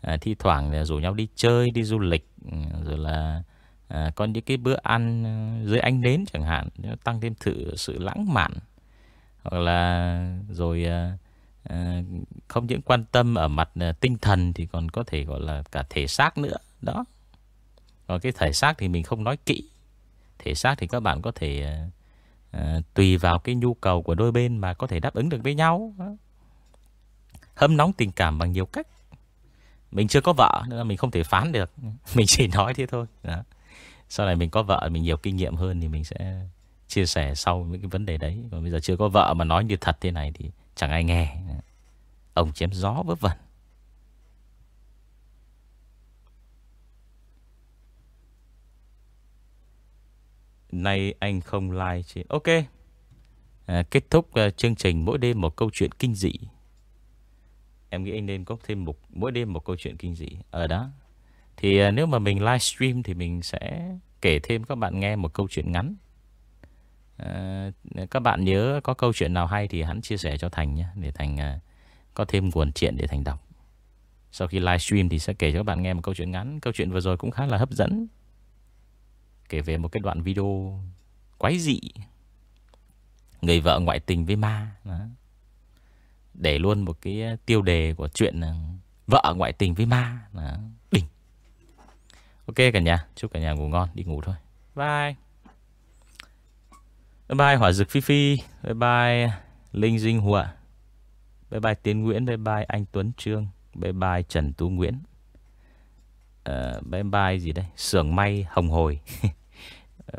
à, Thi thoảng rủ nhau đi chơi Đi du lịch ừ, Rồi là à, Có những cái bữa ăn à, dưới ánh nến chẳng hạn Tăng thêm sự, sự lãng mạn Hoặc là Rồi à, à, Không những quan tâm ở mặt à, tinh thần Thì còn có thể gọi là cả thể xác nữa Đó còn cái thể xác thì mình không nói kỹ Thể xác thì các bạn có thể à, Tùy vào cái nhu cầu của đôi bên Mà có thể đáp ứng được với nhau hâm nóng tình cảm bằng nhiều cách. Mình chưa có vợ nên là mình không thể phán được. Mình chỉ nói thế thôi. Đó. Sau này mình có vợ, mình nhiều kinh nghiệm hơn thì mình sẽ chia sẻ sau những cái vấn đề đấy. Còn bây giờ chưa có vợ mà nói như thật thế này thì chẳng ai nghe. Ông chém gió vớ vẩn. Nay anh không like chị. Ok. À, kết thúc uh, chương trình mỗi đêm một câu chuyện kinh dị. Em nghĩ anh nên có thêm một mỗi đêm một câu chuyện kinh dị ở đó. Thì uh, nếu mà mình livestream thì mình sẽ kể thêm các bạn nghe một câu chuyện ngắn. À, các bạn nhớ có câu chuyện nào hay thì hắn chia sẻ cho Thành nhé để Thành uh, có thêm nguồn chuyện để Thành đọc. Sau khi livestream thì sẽ kể cho các bạn nghe một câu chuyện ngắn. Câu chuyện vừa rồi cũng khá là hấp dẫn. Kể về một cái đoạn video quái dị. Người vợ ngoại tình với ma. Đó để luôn một cái tiêu đề của chuyện vợ ngoại tình với ma là đỉnh. Ok cả nhà, chúc cả nhà ngủ ngon, đi ngủ thôi. Bye. Bye bye Hỏa Dực Phi Phi, bye bye Linh Dinh Hụa. Bye bye Tiến Nguyễn, bye bye anh Tuấn Trương, bye bye Trần Tú Nguyễn. Uh, bye bye gì đây? Sưởng may Hồng Hồi.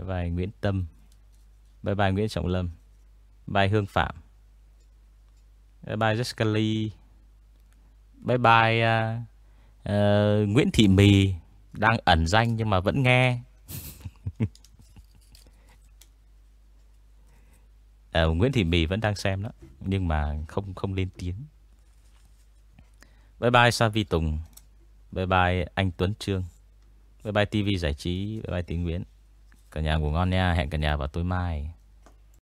bài Nguyễn Tâm. Bye bye Nguyễn Trọng Lâm. Bye Hương Phạm. Ờ, bye bye Jessica Lee. Bye bye uh, uh, Nguyễn Thị Mì Đang ẩn danh nhưng mà vẫn nghe. Uh, Nguyễn Thị Mì vẫn đang xem đó Nhưng mà không không lên tiếng. Bye bye Savi Tùng. Bye bye anh Tuấn Trương. Bye bye TV Giải trí. Bye bye Tiến Nguyễn Cả nhà ngủ ngon nha Hẹn cả nhà vào tối mai.